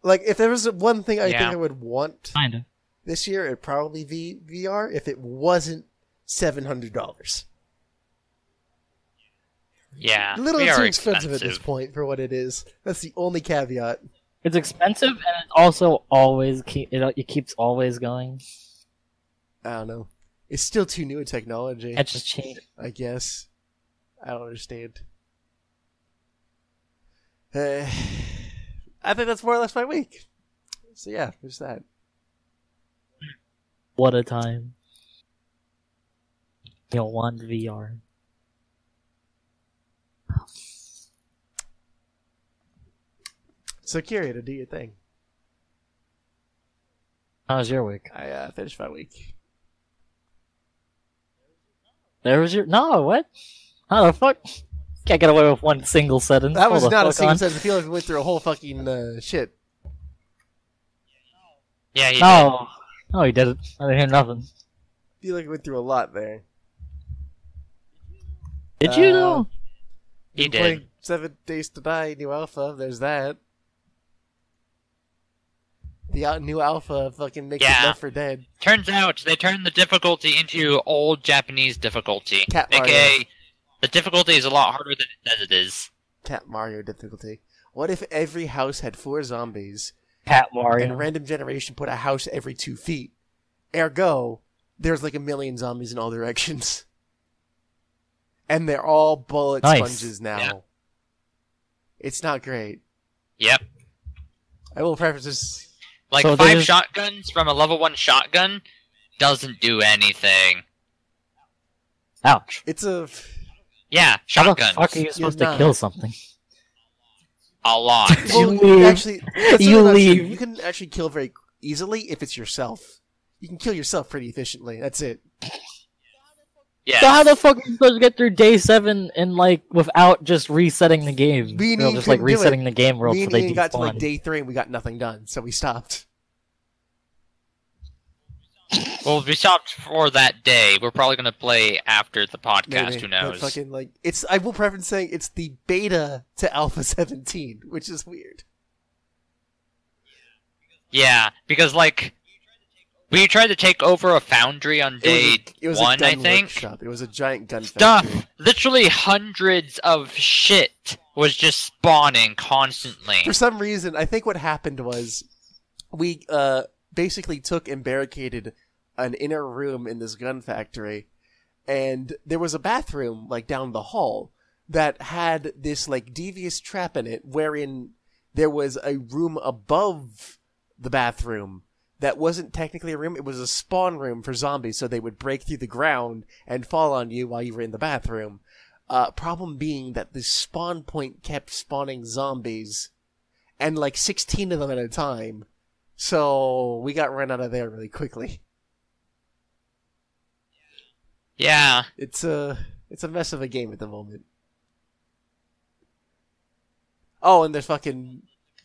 Like if there was one thing I Yeah. think I would want kinda. This year, it'd probably be VR if it wasn't seven hundred dollars. Yeah. A little too are expensive, at this point for what it is. That's the only caveat. It's expensive, and it also always keep it. It keeps always going. I don't know. It's still too new a technology. It just changed. I guess. I don't understand. Uh, I think that's more or less my week. So yeah, there's that. What a time. You'll want VR. So Kira, to do your thing. How's your week? I uh, finished my week. There was your no. What? How the fuck? Can't get away with one single sentence. That was not a single on. sentence. I feel like we went through a whole fucking uh, shit. Yeah, he No, no, he did it. I didn't hear nothing. I feel like we went through a lot there. Did you Uh, though? He did. playing Seven Days to Die, New Alpha. There's that. The new alpha fucking makes Yeah. it Left 4 Dead. Turns out they turned the difficulty into old Japanese difficulty. Cat Mario. AKA, the difficulty is a lot harder than it says it is. Cat Mario difficulty. What if every house had four zombies Cat Mario. and random generation put a house every two feet? Ergo, there's like a million zombies in all directions. And they're all bullet Nice. sponges now. Yeah. It's not great. Yep. I will preface this. Like So five there's- shotguns from a level one shotgun doesn't do anything. Ouch. It's a. Yeah, How the shotguns. fuck are you supposed to kill something? A lot. Well, You you leave. actually, You really true. leave. You can actually kill very easily if it's yourself. You can kill yourself pretty efficiently. That's it. yeah. So how the fuck are you supposed to get through day seven and like without just resetting the game? Me and Or Ian just like couldn't do it. resetting the game world Me so they got to like day three and we got nothing done, so we stopped. Well, we stopped for that day. We're probably gonna play after the podcast. Maybe, Who but knows? Fucking like it's. I will preface saying it's the beta to Alpha 17, which is weird. Yeah, because like we tried to take over a foundry on It was day a, it was one, a I think. workshop. It was a giant gun Stuff. factory. Literally hundreds of shit was just spawning constantly. For some reason, I think what happened was we uh basically took and barricaded an inner room in this gun factory, and there was a bathroom like down the hall that had this like devious trap in it, wherein there was a room above the bathroom that wasn't technically a room; it was a spawn room for zombies, so they would break through the ground and fall on you while you were in the bathroom. Uh, problem being that the spawn point kept spawning zombies, and like 16 of them at a time. So we got run out of there really quickly. Yeah. It's a it's a mess of a game at the moment. Oh, and they're fucking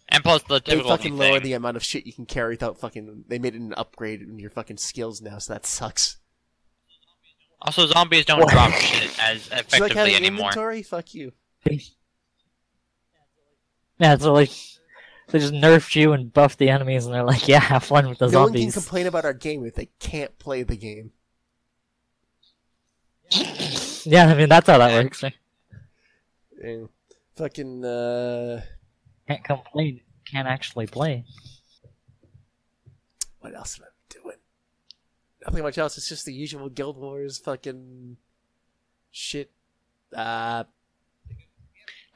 And plus the they difficulty fucking lowered thing. the amount of shit you can carry without fucking. They made it an upgrade in your fucking skills now, so that sucks. Also, zombies don't What? drop shit as Do you like effectively having anymore. inventory? Fuck you. Yeah, so like they just nerfed you and buffed the enemies, and they're like, "Yeah, have fun with the no one can zombies." complain about our game if they can't play the game. Yeah, I mean that's how that works. right? Yeah. Fucking uh, Can't complain. Can't actually play. what else am I doing? Nothing much else. It's just the usual Guild Wars fucking shit. Uh,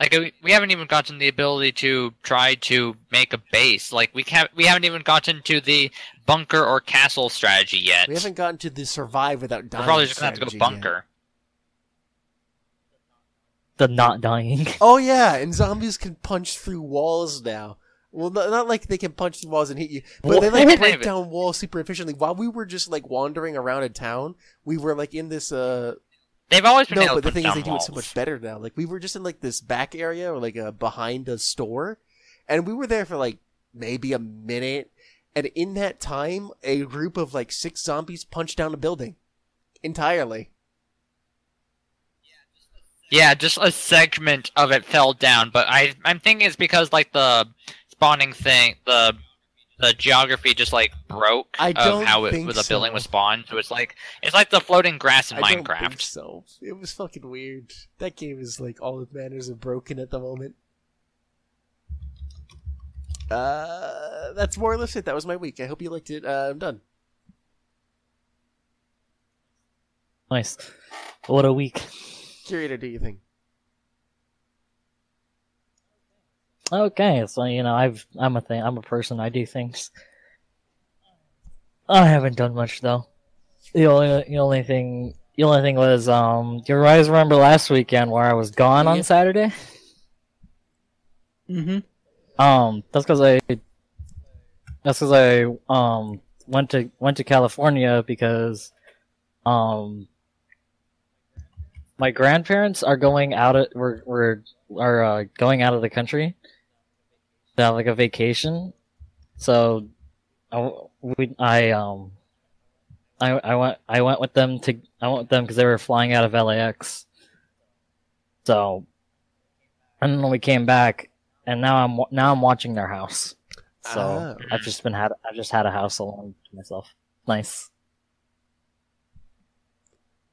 Like we, we haven't even gotten the ability to try to make a base. Like we can't. We haven't even gotten to the bunker or castle strategy yet. we haven't gotten to the survive without dying. We're probably just gonna have to go strategy yet. bunker. The not dying. Oh yeah, and zombies can punch through walls now. Well, not, not like they can punch through walls and hit you, but they like break down walls super efficiently. While we were just like wandering around a town, we were like in this. uh They've always been No, but the thing is, they do it so much better now. Like we were just in like this back area or like a behind a store, and we were there for like maybe a minute. And in that time, a group of like six zombies punched down a building entirely. Yeah, just a segment of it fell down, but I I'm thinking it's because like the spawning thing, the the geography just like broke I of don't how it think the building so. was spawned. So it's like it's like the floating grass in I don't think Minecraft. so. It was fucking weird. That game is like all the manners are broken at the moment. Uh, that's more or less it. That was my week. I hope you liked it. Uh, I'm done. nice. What a week. Curator, do you think? Okay, so you know, I've I'm a thing. I'm a person. I do things. I haven't done much though. The only the only thing the only thing was um. Do you guys remember last weekend where I was gone Yeah. on Saturday? Mm-hmm. Um, that's because I that's because I um went to went to California because um my grandparents are going out of we're we're are uh, going out of the country to have like a vacation, so I we I um I I went I went with them to I went with them because they were flying out of LAX, so and then we came back and now I'm now I'm watching their house. So Ah. I've just been had I've just had a house alone to myself. Nice.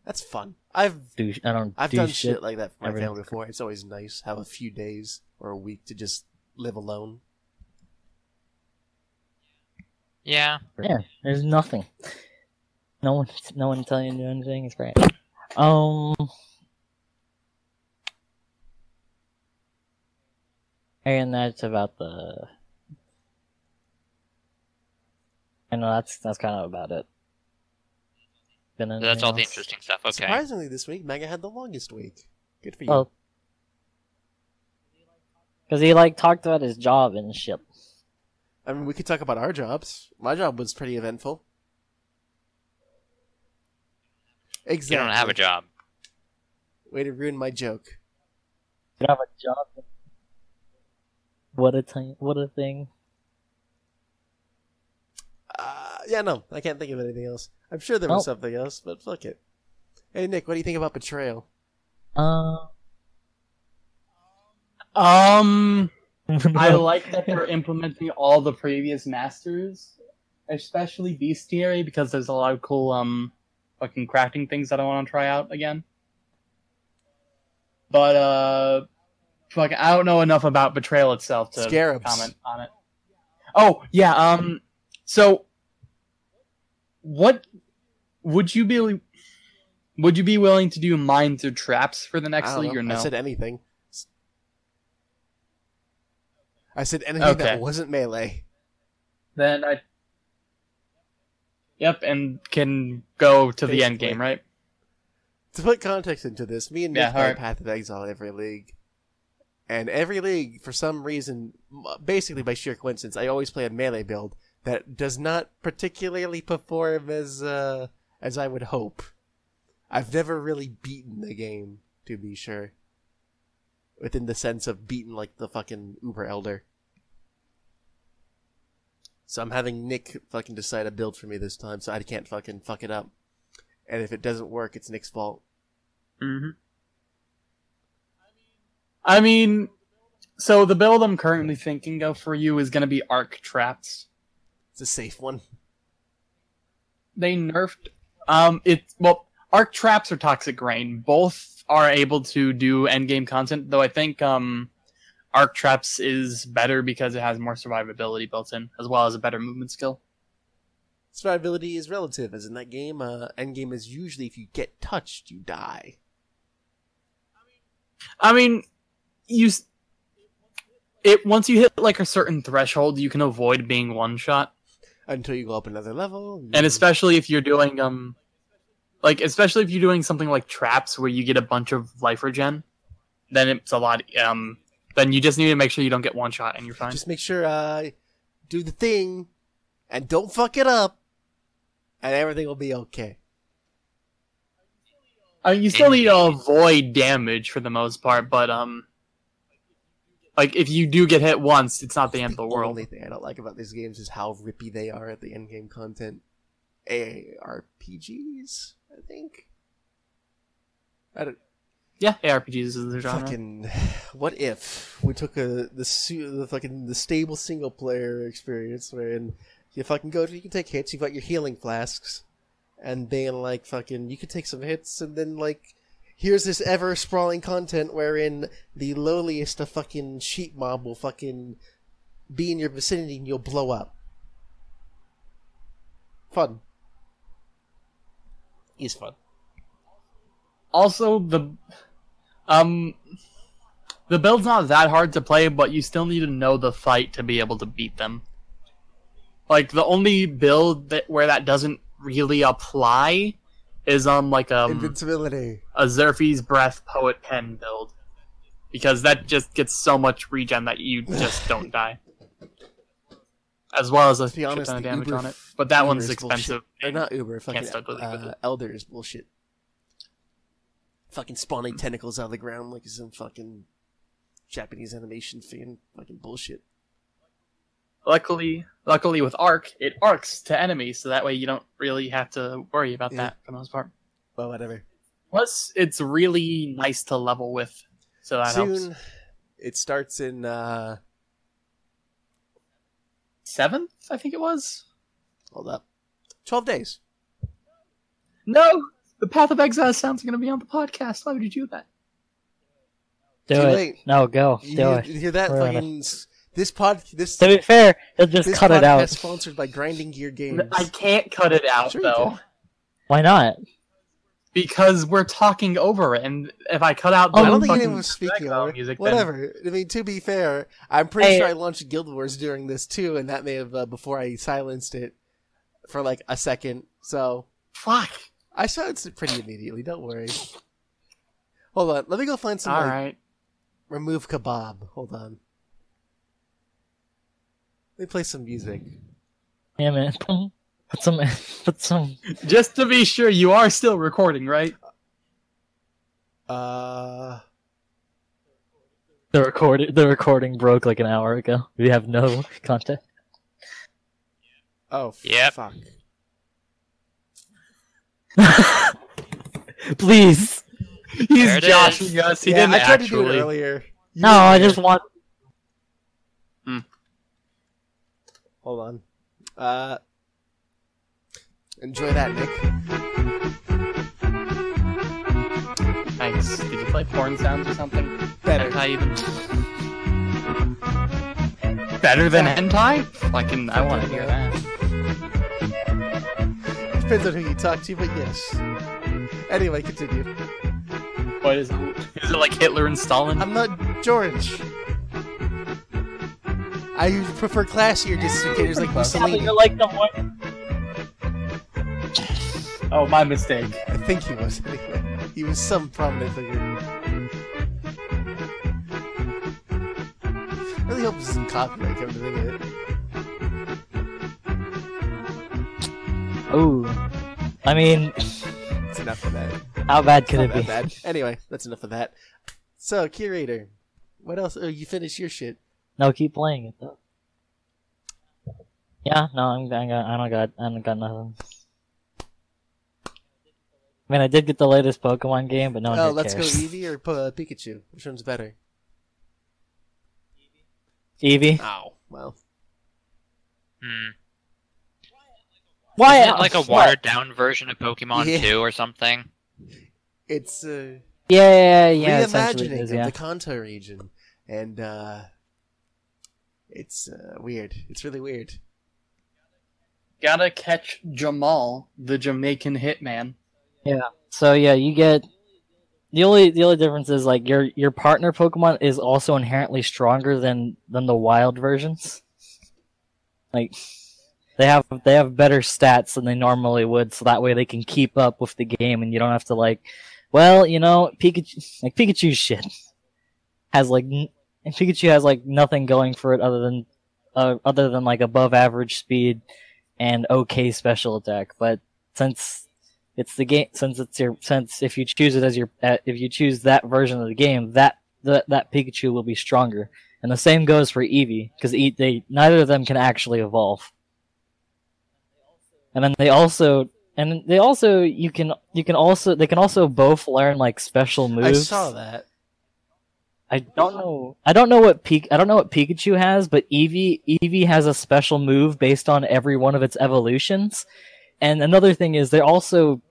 That's fun. I've Do I don't I've do done shit. shit like that for my family before. It's always nice have a few days or a week to just live alone. Yeah. Yeah, there's nothing. No one, no one telling you to do anything. It's great. Um, and that's about the. I know that's that's kind of about it. Been That's anything all the interesting stuff. Okay. Surprisingly, this week Mega had the longest week. Good for you. Well, because he like talked about his job and shit. I mean, we could talk about our jobs. My job was pretty eventful. Exactly. You don't have a job. Way to ruin my joke. You have a job. What a time! What a thing! Uh, yeah, no, I can't think of anything else. I'm sure there was Well- something else, but fuck it. Hey, Nick, what do you think about Betrayal? Uh, Um, I like that they're implementing all the previous masters, especially Bestiary, because there's a lot of cool um fucking crafting things that I want to try out again. But uh, fuck, I don't know enough about Betrayal itself to Scarabs. comment on it. Oh yeah, um, so what would you be? Would you be willing to do mines or traps for the next league know. or no? I said anything. I said anything Okay. that wasn't melee. then I. Yep, and can go to the end game, right? To put context into this, me and Nick Yeah, play alright. Path of Exile every league. And every league, for some reason, basically by sheer coincidence, I always play a melee build that does not particularly perform as uh, as I would hope. I've never really beaten the game, to be sure. Within the sense of beaten like the fucking Uber Elder. So I'm having Nick fucking decide a build for me this time, so I can't fucking fuck it up. And if it doesn't work, it's Nick's fault. Mm-hmm. I mean, so the build I'm currently thinking of for you is going to be Arc Traps. It's a safe one. They nerfed. Um, it well, Arc Traps or Toxic Rain both are able to do endgame content, though I think um, Arc Traps is better because it has more survivability built in, as well as a better movement skill. Survivability is relative, as in that game, uh, endgame is usually if you get touched, you die. I mean, you it once you hit like a certain threshold, you can avoid being one shot, Until you go up another level. and especially if you're doing um, like especially if you're doing something like traps where you get a bunch of life regen, then it's a lot. Um, then you just need to make sure you don't get one shot, and you're fine. Just make sure, uh, do the thing, and don't fuck it up, and everything will be okay. I mean, you still need to avoid damage for the most part, but um, like if you do get hit once, it's not the end of the world. The only thing I don't like about these games is how rippy they are at the end game content. ARPGs, I think. I don't. Yeah, ARPGs is the genre. Fucking, what if we took a the su- the fucking the stable single player experience wherein you fucking go, to you can take hits, you've got your healing flasks, and then like fucking you could take some hits, and then like here's this ever sprawling content wherein the lowliest of fucking sheep mob will fucking be in your vicinity and you'll blow up. Fun. Is fun. also the um the build's not that hard to play but you still need to know the fight to be able to beat them like the only build that where that doesn't really apply is um like um Invincibility. a Zerphi's breath poet pen build because that just gets so much regen that you just don't die as well as a To be shit honest, ton of the damage Uber on it but that Uber one's expensive Bullshit. Or not Uber, fucking start building with uh, it. Elder bullshit. Fucking spawning tentacles out of the ground like some fucking Japanese animation fan. Fucking bullshit. Luckily, luckily with arc, it arcs to enemies, so that way you don't really have to worry about Yeah. that for the most part. Well, whatever. Plus, it's really nice to level with, so that Soon, helps. it starts in uh, seventh, I think it was. Hold up. 12 days. No, the Path of Exile sounds going to be on the podcast. Why would you do that? Do Too it. late. No, go. You Do hear, it. you hear that? Fucking, this pod, this, To be fair, he'll just this cut it podcast out. sponsored by Grinding Gear Games. I can't cut it out Sure though. Why not? Because we're talking over it, and if I cut out the Oh, I don't think fucking anyone was speaking over it. music, then- Whatever. I mean, to be fair, I'm pretty Hey. sure I launched Guild Wars during this too, and that may have uh, before I silenced it for like a second. So Fuck. I silenced it pretty immediately. Don't worry. Hold on. Let me go find some All like, right. remove kebab. Hold on. Let me play some music. Yeah, man. Put some. Put some. Just to be sure, you are still recording, right? Uh, The record. The recording broke like an hour ago. We have no content. oh, yeah. fuck. Please. He's There it joshing is. us. He yeah, didn't I tried to actually. do it earlier. You No, I just want. Hold on. Uh, enjoy that, Nick. Thanks. Did you play porn sounds or something? Better. Hentai even. Better than hentai? Fucking, I want to hear that. Depends on who you talk to, but yes. Anyway, continue. What is it? Is it like Hitler and Stalin? I'm not George. I prefer classier dictators like Mussolini. You're like the one. Oh, my mistake. I think he was anyway. He was some prominent figure. I really hope this isn't copyright. Come to think of it. Ooh. I mean, It's enough of that. how bad could Not it be? bad. Anyway, that's enough of that. So, curator, what else? Oh, you finished your shit. No, keep playing it though. Yeah, no, I'm, I got, I don't got, I don't got nothing. I mean, I did get the latest Pokemon game, but no one oh, here let's go cares. Eevee or uh, Pikachu. Which one's better? Eevee. Ow. Well, Hmm. Why? Isn't it like a what? watered down version of Pokemon Yeah. 2 or something? it's uh, Yeah, yeah, yeah. essentially it reimagining is, of yeah. the Kanto region, and uh, it's uh, weird. It's really weird. Gotta catch Jamal, the Jamaican hitman. So yeah, you get the only the only difference is like your your partner Pokemon is also inherently stronger than than the wild versions. Like they have they have better stats than they normally would, so that way they can keep up with the game, and you don't have to like, well, you know, Pikachu like Pikachu's shit has like and Pikachu has like nothing going for it other than uh, other than like above average speed and okay special attack, but since it's the game since it's your since if you choose it as your uh, if you choose that version of the game that that that Pikachu will be stronger and the same goes for Eevee because e- they neither of them can actually evolve and then they also and they also you can you can also they can also both learn like special moves I saw that. I don't know. I don't know what Pik- I don't know what Pikachu has, but Eevee Eevee has a special move based on every one of its evolutions. And another thing is they're also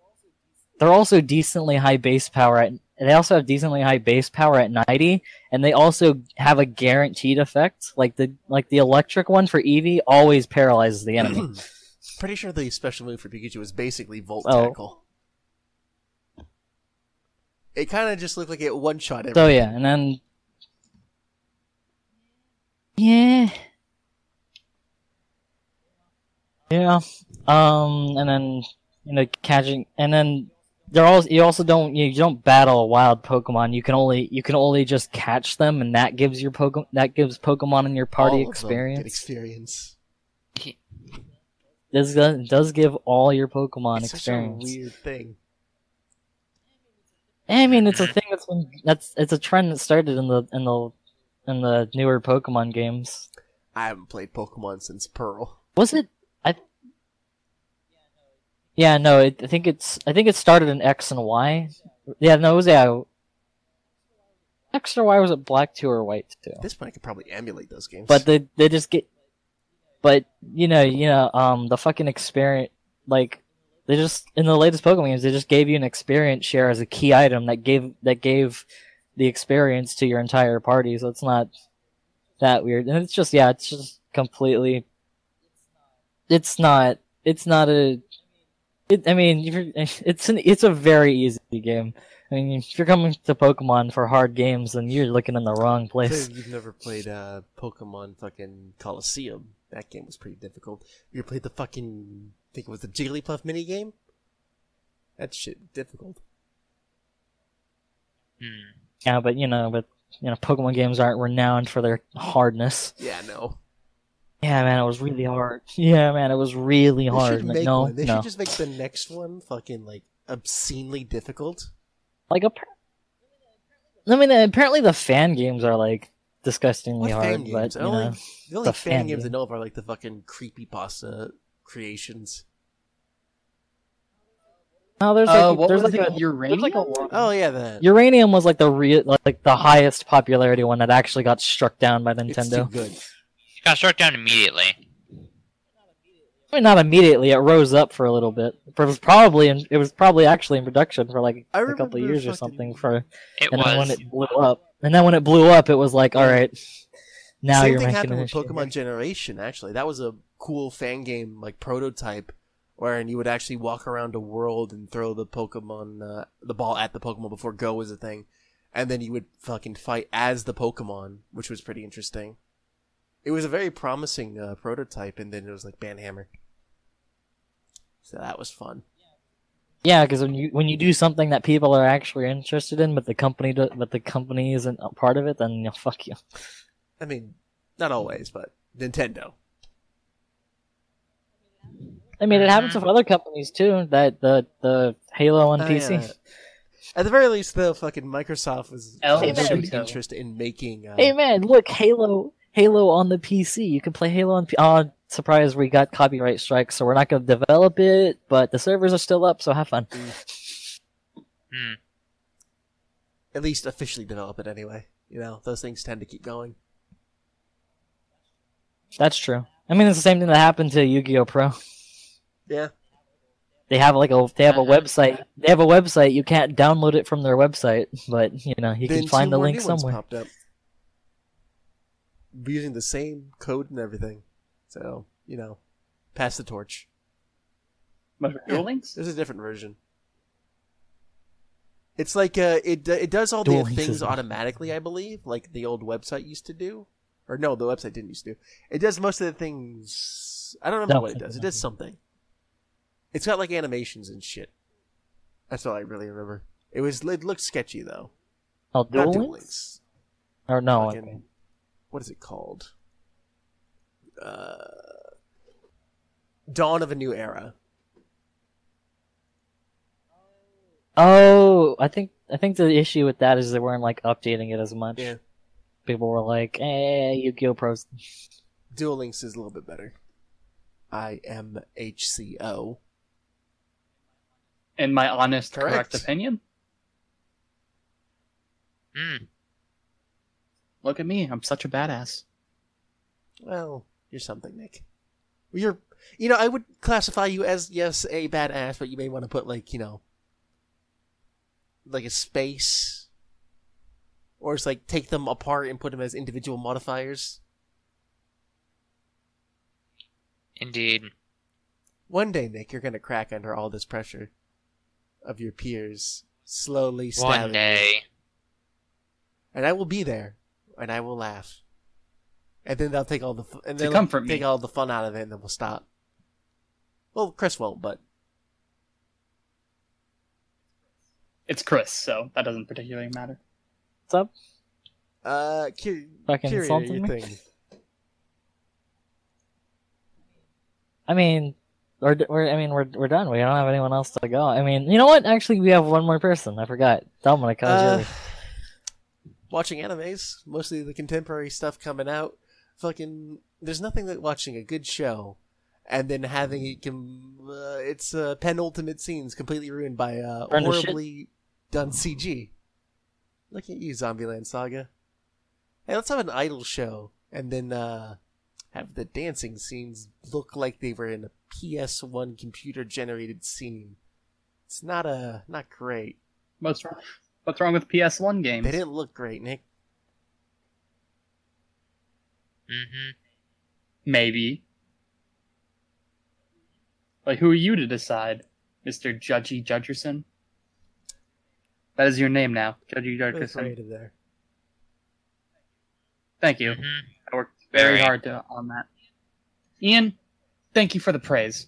they're also decently high base power at they also have decently high base power at 90 and they also have a guaranteed effect like the like the electric one for Eevee always paralyzes the enemy. Pretty sure the special move for Pikachu was basically Volt Oh. Tackle. It kind of just looked like it one shot every. so yeah, and then yeah. Yeah. Um and then you know catching and then they're all you also don't you don't battle a wild Pokemon. You can only you can only just catch them and that gives your Pokemon that gives Pokemon in your party All of them get experience. experience. This does, does give all your Pokemon It's such a experience. weird thing. I mean, it's a thing that's been that's it's a trend that started in the in the in the newer Pokemon games. I haven't played Pokemon since Pearl. Was it? I. Yeah, no. It, I think it's. I think it started in X and Y. Yeah, no, it was yeah. X or Y was it Black two or White two? At this point, I could probably emulate those games. But they they just get. but you know, you know, um, the fucking experience, like they just in the latest Pokemon games, they just gave you an experience share as a key item that gave that gave the experience to your entire party. So it's not that weird, and it's just yeah, it's just completely. It's not. It's not a. It, I mean, it's an. It's a very easy game. I mean, if you're coming to Pokemon for hard games, then you're looking in the wrong place. So you've never played uh, Pokemon fucking Coliseum. That game was pretty difficult. You played the fucking I think it was the Jigglypuff mini game? That shit difficult. Hmm. Yeah, but you know, but you know, Pokemon games aren't renowned for their hardness. Yeah, no. Yeah, man, it was really hard. Yeah, man, it was really They hard. should make no, one. They no. should just make the next one fucking like obscenely difficult. Like, a, I mean, apparently the fan games are like disgustingly What fan hard, but games? you I only, know, the only the fan, fan games I know of are like the fucking creepy pasta creations. no, there's Uh, like what there's was like it? a Uranium? there's like a Oh yeah, that. Uranium was like the re- like the highest popularity one that actually got struck down by It's too Nintendo. good. It got struck down immediately. I mean, not immediately. It rose up for a little bit. It was probably in, it was probably actually in production for like I a couple of years or something. For It and then when it blew up, and then when it blew up, it was like, all right, now Same you're thing making happened with issue. Pokemon Generation. Actually, that was a cool fan game like prototype, wherein you would actually walk around a world and throw the Pokemon uh, the ball at the Pokemon before Go was a thing, and then you would fucking fight as the Pokemon, which was pretty interesting. It was a very promising uh, prototype, and then it was like Banhammer. So that was fun. Yeah, because when you when you do something that people are actually interested in, but the company do, but the company isn't a part of it, then you know, fuck you. I mean, not always, but Nintendo. I mean, it happens with other companies too. That the the Halo on Oh, PC. yeah. At the very least, though, fucking Microsoft was El showed interest in making. Uh, Hey man, look, Halo Halo on the PC. You can play Halo on. P- oh, surprise! We got copyright strikes, so we're not going to develop it, but the servers are still up. So have fun. Hmm. at least officially develop it anyway. You know, those things tend to keep going. That's true. I mean, it's the same thing that happened to Yu-Gi-Oh Pro. Yeah. They have like a they have a Uh-huh. website. They have a website. You can't download it from their website, but you know you then can find the link new ones somewhere. Popped. Using the same code and everything. So, you know, pass the torch. What, for Yeah. Duel Links? There's a different version. It's like uh, it it does all Duel the Links things is- automatically, I believe, like the old website used to do. Or no, the website didn't used to. do. It does most of the things. I don't remember Don't what it does. It it does does. something. It's got like animations and shit. That's all I really remember. It was it looked sketchy though. Oh, Not Duel Duel Links? Links. Or no? Fucking- okay. What is it called? Uh, Dawn of a New Era. Oh, I think I think the issue with that is they weren't like updating it as much. Yeah. People were like, "Eh, Yu-Gi-Oh Pros." Duel Links is a little bit better. I M H C O. In my honest, Correct. correct, opinion. Hmm. Look at me, I'm such a badass. Well, you're something, Nick. You're, you know, I would classify you as yes a badass, but you may want to put like you know, like a space, or it's like take them apart and put them as individual modifiers. Indeed. One day, Nick, you're gonna crack under all this pressure of your peers slowly One stabbing you. day. and I will be there, and I will laugh, and then they'll take all the fu- and To then comfort me. take all the fun out of it, and then we'll stop. Well, Chris won't, but It's Chris, so that doesn't particularly matter. What's up? uh, Ki- Fucking Kiri, insulting me? thing. I mean, we're, we're I mean we're we're done. We don't have anyone else to go. I mean, you know what? Actually, we have one more person. I forgot. Dominic, how's Uh, yours? Watching animes, mostly the contemporary stuff coming out. Fucking, there's nothing like watching a good show and then having it com- uh, its uh, penultimate scenes completely ruined by uh, Burn to shit. horribly done CG. Look at you, Zombieland Saga. Hey, let's have an idol show and then uh, have the dancing scenes look like they were in a PS1 computer generated scene. It's not a not great. What's wrong? What's wrong with PS1 games? They didn't look great, Nick. hmm Maybe. Like, who are you to decide, Mister Judgy Judgerson? That is your name now, Judgy Judgerson. there. Thank you. hmm I worked very Right. hard to, on that. Ian, thank you for the praise.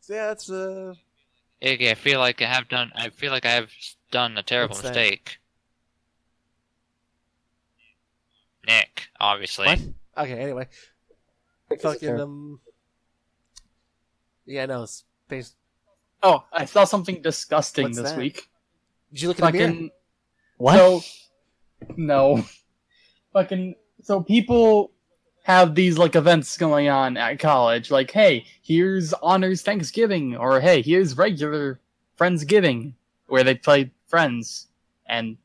So yeah, that's uh Iggy, I feel like I have done. I feel like I have done a terrible What's that? mistake. Nick, obviously. what? Okay, anyway. Fucking Sure. um Yeah, no, it's based Oh, I saw something disgusting What's this that? week. Did you look in the mirror? What? So, no. Fucking, so people have these, like, events going on at college. Like, hey, here's Honors Thanksgiving, or hey, here's regular Friendsgiving, where they play Friends, and,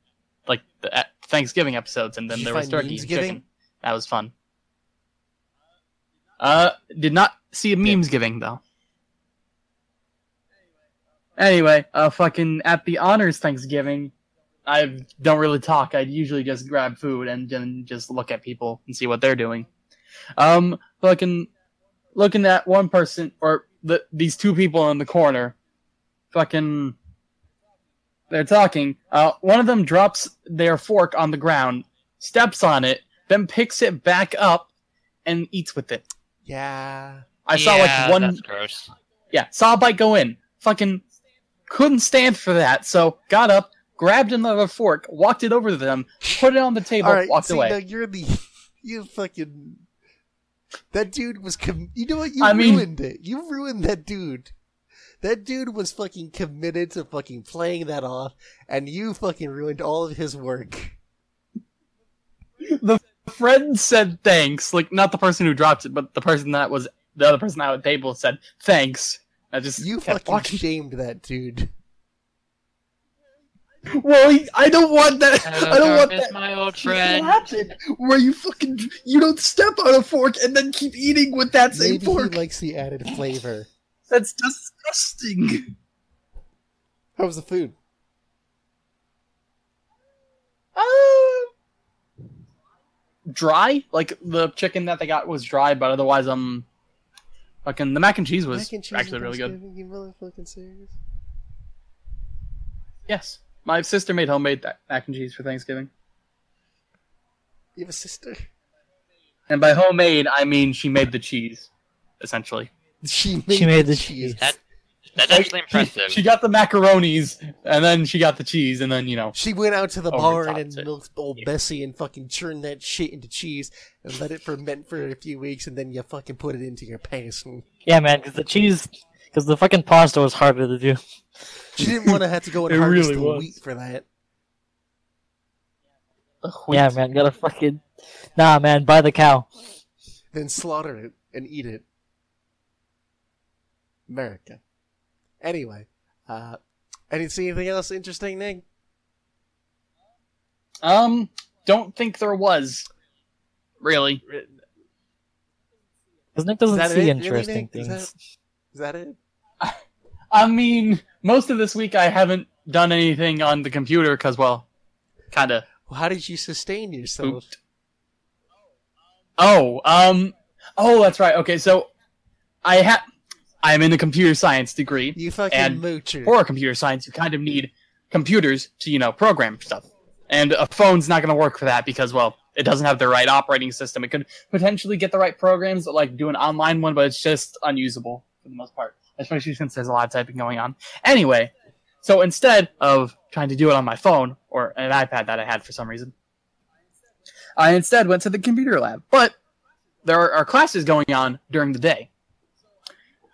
like, the uh, Thanksgiving episodes, and then there was turkey and chicken. That was fun. Uh, did not see a memes giving, though. Anyway, uh, fucking, at the Honors Thanksgiving, I don't really talk. I usually just grab food and then just look at people and see what they're doing. Um, fucking looking at one person or the, these two people in the corner, fucking, they're talking. Uh, one of them drops their fork on the ground, steps on it, then picks it back up and eats with it. Yeah. I saw Yeah, like one That's gross. yeah, saw a bite go in. Fucking couldn't stand for that, so got up, grabbed another fork, walked it over to them, put it on the table, All right, walked see, away. now you're the you fucking that dude was com- you know what you I mean- ruined it. You ruined that dude. That dude was fucking committed to fucking playing that off, and you fucking ruined all of his work. The friend said thanks, like not the person who dropped it, but the person that was the other person out at the table said thanks. I just You fucking walking. shamed that dude. Well, he- I don't want that. I don't want that. my old to friend. happen where you fucking you don't step on a fork and then keep eating with that same Maybe fork. he likes the added flavor. That's disgusting. How was the food? Uh, dry. Like the chicken that they got was dry, but otherwise, um, fucking the mac and cheese was Mac and cheese actually really good. Thanksgiving, You motherfucking serious? Yes, my sister made homemade mac and cheese for Thanksgiving, You have a sister? and by homemade I mean she made the cheese, essentially. She made, She made the cheese. That that's Like, actually impressive. She, she got the macaronis, and then she got the cheese, and then you know. She went out to the Over barn top and it. milked old Bessie and fucking churned that shit into cheese and let it ferment for a few weeks and then you fucking put it into your pants. And Yeah, man, because the cheese, because the fucking pasta was harder to do. she didn't want to have to go and It harvest really the was. wheat for that. Yeah, man, gotta fucking. Nah, man, buy the cow. Then slaughter it and eat it. America. Anyway, uh, I didn't see anything else interesting, Nick. Um, don't think there was. Really. Because Nick Is doesn't that see it, interesting Nick? Is things. Is that it? I mean, most of this week I haven't done anything on the computer because, well, kind of Well, how did you sustain yourself? pooped. Oh, um, oh, that's right. Okay, so I have, I'm in a computer science degree. You fucking And moocher. For computer science, you kind of need computers to, you know, program stuff. And a phone's not going to work for that because, well, it doesn't have the right operating system. It could potentially get the right programs, like do an online one, but it's just unusable for the most part, especially since there's a lot of typing going on. Anyway, so instead of trying to do it on my phone or an iPad that I had for some reason, I instead went to the computer lab. But there are, classes going on during the day.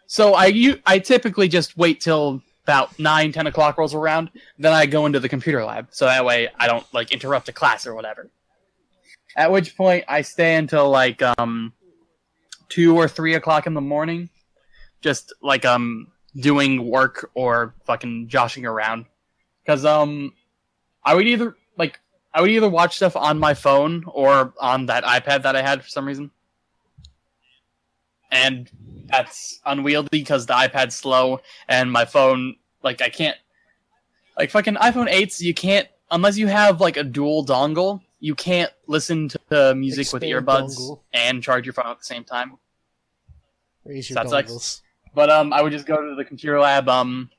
So I, I typically just wait till about 9, 10 o'clock rolls around, then I go into the computer lab. So that way I don't like interrupt a class or whatever. At which point I stay until like um two or three o'clock in the morning, just like um doing work or fucking joshing around. Cause um I would either like I would either watch stuff on my phone or on that iPad that I had for some reason. And that's unwieldy because the iPad's slow and my phone, like, I can't. Like, fucking iPhone 8s, you can't, unless you have, like, a dual dongle, you can't listen to the music with earbuds dongle. and charge your phone at the same time. Raise your That sucks. dongles. But um, I would just go to the computer lab. Um,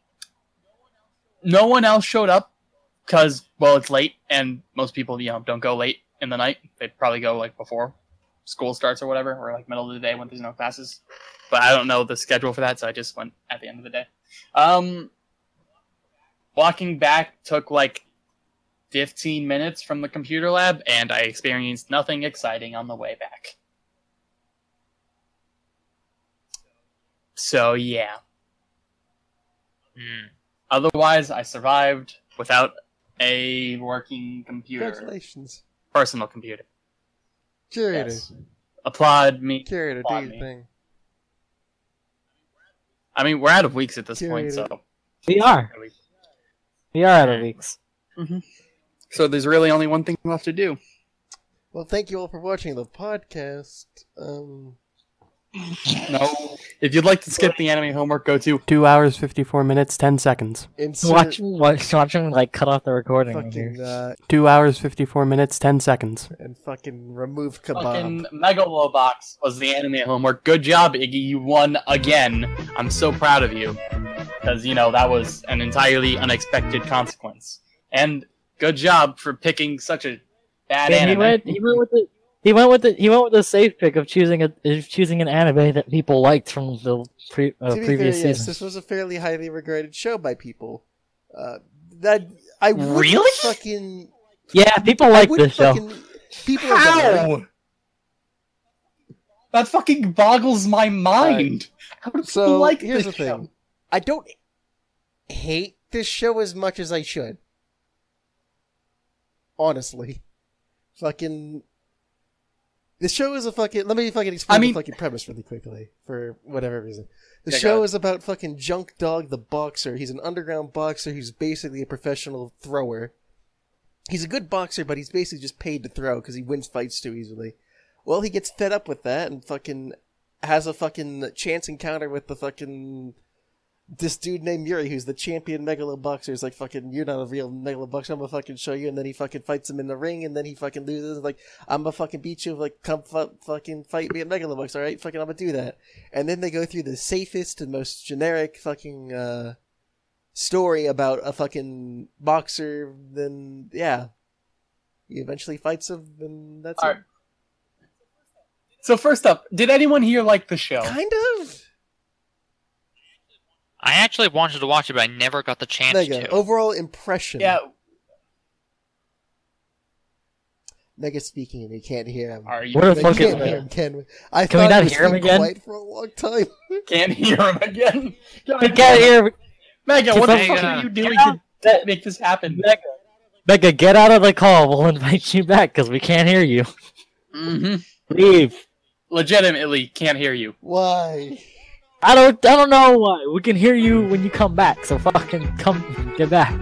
no one else showed up because well, it's late, and most people you know don't go late in the night. They probably go like before school starts or whatever, or like middle of the day when there's no classes. But I don't know the schedule for that, so I just went at the end of the day. Um, walking back took like 15 minutes from the computer lab, and I experienced nothing exciting on the way back. So yeah. Hmm. Otherwise, I survived without a working computer, Congratulations. personal computer. Curator. Yes. Applaud me. Curator, do your me. thing. I mean, we're out of weeks at this point, so We are. We are out of weeks. so there's really only one thing left to do. Well, thank you all for watching the podcast. Um, No, if you'd like to skip the anime homework, go to Two hours, 54 minutes, 10 seconds. insert Watch, watch, watch him like cut off the recording. fucking here. uh, Two hours, 54 minutes, 10 seconds. and fucking remove kebab. fucking Megalobox was the anime homework. Good job, Iggy. You won again. I'm so proud of you because you know that was an entirely unexpected consequence. And good job for picking such a bad Yeah, he anime. went. He went with the. He went with the. He went with the safe pick of choosing a of choosing an anime that people liked from the pre, uh, previous fair, yes, season. this was a fairly highly regarded show by people. Uh, that I Really? fucking Yeah, people like wouldn't this show. fucking people are gonna How? That fucking boggles my mind. How do people So like here's the this thing: show? I don't hate this show as much as I should. Honestly, fucking. This show is a fucking. Let me fucking explain I mean- the fucking premise really quickly for whatever reason. The Yeah, show is about fucking Junk Dog, the boxer. He's an underground boxer who's basically a professional thrower. He's a good boxer, but he's basically just paid to throw because he wins fights too easily. Well, he gets fed up with that and fucking has a fucking chance encounter with the fucking this dude named Yuri, who's the champion megalo boxer. Is like fucking, you're not a real megalo boxer. I'm gonna fucking show you, and then he fucking fights him in the ring, and then he fucking loses. Like I'm gonna fucking beat you. Like come fu- fucking fight me at megalo box. All right, fucking I'm gonna do that. And then they go through the safest and most generic fucking uh, story about a fucking boxer. Then yeah, he eventually fights him, and that's All it. right. So first up, did anyone here like the show? Kind of. I actually wanted to watch it, but I never got the chance Mega to. overall impression. Yeah. Mega speaking, and you can't hear him. Are you What the You fuck can't is hear him, can we? I Can we thought not he was hear him again? quiet for a long time. can't hear him again? I can't hear. Him. Mega, what the Mega. fuck are you doing Get to make this happen? Mega, Mega, get out of the call. We'll invite you back because we can't hear you. hmm Leave. Legitimately can't hear you. Why? I don't. I don't know why. We can hear you when you come back. So fucking come, get back.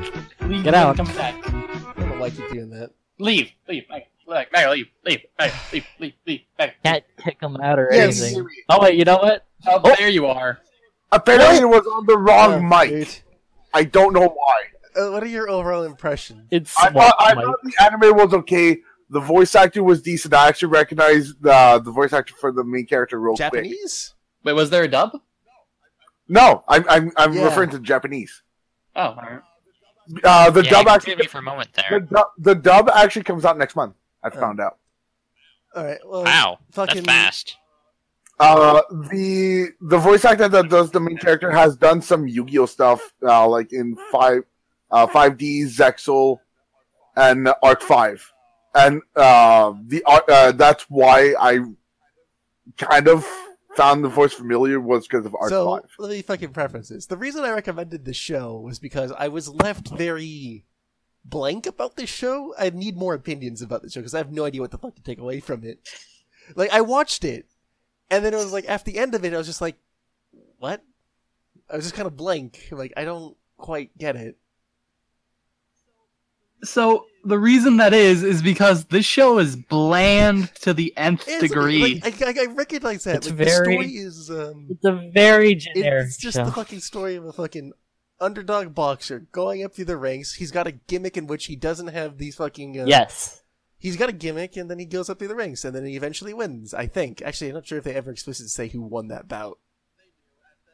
Leave Get out. Come back. I don't know why I keep doing that. Leave. Leave. Mega. Mega, Mega, leave. Leave. Mega, leave. Leave. Leave. Mega. Can't kick them out or Yes. anything. Oh wait, you know what? Oh, Oh. there you are. Apparently, it was on the wrong Oh, mic. dude. I don't know why. Uh, what are your overall impressions? It's I thought, I thought the anime was okay. The voice acting was decent. I actually recognized the the voice actor for the main character real quick. Japanese? Wait, was there a dub? No, I'm I'm, I'm Yeah. referring to Japanese. Oh, alright. Uh, the yeah, dub actually me for a moment the, dub, the dub actually comes out next month. I Oh. found out. All right. Well, Wow, fucking that's fast. Uh, the the voice actor that does the main character has done some Yu-Gi-Oh stuff, uh, like in five, uh, five D, Zexal, and Arc Five, and uh, the Arc- uh, that's why I kind of found the voice familiar was because of Arc So Five. let me fucking preface this. The reason I recommended the show was because I was left very blank about this show. I need more opinions about the show because I have no idea what the fuck to take away from it. Like I watched it, and then it was like after the end of it, I was just like, "What?" I was just kind of blank. Like I don't quite get it. So the reason that is is because this show is bland to the nth It's- degree. Like, I, I, I recognize that. It's like, very- The story is um. It's a very generic It's just show. the fucking story of a fucking underdog boxer going up through the ranks. He's got a gimmick in which he doesn't have these fucking. Uh, yes. He's got a gimmick, and then he goes up through the ranks, and then he eventually wins. I think. Actually, I'm not sure if they ever explicitly say who won that bout.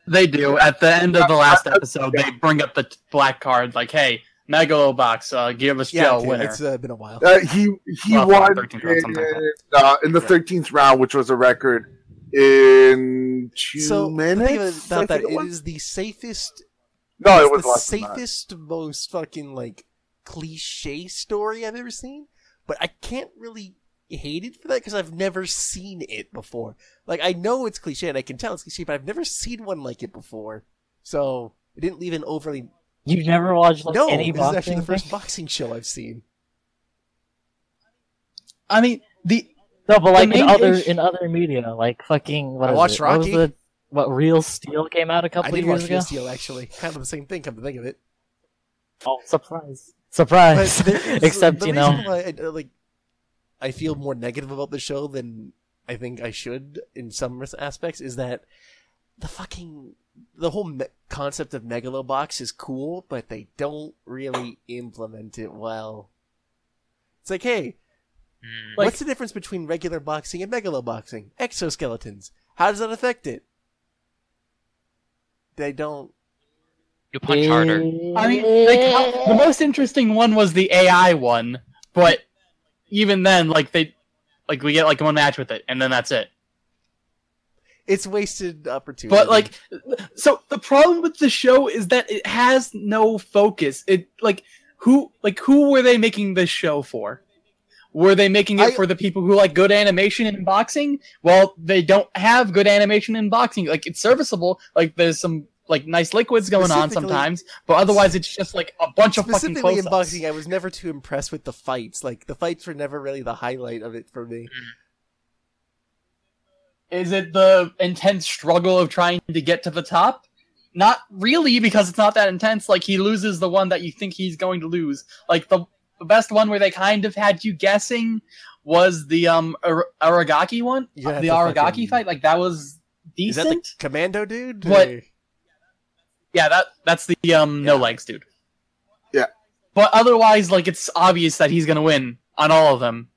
They do. At the end of the last episode, they bring up the black card, like, "Hey, Megalobox, uh, Gearless Yeah, Joe okay, winner." it's uh, been a while. Uh, he he Well, won 13th round, like in, uh, in the Yeah. thirteenth round, which was a record in two so the minutes. thing I about that, think it was. is the safest no, it was the less than that. safest, most fucking like cliche story I've ever seen. But I can't really hate it for that because I've never seen it before. Like I know it's cliche and I can tell it's cliche, but I've never seen one like it before. So it didn't leave an overly You've never watched like no. any This is actually the first thing? boxing show I've seen. I mean, the No, but like in other issue- in other media, like fucking what I is watched it? What was Rocky. the what Real Steel came out a couple I did of watch years Real ago? Steel actually, kind of the same thing. Come to think of it. Oh, surprise! Surprise! there is- Except the you know, reason I, uh, like I feel more negative about the show than I think I should in some aspects is that the fucking the whole me- concept of Megalobox is cool, but they don't really implement it well. It's like, hey, Hmm. Like- what's the difference between regular boxing and megaloboxing? Exoskeletons. How does that affect it? They don't. You punch harder. I mean, like, how, the most interesting one was the AI one, but even then, like they, like we get like one match with it, and then that's it. It's wasted opportunity. But like, so the problem with the show is that it has no focus. It like who like who were they making this show for? Were they making it I- for the people who like good animation in boxing? Well, they don't have good animation in boxing. Like it's serviceable. Like there's some like nice liquids going on sometimes, but otherwise it's just like a bunch of fucking specifically in boxing, I was never too impressed with the fights. Like the fights were never really the highlight of it for me. Mm. Is it the intense struggle of trying to get to the top? Not really, because it's not that intense. Like he loses the one that you think he's going to lose. Like the the best one where they kind of had you guessing was the um Ar- Aragaki one, Yeah, the the Aragaki fucking- fight. Like that was Is that decent. the commando dude? What? Or- Yeah, that that's the um no legs dude. Yeah. But otherwise, like it's obvious that he's gonna win on all of them,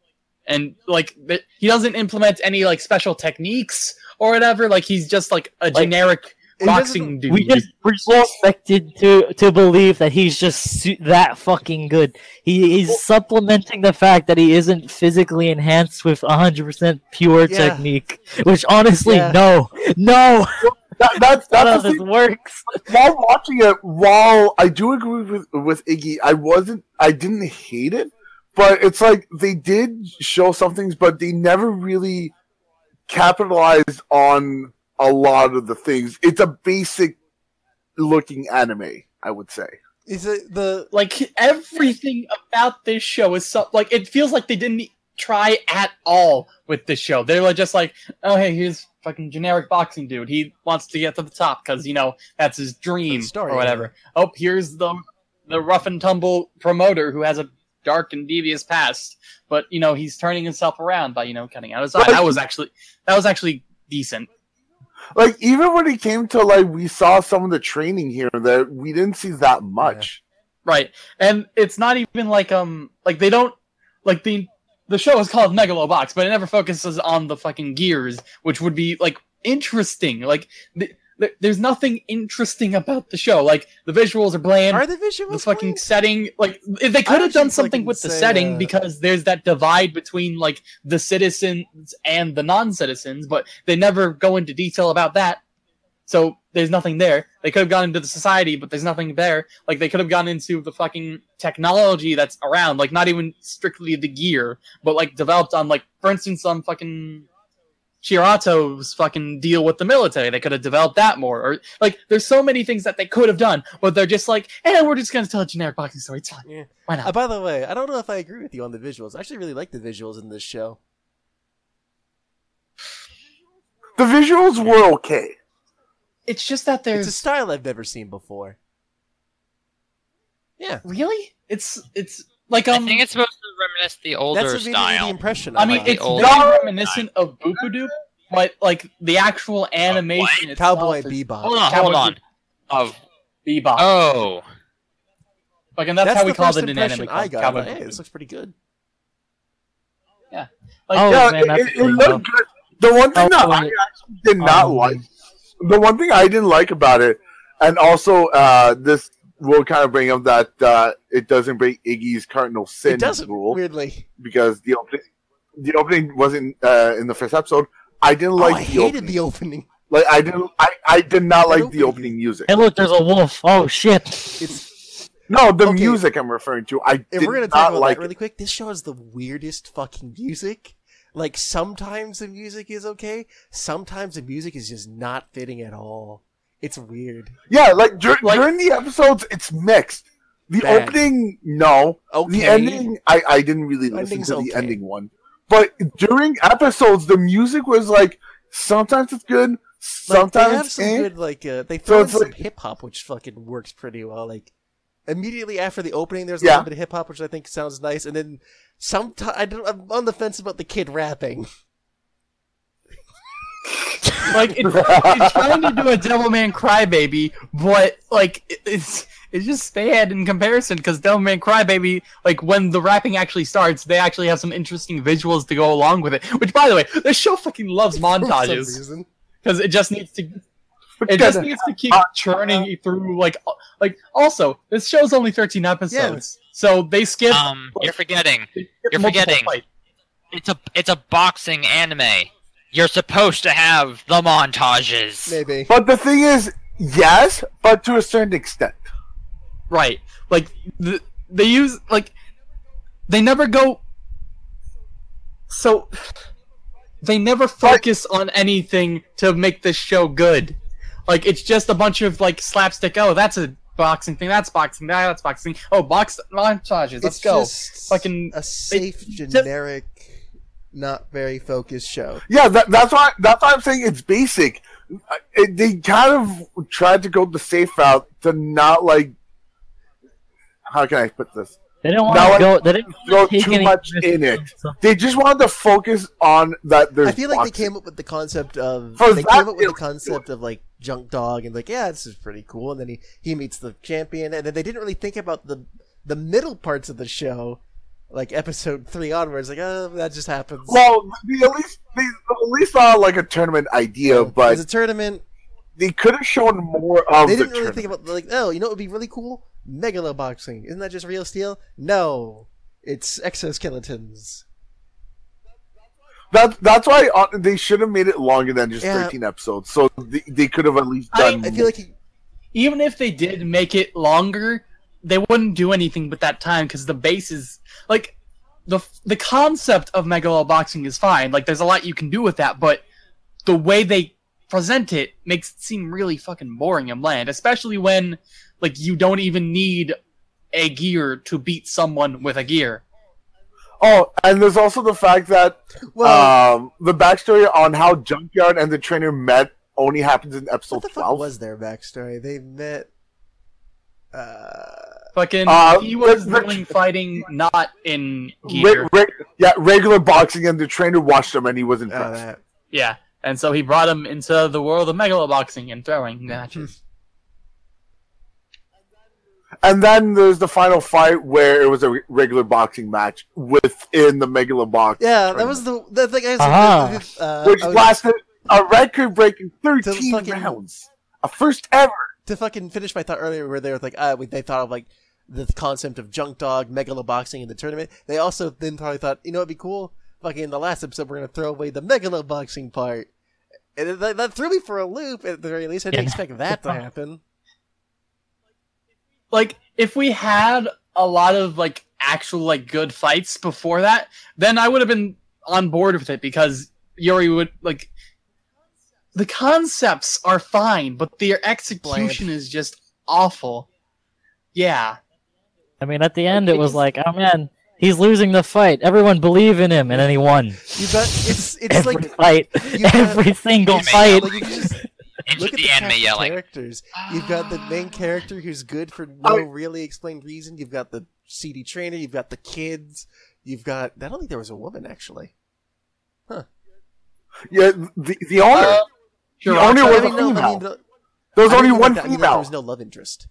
and like he doesn't implement any like special techniques or whatever. Like he's just like a generic boxing dude. we just we're just expected to to believe that he's just su- that fucking good. He he's supplementing the fact that he isn't physically enhanced with 100% pure Yeah. technique. Which honestly, Yeah. no, no, That, that's none that's of the this works. While watching it, while I do agree with with Iggy, I wasn't. I didn't hate it, but it's like they did show some things, but they never really capitalized on a lot of the things. It's a basic looking anime, I would say. Is it the? like everything about this show is so like it feels like they didn't try at all with this show. They were just like, oh hey, here's fucking generic boxing dude. He wants to get to the top because you know that's his dream story, or whatever. Oh, here's the the rough and tumble promoter who has a dark and devious past, but you know he's turning himself around by you know cutting out his eye. Right. That was actually that was actually decent. Like even when it came to like we saw some of the training here that we didn't see that much. Right. And it's not even like um like they don't like the the show is called Megalobox, but it never focuses on the fucking gears, which would be like interesting. Like th- th- there's nothing interesting about the show. Like the visuals are bland. Are the visuals? the fucking bland? setting, like if they could have done something with the setting uh, because there's that divide between like the citizens and the non-citizens, but they never go into detail about that. So there's nothing there. They could have gone into the society, but there's nothing there. Like they could have gone into the fucking technology that's around, like not even strictly the gear, but like developed on like, for instance, on fucking Shirato's fucking deal with the military. They could have developed that more. Or like there's so many things that they could have done, but they're just like, eh, we're just gonna tell a generic boxing story. It's fine. Yeah. Why not? Uh, by the way, I don't know if I agree with you on the visuals. I actually really like the visuals in this show. The visuals were okay. It's just that there's It's there's a style I've never seen before. Yeah, really it's it's like I um, think it's supposed to reminisce the older That's immediately style. the impression. I I mean, got. it's not very reminiscent of Boopadoop, but like the actual animation itself Cowboy is Bebop. Hold on, Cowboy hold on. Of Bebop. oh, like, and that's, That's how we the called it in impression anime. I got. Cowboy hey, this looks pretty good. Yeah. Like, Oh, yeah, man, it, it looked good. The one thing Oh, that I did not Um, like, the one thing I didn't like about it, and also uh, this will kind of bring up that uh, it doesn't break Iggy's cardinal sin It doesn't rule weirdly. because the opening, the opening wasn't uh, in the first episode. I didn't like oh, I the hated opening. the opening. Like I didn't, I, I did not like the opening. opening music. Hey, look, there's a wolf. Oh shit! It's No, the Okay. music I'm referring to. I if did we're gonna not talk about like. that really quick, this show has the weirdest fucking music. Like sometimes the music is okay, sometimes the music is just not fitting at all. It's weird. Yeah, like, dur- Like- during the episodes, it's mixed. The Bad. opening, no. Okay. The ending, I, I didn't really listen Ending's to the okay. ending one. But during episodes, the music was like sometimes it's good, Like, sometimes they have it's some eh. good like uh, they throw in some like- hip hop which fucking works pretty well. Like immediately after the opening, there's a Yeah. little bit of hip hop which I think sounds nice, and then sometimes I'm on the fence about the kid rapping. like it's, it's trying to do a Devilman Crybaby, but like it's it's just bad in comparison because Devilman Crybaby, like when the rapping actually starts, they actually have some interesting visuals to go along with it. Which, by the way, this show fucking loves For montages because it just needs to it just needs to keep churning through like like also this show's only 13 episodes so they skip um, you're forgetting. skip you're forgetting. fights. It's a it's a boxing anime. You're supposed to have the montages. Maybe. But the thing is, yes, but to a certain extent. Right. Like the, they use like they never go so they never focus on anything to make this show good. Like it's just a bunch of like slapstick. Oh, that's a boxing thing. That's boxing. That, that's boxing. Oh, box montages. Let's it's go. Just Fucking- a safe, just- generic, not very focused show. Yeah, that, that's why that's why I'm saying it's basic. Uh, It, they kind of tried to go the safe route to not like. How can I put this? They didn't want Now to I go. They didn't Throw take too much in it. They just wanted to focus on that. There's I feel like they came up with the concept of For they that, came up with it the was concept of like junk dog and like yeah this is pretty cool and then he he meets the champion and then they didn't really think about the the middle parts of the show like episode three onwards like oh that just happens Well, they at least they at least saw like a tournament idea, There's but a tournament they could have shown more of they didn't really tournament. think about like oh you know what would be really cool megalo boxing isn't that just real steel no it's exoskeletons That that's why uh, they should have made it longer than just Yeah. 13 episodes. So they, they could have at least I- done. I feel like he, Even if they did make it longer, they wouldn't do anything with that time because the base is like the the concept of megalo boxing is fine. Like there's a lot you can do with that, but the way they present it makes it seem really fucking boring and bland, especially when like you don't even need a gear to beat someone with a gear. oh, and there's also the fact that well um, the backstory on how Junkyard and the trainer met only happens in episode what the fuck 12. was their backstory they met Fucking Uh, he was Rick- doing fighting not in Re- gear. re- yeah, regular boxing, and the trainer watched him, and he was oh, impressed. that. Yeah. And so he brought him into the world of megalo boxing and throwing matches. And then there's the final fight where it was a re- regular boxing match within the Megalo box. Yeah, that was the the thing. I was, Aha. uh, which I was- lasted a record-breaking 13 fucking- rounds, a first ever. To fucking finish my thought earlier, where they were like, uh, they thought of like the concept of junk dog, megaloboxing in the tournament. They also then probably thought, you know, it'd be cool. Fucking in the last episode, we're gonna throw away the megaloboxing part, and that, that threw me for a loop. At the very least, I didn't Yeah. expect that to happen. like if we had a lot of like actual like good fights before that, then I would have been on board with it because Yuri would like the concepts are fine, but their execution is just awful. Yeah. I mean, at the end, it was like, oh man, he's losing the fight. Everyone believe in him, and then he won. You got it's it's Every like fight, you got- every single fight. like you just Into look at the, the anime yelling. characters. You've got the main character who's good for no I- really explained reason. You've got the seedy trainer. You've got the kids. You've got. I don't think there was a woman actually. Huh. Yeah, the the owner. Uh, the Sure, owner I was a mean, no, I mean, the- there was I only mean, one like, I mean, like, female. there was no love interest.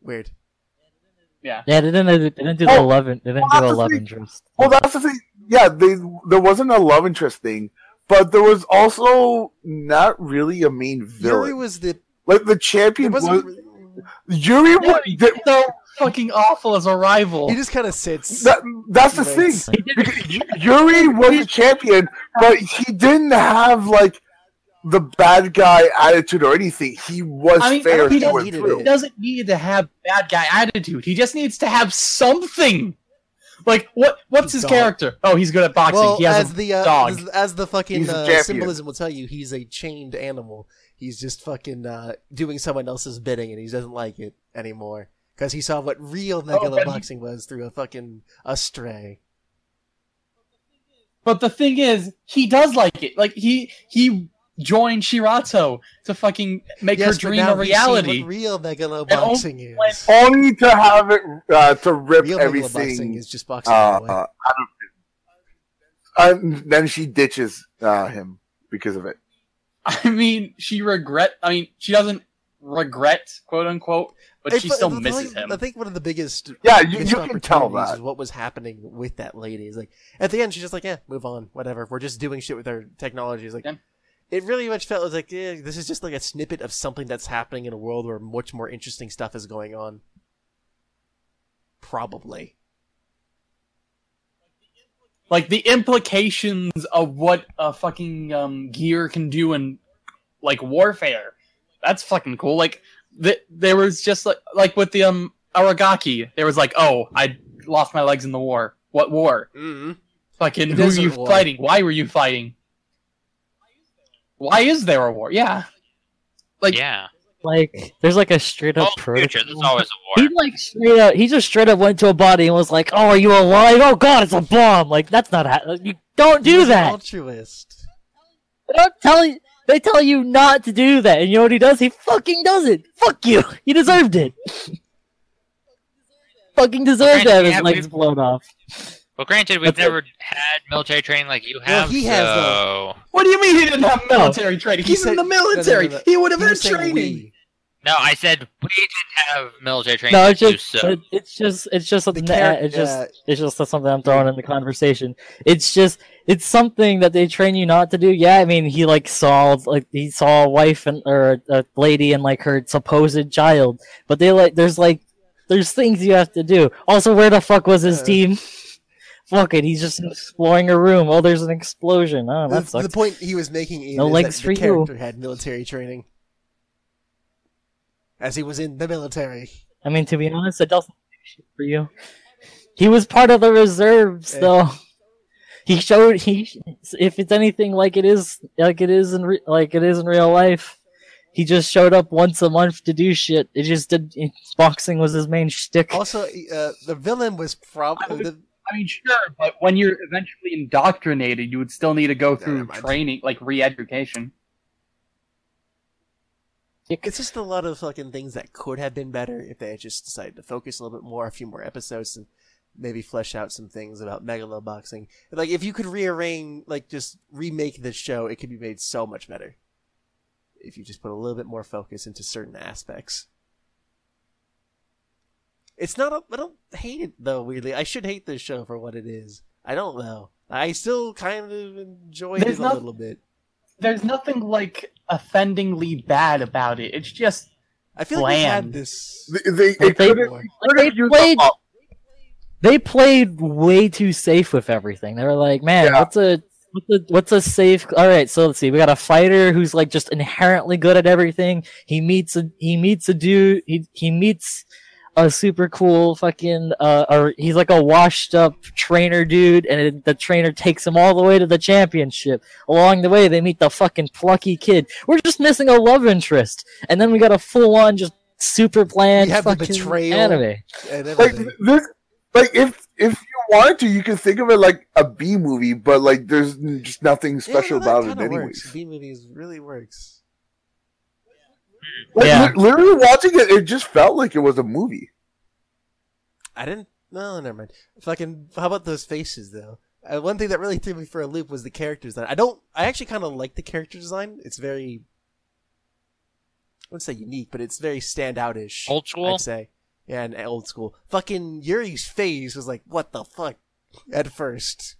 Weird. yeah. Yeah, they didn't. They didn't do the Oh, love. They didn't well, do a the love thing. interest. Well, that's the thing. Yeah, they there wasn't a love interest thing, but there was also not really a main villain. Yuri was the. like the champion was wasn't. Yuri. Was, Yuri, so fucking awful as a rival. He just kind of sits. that, that's the thing. Yuri was a champion, but he didn't have like the bad guy attitude or anything. He was I mean, fair he through doesn't need through. He doesn't need to have bad guy attitude. He just needs to have something. Like what? What's his Dog. character? Oh, he's good at boxing. Well, he has as a the uh, dog. as, as the fucking uh, symbolism will tell you, he's a chained animal. He's just fucking uh, doing someone else's bidding, and he doesn't like it anymore because he saw what real but Megalo he- boxing was through a fucking a stray. But the thing is, he does like it. Like he he joined Shirato to fucking make yes, her but dream now a he's seen reality. What real Megalo only boxing is. Only to have it uh, to rip real Megalo boxing everything is just boxing uh, away. out of him. And then she ditches uh, him because of it. I mean, she regret. I mean, she doesn't regret, quote unquote, but I she still misses thing- him. I think one of the biggest Yeah, you, you can tell that. is what was happening with that lady. Is like at the end, she's just like, "Yeah, move on, whatever. We're just doing shit with our technology." It's like Yeah. It really much felt like, yeah, this is just like a snippet of something that's happening in a world where much more interesting stuff is going on. Probably. like the implications of what a fucking um, gear can do in like warfare. That's fucking cool. Like th- there was just like like with the um Aragaki, there was like, oh, I lost my legs in the war. What war? Mm-hmm. Fucking who are you war. fighting? Why were you fighting? Why is there a war? Yeah. Like yeah. Like, there's like a straight up Oh, future. There's always a war. He war. like straight up. He just straight up went to a body and was like, "Oh, are you alive? Oh God, it's a bomb!" Like that's not how you don't do He's that. altruist. They don't tell you. They tell you not to do that, and you know what he does? He fucking does it. Fuck you. He deserved it. fucking deserved to have his Yeah, legs blown off. Well, granted, we've That's it. never had military training like you Well, have. he has, so... though. what do you mean he didn't have military training? He He's said- in the no, no, no, military. no. He would have had training. we. No, I said we didn't have military training No, like it's you, just so. it's just it's just something The to char- It's just yeah. it's just something I'm throwing in the conversation. It's just it's something that they train you not to do. Yeah, I mean he like saw like he saw a wife and or a lady and like her supposed child, but they like there's like there's things you have to do. Also, where the fuck was his Uh. team? Fuck it, he's just exploring a room. Oh, there's an explosion. Oh, that The, sucks. the point he was making is No that legs the for you. character had military training, as he was in the military. I mean, to be honest, it doesn't do shit for you. He was part of the reserves, Yeah. though. He showed he if it's anything like it is like it is in re, like it is in real life. He just showed up once a month to do shit. It just did. It, boxing was his main shtick. Also, uh, the villain was I probably the, I mean, sure, but when you're eventually indoctrinated, you would still need to go through mind. training, like re-education. It's just a lot of fucking things that could have been better if they had just decided to focus a little bit more, a few more episodes, and maybe flesh out some things about Megalo boxing. Like if you could rearrange, like just remake this show, it could be made so much better. If you just put a little bit more focus into certain aspects. It's not. A, I don't hate it though. Weirdly, I should hate this show for what it is. I don't know. I still kind of enjoy There's it a not- little bit. There's nothing like offendingly bad about it. It's just I feel like we had bland. this. They, they, Like they- could've- more. Like, they played. a- They played way too safe with everything. They were like, "Man, Yeah. what's a what's a what's a safe?" All right, so let's see. We got a fighter who's like just inherently good at everything. He meets a he meets a dude. He he meets a super cool fucking uh or he's like a washed up trainer dude and it, the trainer takes him all the way to the championship along the way they meet the fucking plucky kid we're just missing a love interest and then we got a full on just super bland We have the fucking betrayal. anime like this like if if you wanted to you can think of it like a b movie but like there's just nothing special Yeah, about it kinda anyways works. B movies really works. Like Yeah. literally watching it it just felt like it was a movie I didn't No, never mind. Fucking. How about those faces though? Uh, one thing that really threw me for a loop was the character design. I don't. I actually kind of like the character design. It's very. I wouldn't say unique, but it's very standoutish. Old school? I'd say. Yeah, and old school. Fucking Yuri's face was like, what the fuck? At first.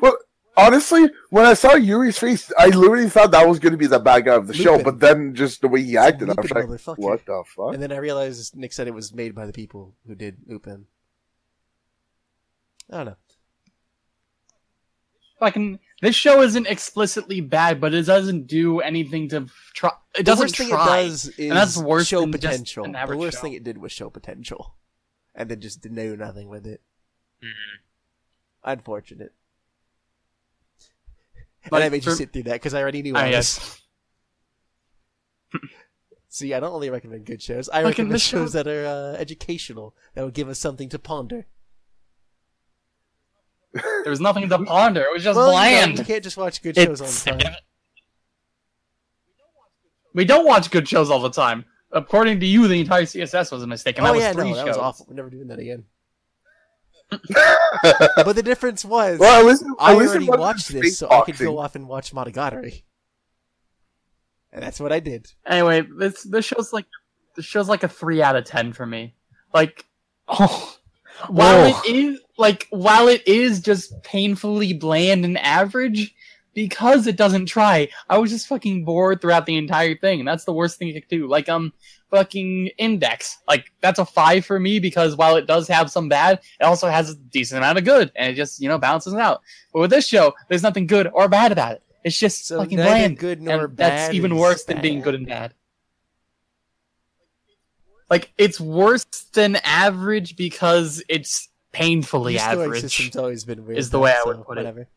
Well, honestly, when I saw Yuri's face, I literally thought that was going to be the bad guy of the show. But then just the way he acted, I was like, what the fuck? And then I realized Nick said it was made by the people who did Lupin. I don't know. Fucking this show isn't explicitly bad, but it doesn't do anything to try. It doesn't the worst thing try. it does is and that's worse show than just potential. an The worst show. thing it did was show potential, and then just did do nothing with it. Mm-hmm. Unfortunate. And Like, I made you sit through that because I already knew this. See, I don't only recommend good shows. I Like recommend this show- shows that are uh, educational that will give us something to ponder. There was nothing to ponder. It was just Well, you, know, bland. you can't just watch good It's- shows all the time. We don't watch good shows all the time. According to you, the entire CSS was a mistake, and oh that was yeah, three no, that shows. was awful. We're never doing that again. but the difference was, well, at least, I at least already watched fake this, so I could go off and watch Monogatari. And that's what I did. Anyway, this this show's like this show's like a three out of ten for me. Like Oh, while Whoa. it is like while it is just painfully bland and average because it doesn't try i was just fucking bored throughout the entire thing and that's the worst thing it could do like um fucking index like that's a five for me because while it does have some bad it also has a decent amount of good and it just you know balances it out but with this show there's nothing good or bad about it it's just So fucking bland good nor and that's even worse than being good and bad like it's worse than average because it's painfully Your average. system's always been weird. is the way I so would put it. whatever.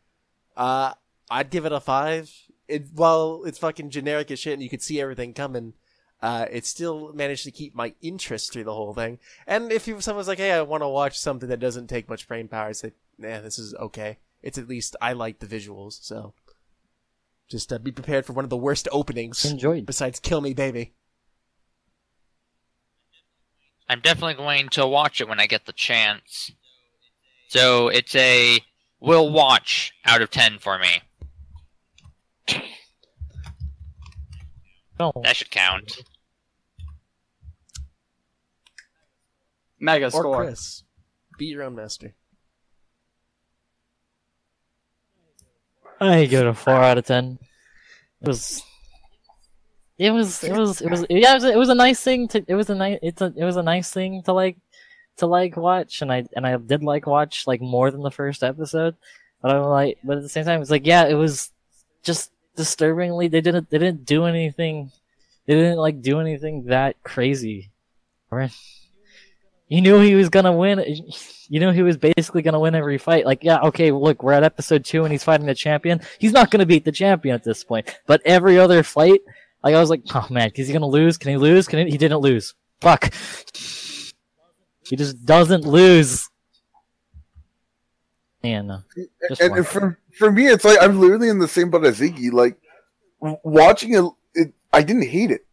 Uh, I'd give it a five. It while it's fucking generic as shit, and you could see everything coming. Uh, it still managed to keep my interest through the whole thing. And if you, someone's like, "Hey, I want to watch something that doesn't take much brain power," I say, "Nah, this is okay. It's at least I like the visuals." So, just uh, be prepared for one of the worst openings enjoyed. besides "Kill Me, Baby." I'm definitely going to watch it when I get the chance. So it's a will watch out of 10 for me. No, That should count. Mega Or score. Chris, be your own master. I give it a four out of ten. It was. It was. It was. It was. Yeah. It was. A, it was a nice thing to. It was a nice. It's a. It was a nice thing to like. To like watch, and I and I did like watch like more than the first episode, but I'm like, but at the same time, it's like, yeah, it was just disturbingly. They didn't. They didn't do anything. They didn't like do anything that crazy. You knew he was gonna win. You knew he was basically gonna win every fight. Like, yeah, okay, look, we're at episode two and he's fighting the champion. He's not gonna beat the champion at this point. But every other fight, like I was like, oh man, is he gonna lose? Can he lose? Can he? He didn't lose. Fuck. He just doesn't lose. Man, uh, and, and for for me, it's like I'm literally in the same boat as Iggy. Like watching it, it I didn't hate it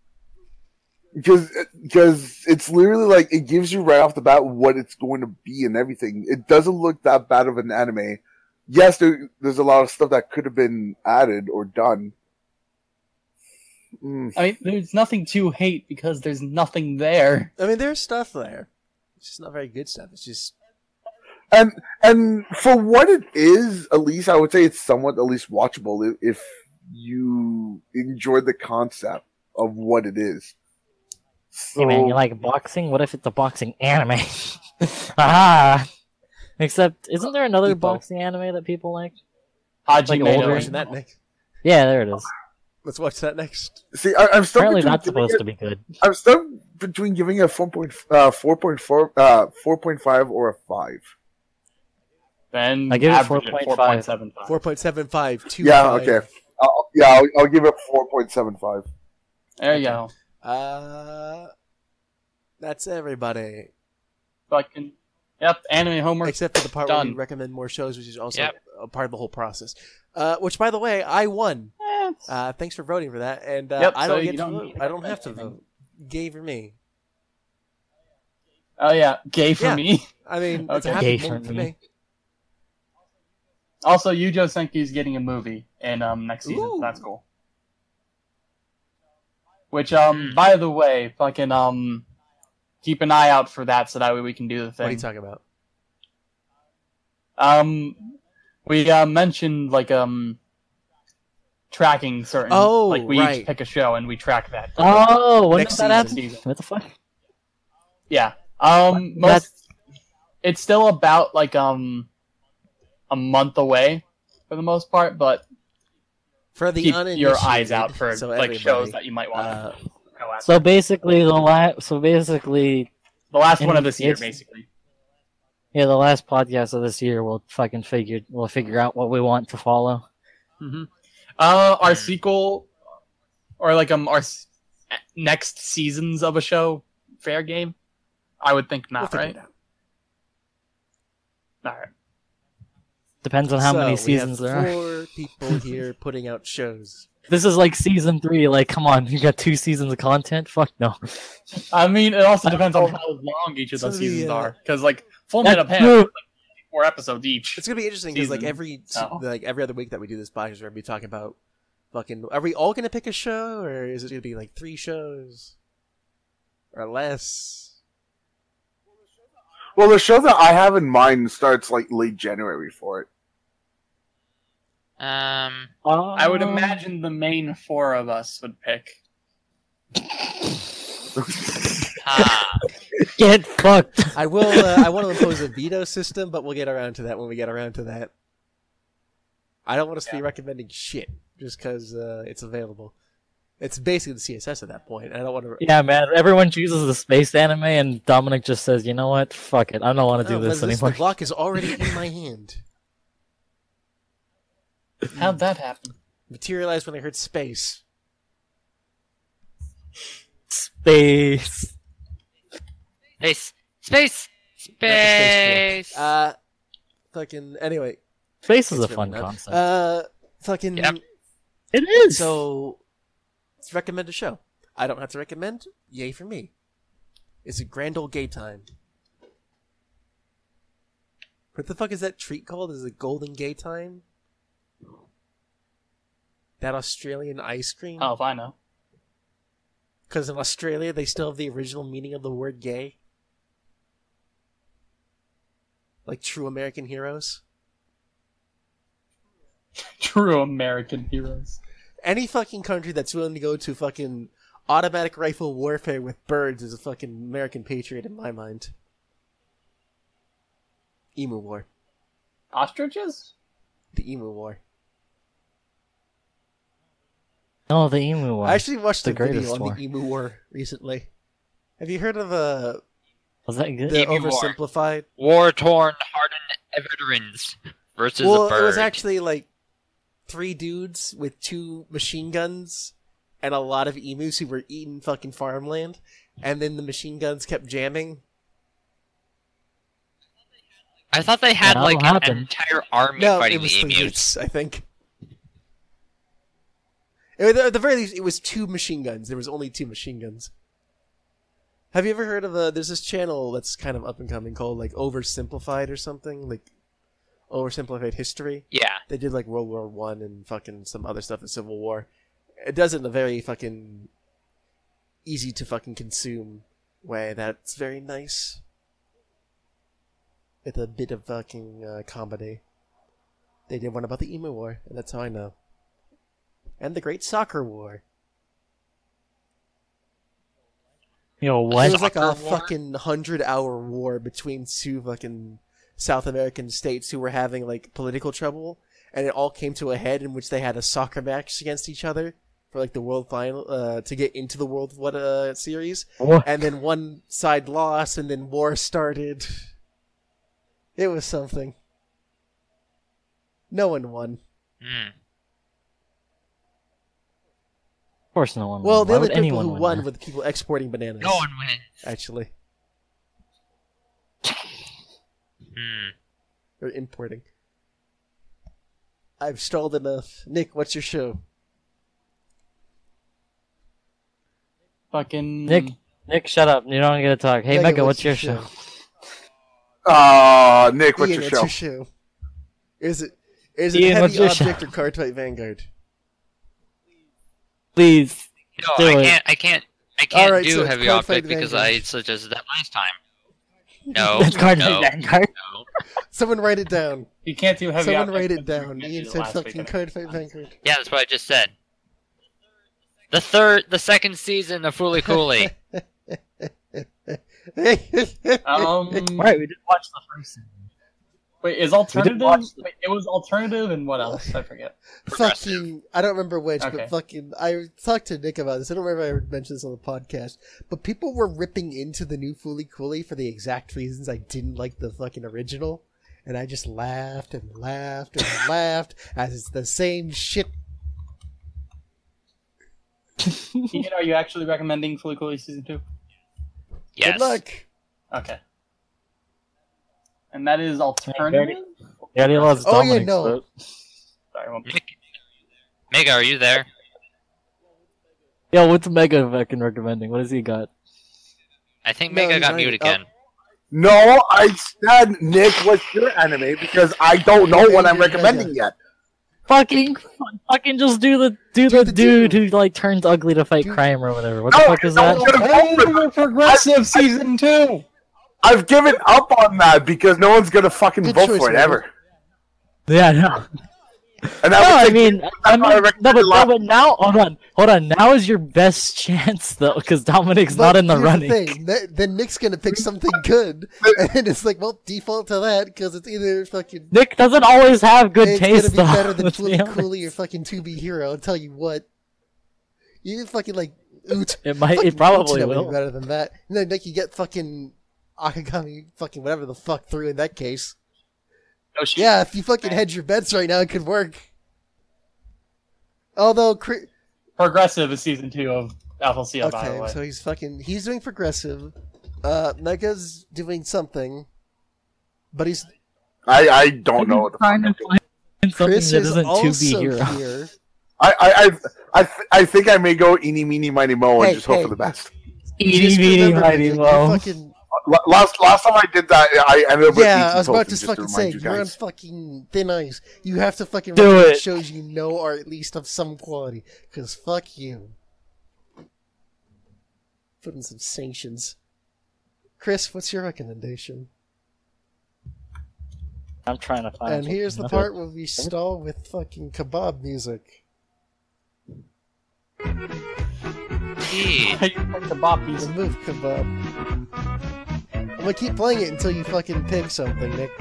because because it's literally like it gives you right off the bat what it's going to be and everything. It doesn't look that bad of an anime. Yes, there, there's a lot of stuff that could have been added or done. Mm. I mean, there's nothing to hate because there's nothing there. I mean, there's stuff there. It's just not very good stuff. It's just And and for what it is, at least I would say it's somewhat at least watchable if, if you enjoy the concept of what it is. So, hey man, you like boxing? What if it's a boxing anime? Aha! Except, isn't there another People. boxing anime that people like? Hajime Like no older. Ippo. watching that next. Yeah, there it is. Let's watch that next. see, I, I'm still Apparently, between that's giving supposed it- to be good. I'm still between giving it a 4.4, uh, 4.4, uh, 4.5 or a 5. Then I give it average 4.5. 4.75. Four point seven five two. Yeah, okay. I'll, yeah, I'll, I'll give it 4.75. There you go. Uh, that's everybody Fucking. Yep, anime homework. except for the part where we recommend more shows, which is also Yep. a part of the whole process. Uh, which, by the way, I won. Eh, Uh, thanks for voting for that, and uh, Yep, I don't you get don't to vote. I don't have to anything. vote. Gay for me. Oh yeah, gay for Yeah. me. I mean, it's a Okay. happy Gay for moment for me. me. Also, Youjo Senki's getting a movie in um next season. Ooh. That's cool. Which um, Hmm. by the way, fucking um, keep an eye out for that so that way we can do the thing. What are you talking about? Um, we uh, mentioned like um, tracking certain. Oh, like we right. each pick a show and we track that. Oh, when Next did that season. happen? What the fuck? Yeah. Um, most, That's- it's still about like um, a month away for the most part, but For the keep uninitiated, your eyes out for so like shows that you might want uh, to go after. So basically, the last. So basically, the last one of this year, basically. yeah, the last podcast of this year, we'll fucking figure. We'll figure out what we want to follow. hmm Uh, our sequel, or like um, our s- next seasons of a show, fair game. I would think we'll not, figure right? All right. Depends on how So, many seasons have there are. Four people here putting out shows. This is like season three. Like, come on, you got two seasons of content? Fuck no. I mean, it also depends on how long each of So those the, seasons uh, are, because like Full That's Metal Pants, like four episodes each. It's gonna be interesting because like every Oh. like every other week that we do this podcast, we're gonna be talking about fucking. Are we all gonna pick a show, or is it gonna be like three shows or less? Well, the show that I have in mind starts like late January for it. Um, I would Um, imagine the main four of us would pick. ah, Get fucked. I will. Uh, I want to impose a veto system, but we'll get around to that when we get around to that. I don't want us to be recommending shit just because uh, it's available. It's basically the CSS at that point. I don't want to. Yeah, man. Everyone chooses the space anime, and Dominic just says, "You know what? Fuck it. I don't want to do Oh, this Liz, anymore." The block is already in my hand. How'd that happen? Materialized when I heard space. Space. space, space, Space space. Uh, fucking. Anyway. Space is a fun really concept. Uh, fucking. Yep. it is. So, let's recommend a show. I don't have to recommend. Yay for me. It's a grand old gay time. What the fuck is that treat called? Is it golden gay time? That Australian ice cream? Oh, if I know. Because in Australia, they still have the original meaning of the word gay. Like true American heroes. True American heroes. Any fucking country that's willing to go to fucking automatic rifle warfare with birds is a fucking American patriot in my mind. Emu War. Ostriches? The Emu War. No, the emu one. I actually watched The a video greatest on war. the Emu War recently. Have you heard of uh, was that good? the Emu oversimplified? War torn, hardened veterans versus well, a bird. it was actually like three dudes with two machine guns and a lot of emus who were eating fucking farmland, and then the machine guns kept jamming. I thought they had That'll like an entire army No, fighting it was the three emus. dudes, I think. At the very least, it was two machine guns. There was only two machine guns. Have you ever heard of a? There's this channel that's kind of up and coming called like Oversimplified or something like Oversimplified History. Yeah, They did like World War One and fucking some other stuff in Civil War. It does it in a very fucking easy to fucking consume way. That's very nice. With a bit of fucking uh, comedy. They did one about the Emu War, and that's how I know. And the Great Soccer War. Yo, It what? It was like a war? fucking hundred hour war between two fucking South American states who were having like political trouble, and it all came to a head in which they had a soccer match against each other for like the world final uh, to get into the world what uh, series, What? and then one side lost, and then war started. It was something. No one won. Hmm. Of course, no one. Well, won. the Why only people anyone who win won that? were the people exporting bananas. no one wins. actually, Hmm. or importing. I've stalled enough. Nick, what's your show? Fucking Nick. Nick, shut up. You don't get to talk. Hey, Mega, what's your show? Uh, Nick, what's Ian, your what's show? your show? Is it is it Ian, what's heavy your object or Cardfight Vanguard? Please. No, Do I it. can't. I can't. I can't Alright, do so heavy Card Fight object because Vanguard. I suggested that last time. No, That's card no, fight Vanguard. no. Someone write it down. You can't do heavy Someone object write it because you down. mentioned Ian it said last fucking I think. Cardfight Vanguard. Yeah, that's what I just said. The third, the second season of Fooly Cooly. Um, Right, we just watched the first season. Wait, is alternative? Wait, it was alternative and what else? I forget. fucking I don't remember which, Okay. but fucking I talked to Nick about this. I don't remember if I mentioned this on the podcast, but people were ripping into the new Fooly Cooly for the exact reasons I didn't like the fucking original, and I just laughed and laughed and laughed as it's the same shit. Ian, are you actually recommending Fooly Cooly season two? Yes. Good luck. Okay. And that is alternative. Yeah, he loves Oh, yeah, Dominic's no. vote. Sorry, one- Nick, Mega, are you there? Yo, what's Mega fucking recommending? What has he got? I think No, Mega he's got not- mute again. No, I said Nick, what's your anime? Because I don't know what I'm recommending yet. Fucking, fucking just do the do Do the the dude dude. who like turns ugly to fight Do- crime or whatever. What the No, fuck is no, that? no. gonna vote for Over progressive season two. I've given up on that because no one's gonna fucking Good vote choice, for it Mega. ever. Yeah, no. And No, I, I would say- mean, I mean, no, but, no, but now, hold on, hold on. Now is your best chance though, because Dominic's But not in the here's running. thing, th- then Nick's gonna pick something good, and it's like, well, default to that because it's either fucking Nick doesn't always have good it's taste gonna be though. better than let's be Fooly honest. Cooly or fucking To Be Hero. I'll tell you what. You fucking like oot. It might, Fucking it probably Oot's gonna be will. better than that. And then like you get fucking Akagami, fucking whatever the fuck through in that case. No shit. Yeah, if you fucking hedge your bets right now, it could work. Although, cri- Progressive is season two of FLCL, by the okay, way. so he's fucking he's doing progressive. Uh, Mega's doing something, but he's I, I don't know what the fuck I'm to doing. something Chris that is isn't to also be hero. here. I, I, I, I, th- I think I may go eeny, meeny, miny, mo, and Hey, just hope hey. for the best. Eeny, Just meeny, remember, miny, you moe. fucking La- Last, last time I did that, I ended up with Yeah, eating I was about to fucking remind say you you're on fucking thin ice. You have to fucking Do it. shows you know are at least of some quality. Cause fuck you. Put in some sanctions. Chris, what's your recommendation? I'm trying to find. and here's the part where we stall with fucking kebab music. Gee, How you think the bop piece? The move kebab. I'm gonna keep playing it until you fucking pick something, Nick.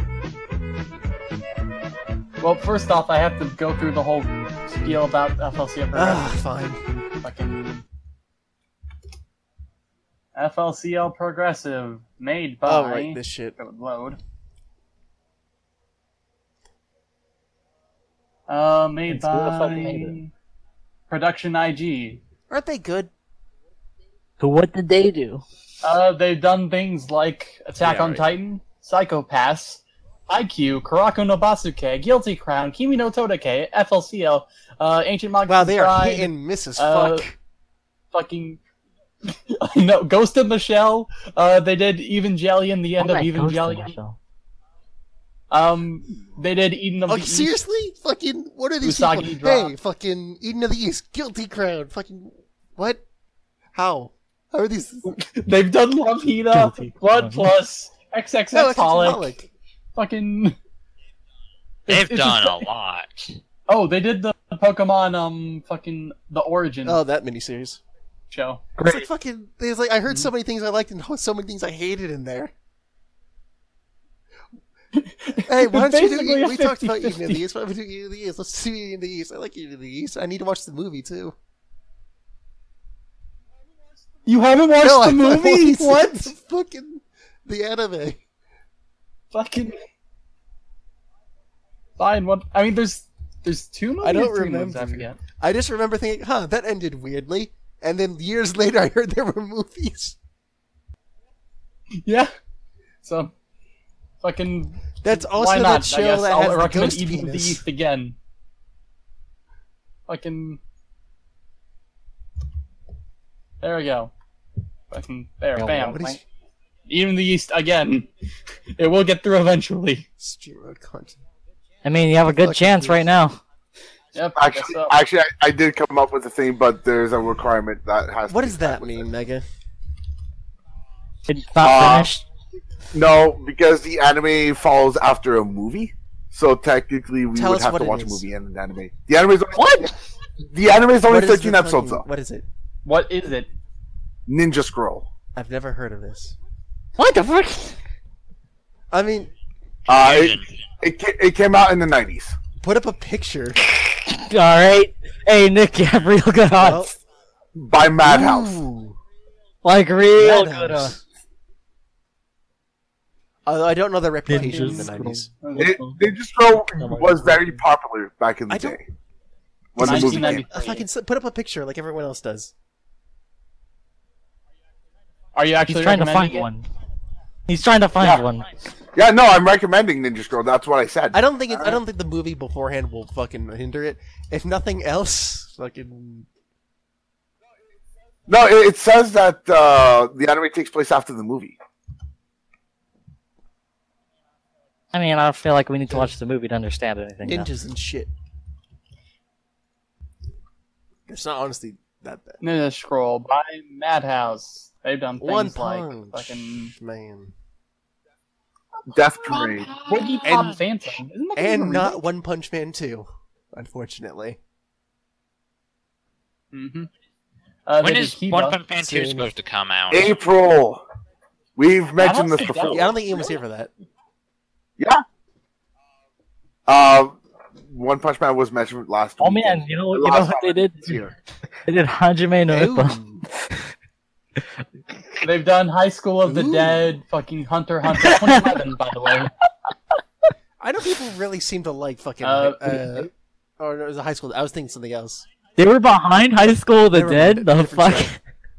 Well, first off, I have to go through the whole spiel about FLCL Ah, Progressive. fine. Fucking FLCL Progressive, made by. Oh, right, this shit. It would load. Uh, made It's who the made by? Production IG. Aren't they good? Who? What did they do? Uh, they've done things like Attack Yeah, on right. Titan, Psycho-Pass, IQ, Kuroko no Basuke, Guilty Crown, Kimi ni Todoke, FLCL, uh, Ancient Magus Wow, they are Bride, hit and miss as uh, fuck. fucking I know Ghost in the Shell. Uh, they did Evangelion, the end Oh, of that Ghost in the Evangelion. Shell. Um, they did Eden of Like, the East. seriously? Fucking, what are these Usagi people? drop. Hey, fucking Eden of the East, Guilty Crown, fucking, what? How? How are these? They've done Love Hina, Guilty Blood Crown. Plus, XXX No, it's Holic, Holic. fucking. they've It's- it's done just- a lot. Oh, they did the Pokemon um fucking the Origin Oh, that miniseries. show. It's like fucking. It's like I heard so many things I liked and so many things I hated in there. Hey, why don't you do? a We talked about Eden of the East. Why don't we do Eden of the East? Let's do Eden of the East. I like Eden of the East. I need to watch the movie too. You haven't watched no, the I- movie? What? the fucking the anime. Fucking. Fine. What? I mean, there's there's two movies. I don't movies, remember. I forget. I just remember thinking, huh, that ended weirdly. And then years later, I heard there were movies. Yeah. So, fucking. That's also why that not? I show guess that I'll has the recommend ghost Eden of the penis. East again. Fucking. There we go. Fucking there, Yeah, bam. What is Even the East again. It will get through eventually. stream mode content? I mean, you have a good Fucking chance right now. Yep. I Actually, so. actually, I, I did come up with a thing, but there's a requirement that has. What to does be that met with mean, it. Mega? It's not Uh, finished. No, because the anime follows after a movie, so technically we Tell would have to it watch a movie and an anime. The anime is only, What? The anime is only What is the 13 episodes fucking- though. What is it? What is it? Ninja Scroll. I've never heard of this. What the fuck? I mean, Uh, it, it, ca- it came out in the 90s. put up a picture. All right. Hey, Nick, you have real good Well, odds. By Madhouse. Ooh, Like real good odds. Although I don't know their reputation in the nineties. It, Ninja Scroll was very popular back in the I don't- day. When the movie 1990 came. I fucking s- put up a picture like everyone else does. Are you actually He's trying to find it? one. He's trying to find Yeah. one. Yeah, no, I'm recommending Ninja Scroll. That's what I said. I don't think it, I don't think the movie beforehand will fucking hinder it. If nothing else, fucking No, it, it says that uh, the anime takes place after the movie. I mean, I don't feel like we need to watch the movie to understand anything. now. ninjas and shit. It's not honestly that bad. Ninja Scroll by Madhouse. They've done things One like punch, fucking man, Death Parade. Boogiepop And- Phantom. Isn't that and not One Punch Man two, unfortunately. Mm-hmm. Uh, When they One Punch Man 2 Soon. supposed to come out? April. We've mentioned this before. Yeah, I don't think Ian was here for that. Yeah. Uh, One Punch Man was mentioned last Oh week. man, you know, you know what they did? this year. They did Hajime no Ippo. Ooh. They've done High School of the Ooh. Dead, fucking Hunter Hunter 2011, by the way. I know people really seem to like fucking. Uh, Uh, or no, it was a high school. I was thinking something else. They were behind High School of the Dead. The fuck? show.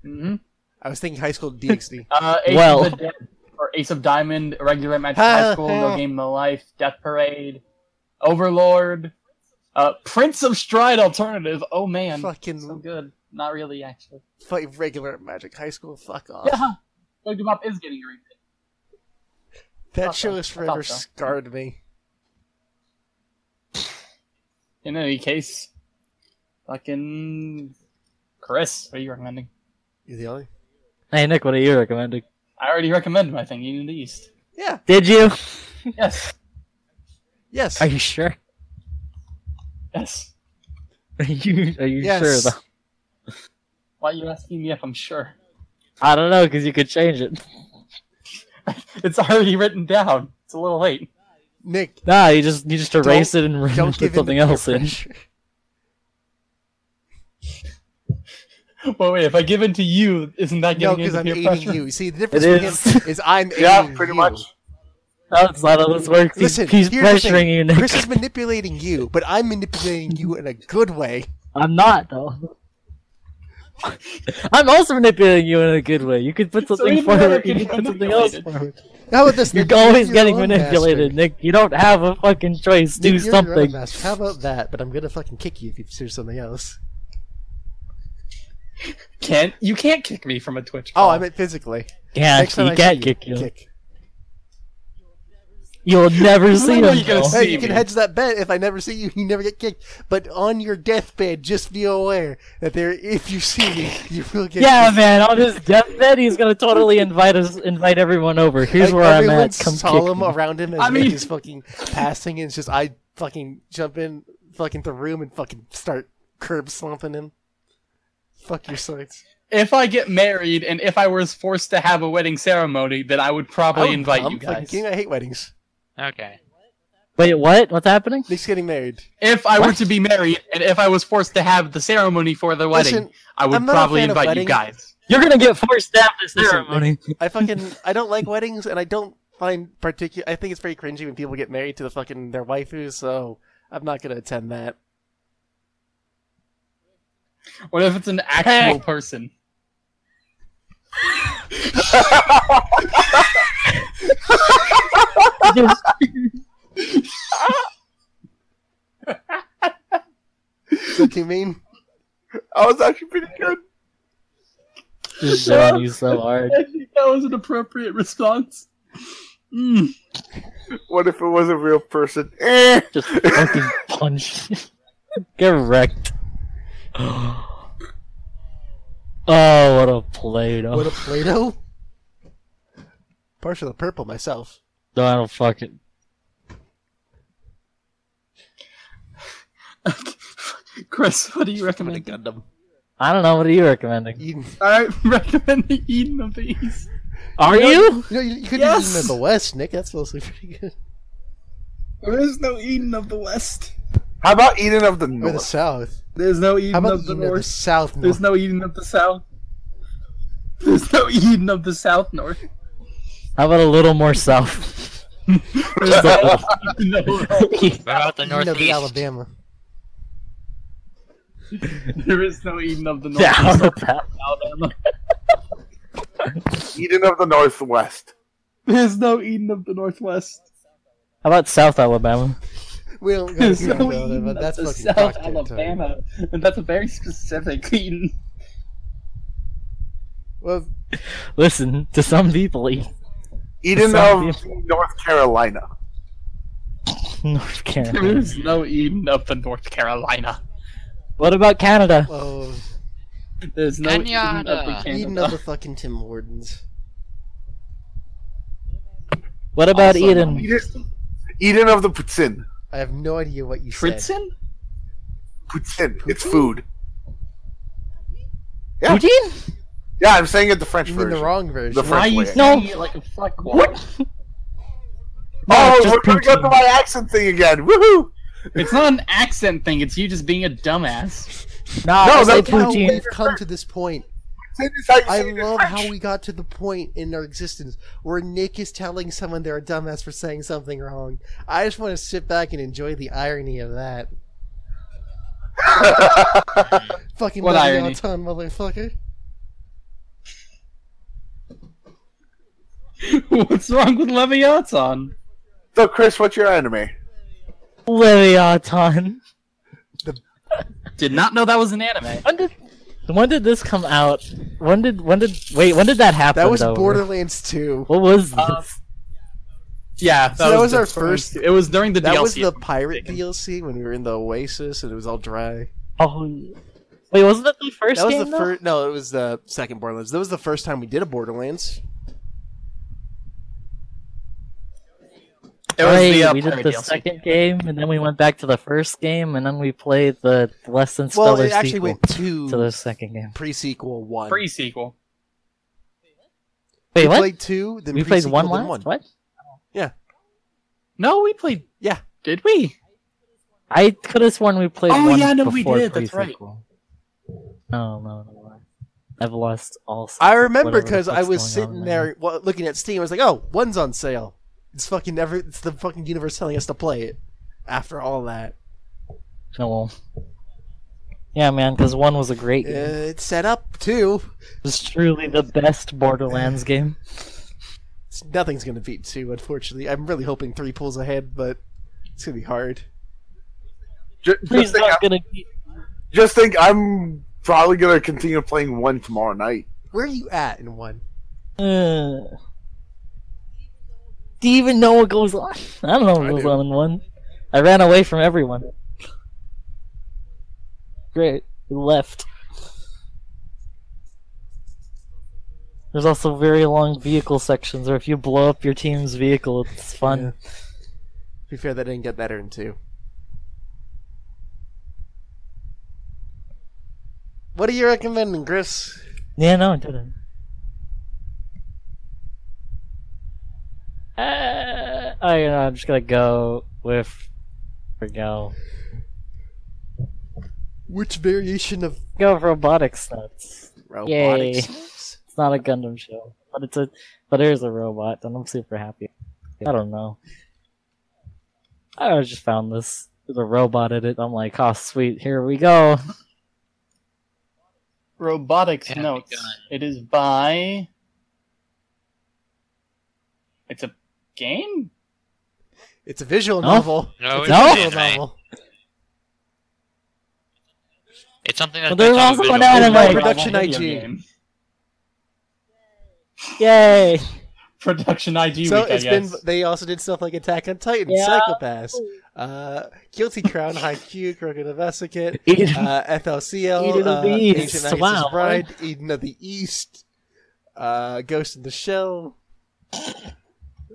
hmm I was thinking high school DxD. Uh, Ace Well. of the Dead, or Ace of Diamond, Regular Magic High School, No. Game No Life, Death Parade, Overlord, uh, Prince of Stride Alternative. Oh man, so fucking good. Not really, actually. fucking regular Magic High School. Fuck off. Yeah, Boogiepop is getting a remake. That show so. has I forever so. scarred me. In any case, fucking Chris, what are you recommending? You the only? Hey Nick, what are you recommending? I already recommended my thing, Eating the East. Yeah. Did you? Yes, Yes. Are you sure? yes. Are you are you yes. sure though? Why are you asking me if I'm sure? I don't know because you could change it. It's already written down. It's a little late. Nick, Nah, you just you just erase it and don't put something else in. pressure. Well, wait, if I give in to you, isn't that No, giving because I'm peer aiding pressure? you. See, the difference It is. him is I'm Yeah, aiding pretty you. much. That's not how this works. He's, Listen, he's here's the pressuring thing. you, Nick. Chris is manipulating you, but I'm manipulating you in a good way. I'm not though. I'm also manipulating you in a good way. You could put something even better forward. You could put something else manipulated. forward. How about this? You're Nick? always your getting manipulated, master. Nick. You don't have a fucking choice. Do Nick, you're your own something. How about that? But I'm gonna fucking kick you if you do something else. Can't you can't kick me from a Twitch? Oh. I meant physically. Yeah, Next he can't see kick you. Kick. You'll never see know him. you're though. see- Hey, you can me. hedge that bet. If I never see you, you never get kicked. But on your deathbed, just be aware that there, if you see me, you will get. Yeah, kicked. man. On his deathbed, he's gonna totally invite us, invite everyone over. Here's Like, where I'm at. Come solemn kick me. around him as I mean- he's fucking passing, and it's just I fucking jump in, fucking the room, and fucking start curb slumping him. Fuck your sights. if I get married and if I was forced to have a wedding ceremony, then I would probably I'm- invite I'm you fucking guys. king. I hate weddings. Okay. Wait, what? What's happening? Nick's getting married. If I were to be married and if I was forced to have the ceremony for the wedding, Listen, I would I'm not a probably invite you guys. You're gonna get forced to have this Listen, ceremony. I fucking I don't like weddings, and I don't find particular. I think it's very cringy when people get married to the fucking their waifus. So I'm not gonna attend that. What if it's an actual person? What do you mean? I was actually pretty good. Just showing you so hard. I think that was an appropriate response. Mm. What if it was a real person? Eh. Just fucking punch. Get wrecked. Oh, what a Play-Doh. What a Play-Doh. Partial to purple myself. No, I don't fucking. Chris, what do you What a recommend? Gundam. I don't know. What are you recommending? Eden. I recommend the Eden of the East. Are you? You know, you, you could Yes! use Eden of the West, Nick. That's mostly pretty good. There is no Eden of the West. How about Eden of the Or the South. There's no How Eden about of the Eden of the North. South? There's no Eden of the South. There's no Eden of the South North. How about a little more south? no. What about the Eden of the Northeast? Alabama. There is no Eden of the North. Yeah, Alabama. Alabama. Eden of the Northwest. There's no Eden of the Northwest. How about South Alabama? We don't go There's to no Alabama, Eden but of that's the fucking South cocktail time. Alabama. And that's a very specific Eden. Well, Listen, to some people, e- Eden Some of North Carolina. North Carolina. There's no Eden of the North Carolina. What about Canada? oh, There's no Eden of the Canada. Eden of the fucking Tim Hortons. What about Also Eden? Eden, Eden of the Poutine. I have no idea what you said. Fritzen? Poutine. It's food. Yeah. Poutine? Yeah, I'm saying it the French You mean version. the wrong version. The Why French you way. saying it like a fuck What? No, oh, we're gonna go to my accent thing again. Woohoo! It's not an accent thing, it's you just being a dumbass. Nah, No, that's how How we've come to this point. Poutine is how you I say it in love how we got to the point in our existence where Nick is telling someone they're a dumbass for saying something wrong. I just want to sit back and enjoy the irony of that. Fucking What irony? Leviathan, motherfucker. What's wrong with Leviathan? so, Chris, what's your anime? Leviathan. Did not know that was an anime. When did when did this come out? When did when did wait? When did that happen? That was though? Borderlands 2. What was this? Uh, Yeah, that, So that was the our first- first- It was during the That DLC. was the pirate DLC when we were in the Oasis and it was all dry. oh, wait, wasn't that the first That was game? the first. No, it was the second Borderlands. That was the first time we did a Borderlands. It was Right, the, uh, we did the DLC. second game, and then we went back to the first game, and then we played the less than Well, stellar it actually sequel went to, to the second game. pre-sequel one. pre-sequel. Wait, we what? played two, then we played one last? one. What? Yeah. No, we played. Yeah. Did we? I could have sworn we played Oh, one yeah, no, we did, that's right. pre-sequel. No, no, no. I've lost all. I remember because I was sitting there. there well, looking at Steam. I was like, "Oh, one's on sale." It's fucking never. It's the fucking universe telling us to play it. After all that, No, well. Yeah, man, because one was a great uh, game. it's set up too. It was truly the best Borderlands game. Nothing's gonna beat two, unfortunately. I'm really hoping three pulls ahead, but it's gonna be hard. Just, just, think, not gonna be. just think, I'm probably gonna continue playing one tomorrow night. Where are you at in one? Uh, do you even know what goes on? I don't know what I goes do. on in one. I ran away from everyone. Great, we left. There's also very long vehicle sections, or if you blow up your team's vehicle, it's fun. Yeah. To be fair, they didn't get better in two. What are you recommending, Chris? Yeah, no, it didn't. Uh, I don't know. I'm just gonna go with. Or go. Which variation of Go with Robotics Notes. robotics? It's not a Gundam show, but it's a. But there's a robot, and I'm super happy. I don't know. I just found this. There's a robot in it. I'm like, oh sweet, here we go. Robotics Yeah, Notes. begun. It is by. It's a game? It's a visual No. novel. No, it's it's a visual anime. novel. It's something that's But there's based on also an visual- anime. by Production video IG. game. Yay! Production IG so week, I it's been. They also did stuff like Attack on Titan, Yeah. Psycho-Pass, uh, Guilty Crown, High Q, Crooked Investigate, Eden, uh, FLCL, Eden of uh, the Ancient East. Axis Wow. Bride, Eden of the East, uh, Ghost in the Shell,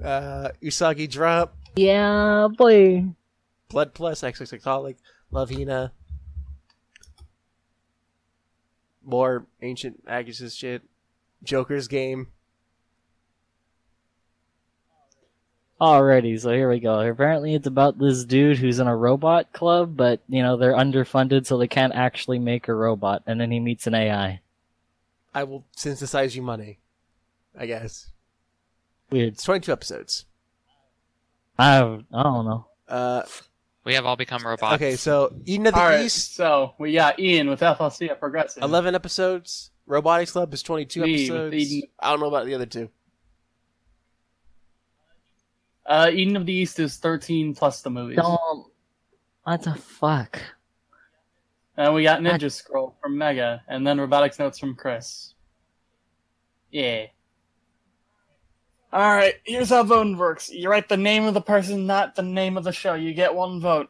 uh, Usagi Drop, yeah, boy. Blood Plus, xxxHolic, Love Hina, more Ancient Magus shit, Joker's Game. Alrighty, so here we go. Apparently, it's about this dude who's in a robot club, but you know they're underfunded, so they can't actually make a robot. And then he meets an AI. I will synthesize you money, I guess. Weird. It's 22 episodes. I don't, I don't know. Uh, We have all become robots. okay, so Eden of the All right, East, so we got Ian with FLCL Progressive. 11 episodes. Robotics Club is 22 Me with episodes. Eden. I don't know about the other two. Uh, Eden of the East is 13 plus the movies. Don't. What the fuck? And we got Ninja Scroll from Mega, and then Robotics Notes from Chris. Yeah. Alright, here's how voting works. You write the name of the person, not the name of the show. You get one vote.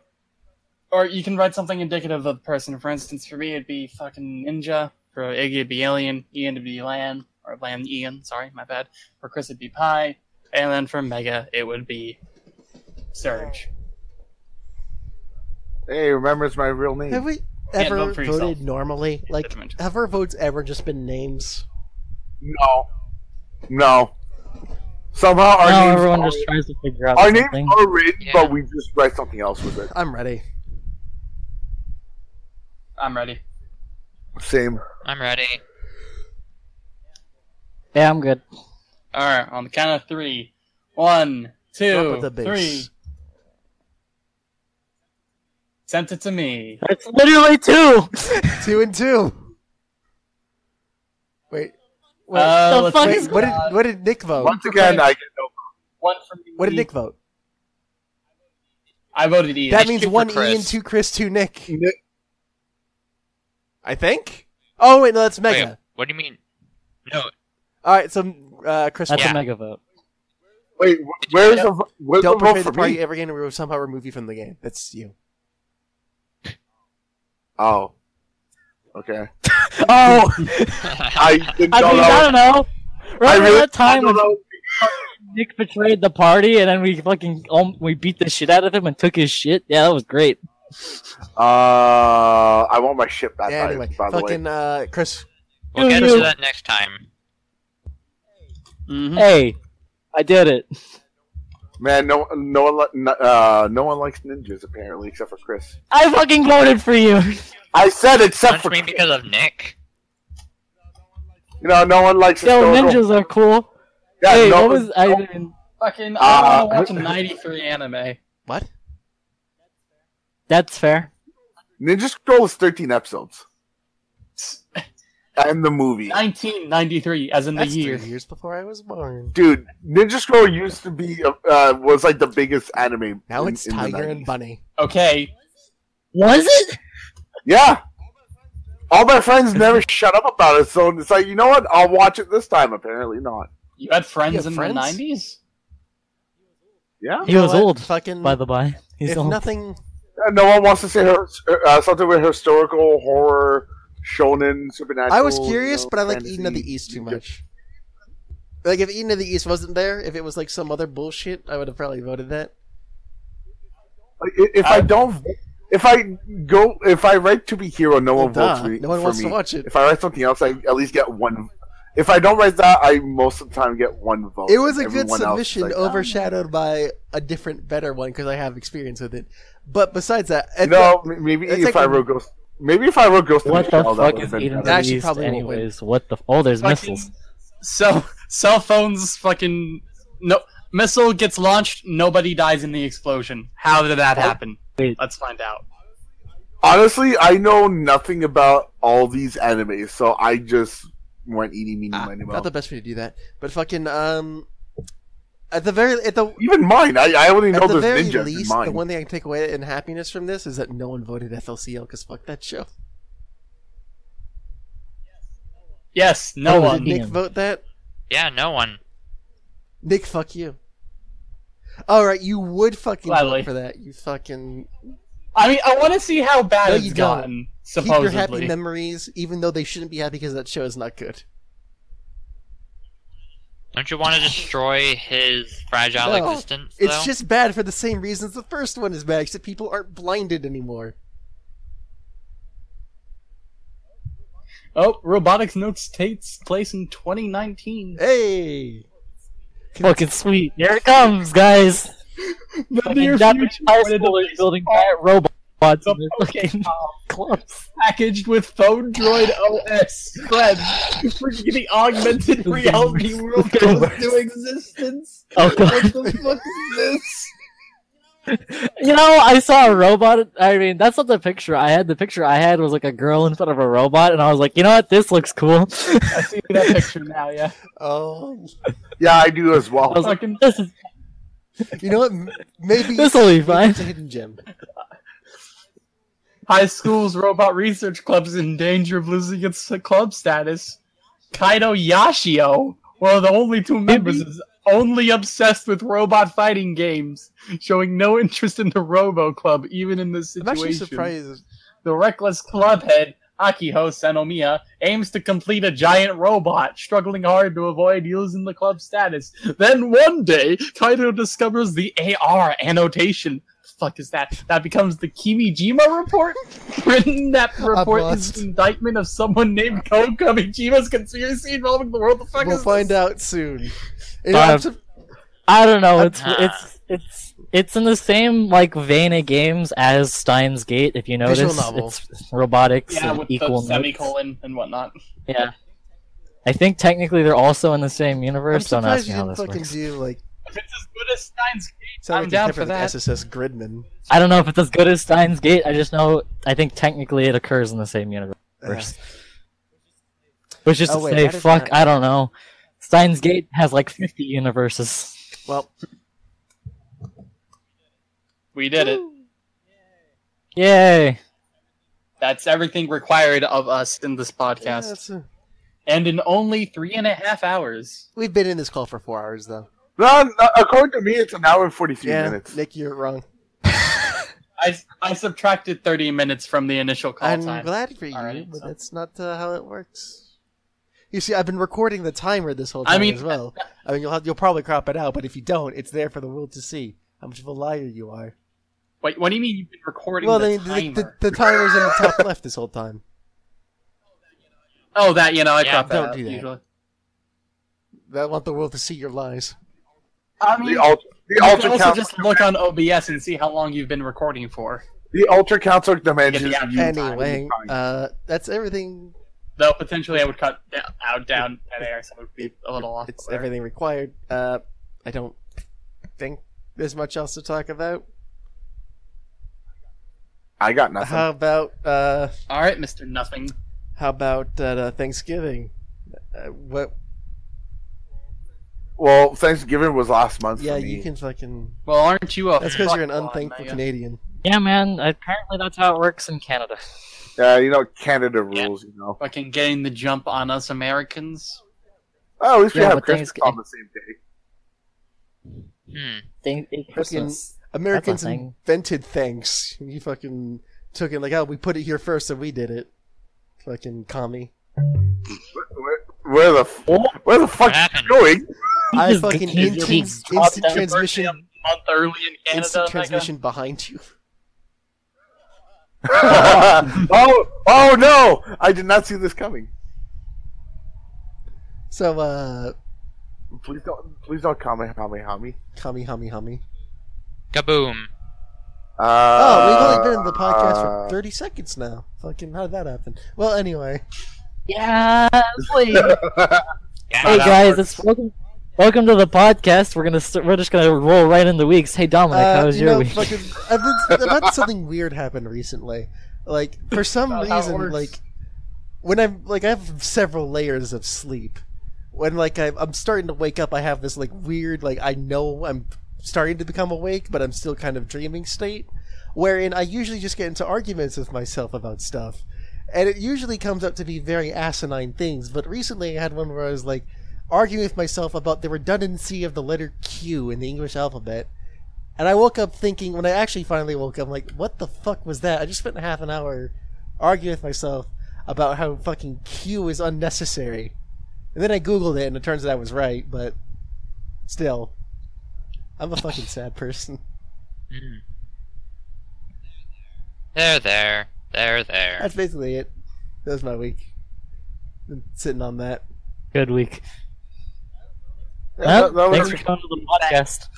Or you can write something indicative of the person. For instance, for me, it'd be fucking Ninja. For Iggy, it'd be Alien. Ian, it'd be Lan. Or Lan Ian, sorry, my bad. For Chris, it'd be Pi. And then for Mega, it would be Surge. Hey, remember it's my real name. Have we ever vote voted yourself. normally? Like, have our votes ever just been names? No. No. Somehow our now names everyone are, just tries to figure out our names something. are written, Yeah. but we just write something else with it. I'm ready. I'm ready. Same. I'm ready. Yeah, I'm good. Alright, on the count of three. One, with the bass. three. Sent it to me. That's literally two. Two and two. Wait. Wait. Uh, the let's fuck wait. is- what did what did Nick vote? Once again, I get no. One from me. What did Nick vote? I voted Ian. That means two for one Chris. Ian, two Chris, two Nick. Nick- I think. Oh wait, no, that's Mega. Wait, what do you mean? No, All right, so uh, Chris, That's Yeah. a mega vote. Wait, wh- where's the vo- where's don't the vote for the party me? ever again and we will somehow remove you from the game. That's you. Oh. Okay. Oh, I didn't I mean, that I don't know. I Remember really that time when know. Nick betrayed the party and then we fucking um, we beat the shit out of him and took his shit? Yeah, that was great. Uh, I want my ship back. Yeah, by- anyway, by the way. fucking uh, Chris. we'll get You- to that next time. Mhm. Hey, I did it. Man, no, no one, li- uh, no one likes ninjas apparently, except for Chris. I fucking voted for you. I said except Punch for me because of Nick. you know, no one likes Yo, ninjas are cool. Yeah, hey, no, what was I no- mean? Fucking, Uh, I want to watch 93 anime. What? That's fair. Ninja Scroll is thirteen episodes, and the movie. 1993, as in That's the year. three years before I was born. Dude, Ninja Scroll used to be uh, was like the biggest anime. Now in- it's in Tiger and Bunny. Okay, Was it? Yeah. All my friends never shut up about it, so it's like, you know what? I'll watch it this time. Apparently not. you had friends You in friends? the 90s? Yeah. He You know was what? old, Fucking. by the by. He's if old. nothing, And no one wants to say her, uh, something with historical horror, shonen, supernatural. I was you curious, know, but I like fantasy. Eden of the East too much. Like if Eden of the East wasn't there, if it was like some other bullshit, I would have probably voted that. Like, i- If I don't, if I go, if I write to be hero, no Well, one votes for me. No one wants me. to watch it. If I write something else, I at least get one. If I don't write that, I most of the time get one vote. It was a good Everyone else is submission, like, overshadowed ah. by a different, better one because I have experience with it. But besides that. No, m- maybe it's if like I a- wrote Ghost, maybe if I wrote Ghost What the the Shell, that fuck would is have been Eden of better. the Actually, probably anyways? What the? Oh, there's Fucking- missiles. So, cell phones fucking. No. Missile gets launched, nobody dies in the explosion. How did that happen? Wait. Let's find out. Honestly, I know nothing about all these animes, so I just went eating meeny Ah, not the best way to do that. But fucking um, at the very at the Even mine, I, I only know at the very least, the one thing I can take away in happiness from this is that no one voted FLCL because fuck that show. Yes, no Oh, one. Did Nick Ian. vote that? Yeah, no one. Nick, fuck you. All right, you would fucking Gladly. vote for that. You fucking I mean, I want to see how bad No, it's you don't. gotten. keep your happy memories, even though they shouldn't be happy because that show is not good. Don't you want to destroy his fragile No, existence? It's just bad for the same reasons the first one is bad, except people aren't blinded anymore. oh, robotics notes takes place in 2019. Hey, Fucking sweet. Here it comes, guys. The near future, high when it school is is building giant robots The in fucking um, clubs. packaged with Phone Droid OS friends for the augmented reality world goes into existence. Oh What god. the fuck is this? You know, I saw a robot. I mean, that's not the picture I had. The picture I had was like a girl in front of a robot, and I was like, you know what? This looks cool. I see that picture now. Yeah, oh, Yeah, I do as I well. was like, this is you know what? Maybe this will be fine. it's a hidden gem. High school's robot research club is in danger of losing its club status. Kaito Yashio, one of the only two members, is only obsessed with robot fighting games, showing no interest in the Robo Club, even in this situation. I'm actually surprised. The reckless club head, Akiho Senomiya, aims to complete a giant robot, struggling hard to avoid losing the club status. Then one day, Kaito discovers the AR annotation. The fuck is that? That becomes the Kimijima report? Written that report is lost. an indictment of someone named Ko Kimijima's conspiracy involving the world. The fuck We'll is find this? out soon. You know, Uh, I'm I don't know. It's Ah. it's it's it's in the same like vein of games as Steins Gate. If you notice, novel. it's robotics Yeah, and with equal the notes. semicolon and whatnot. Yeah. I think technically they're also in the same I'm universe. Don't ask surprised me you how didn't this fucking works. do like If it's as good as Steins Gate, sound I'm like down for for that. SSS Gridman. I don't know if it's as good as Steins Gate. I just know I think technically it occurs in the same universe. Which is Oh, to wait, say, fuck, I don't know. Steins Gate has like 50 universes. Well, We did it. Yay! That's everything required of us in this podcast. that's, uh, and in only three and a half hours. we've been in this call for four hours though. No, no, according to me, it's an hour and 43 Yeah, minutes. Nick, you're wrong. I, I subtracted 30 minutes from the initial call I'm time. glad for you, Alright, but so- that's not uh, how it works. You see, I've been recording the timer this whole I time mean- as well. I mean, you'll have, you'll probably crop it out, but if you don't, it's there for the world to see how much of a liar you are. Wait, what do you mean you've been recording Well, the the, timer? the, the, the timer's in the top left this whole time. oh, that, you know, I Yeah, crop that don't out do that. usually. I want the world to see your lies. I mean, The, ult- the you can also just look on OBS and see how long you've been recording for. the ultra counter dimensions. Yeah, view Anyway, uh, that's everything. Though potentially I would cut down, out down that air, so it would be a little off. It's there. everything required. Uh, I don't think there's much else to talk about. I got nothing. How about uh, All right, Mister Nothing. how about uh, Thanksgiving? Uh, what? Well, Thanksgiving was last month. Yeah, for me. you can fucking. Well, aren't you a? That's because you're an unthankful Canadian. Yeah, man. Apparently that's how it works in Canada. Yeah, you know Canada Yeah. rules. You know. Fucking getting the jump on us Americans. Oh, at least we have Christmas Thanksgiving- on the same day. Hmm. Thank Christmas. Americans thing. invented thanks. You fucking took it like, oh, we put it here first, so we did it. Fucking commie. Where, where the f- where the fuck What happened? going? I just- fucking instant, instant transmission, A month early in Canada. instant Mega. transmission behind you. oh, oh no! I did not see this coming. So, uh, Please don't, please don't Kamehameha me. commie, hummy, hummy. Kaboom. Uh, Oh, we've only been in the podcast for uh, 30 seconds now. Fucking, how did that happen? Well, anyway. Yeah. Wait. Yeah, hey guys, works. it's welcome. Welcome to the podcast. We're gonna st- we're just gonna roll right into the weeks. Hey Dominic, Uh, how was you your know, week? fucking, I've, been, I've had something weird happen recently. Like, for some About how it reason, like, when I'm, like, I have several layers of sleep. When, like, I, I'm starting to wake up, I have this, like, weird, like, I know I'm starting to become awake, but I'm still kind of dreaming state. Wherein I usually just get into arguments with myself about stuff. And it usually comes up to be very asinine things, but recently I had one where I was like, arguing with myself about the redundancy of the letter Q in the English alphabet. And I woke up thinking, when I actually finally woke up, I'm like, what the fuck was that? I just spent half an hour arguing with myself about how fucking Q is unnecessary. And then I googled it, and it turns out I was right, but still, I'm a fucking sad person. Mm. There, there, there, there. That's basically it. That was my week. Been sitting on that. Good week. Yeah, Well, that- that thanks for coming to the podcast.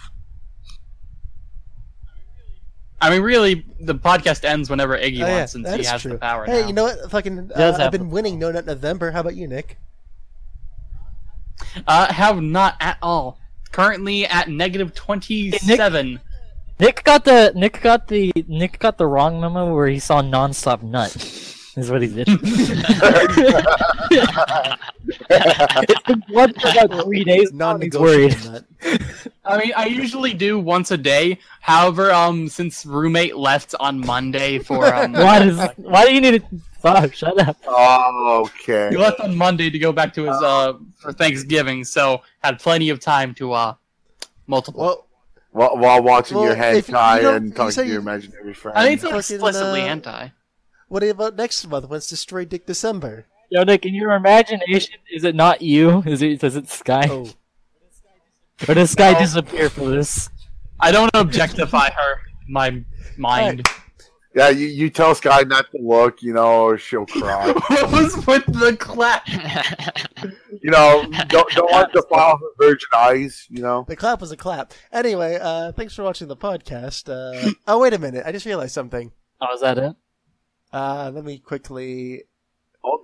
I mean, really, the podcast ends whenever Iggy Oh, yeah, wants, since he has true. the power Hey, now. you know what? Fucking, uh, I've been winning No Nut November. How about you, Nick? Uh, have not at all. Currently at negative twenty-seven. Nick got the Nick got the Nick got the wrong memo where he saw nonstop nut. Is what he did. it's been blood for about three days. now, and He's worried. Non-negotiable. I mean, I usually do once a day. However, um, since roommate left on Monday for um, Why does why do you need to fuck? Shut up. Oh, okay. he left on Monday to go back to his uh for Thanksgiving, so had plenty of time to uh multiple. Well, While, while watching Well, your if you hentai and talking say to your imaginary friend. I mean, it's not fucking, explicitly uh, hentai. What about next month? What's Destroy Dick December? Yo, Nick, in your imagination, is it not you? Is it does it Sky? Oh, Or does Sky disappear for this? I don't objectify her. My mind. yeah, you, you tell Sky not to look, you know, or she'll cry. what was with the clap? you know, don't don't want to defile her virgin eyes. You know. the clap was a clap. Anyway, uh, thanks for watching the podcast. Uh, oh, wait a minute. I just realized something. Oh, is that it? Uh, let me quickly. Oh.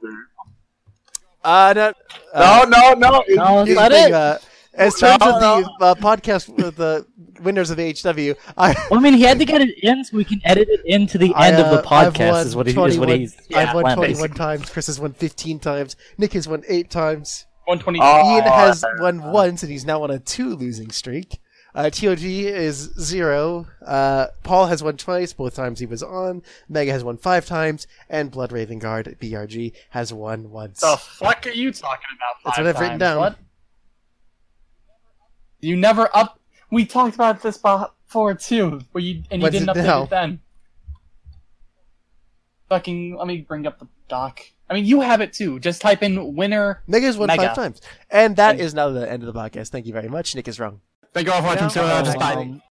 Uh, no, No, uh, no, no. it- No, is it- that thing, it? Uh, as No, terms of no. the uh, podcast with the winners of AHW, I. Well, I mean, he had to get it in so we can edit it into the I, end of the uh, podcast. Is what he is what he's I've won planned, 21 basically. times. Chris has won 15 times. Nick has won 8 times. 120. Oh, Ian has I- won once, and he's now on a two losing streak. Uh, TOG is zero. Uh, Paul has won twice, both times he was on. Mega has won five times, and Blood Raven Guard BRG has won once. the fuck are you talking about? That's what I've written times? down. What? You never up. We talked about this before too, but you and you What's didn't update now? it then. Fucking. Let me bring up the doc. I mean, you have it too. Just type in winner. Mega's won Mega. five times. And that Thank- is now the end of the podcast. Thank you very much. Nick is wrong. Thank you all for watching. So uh, just bye.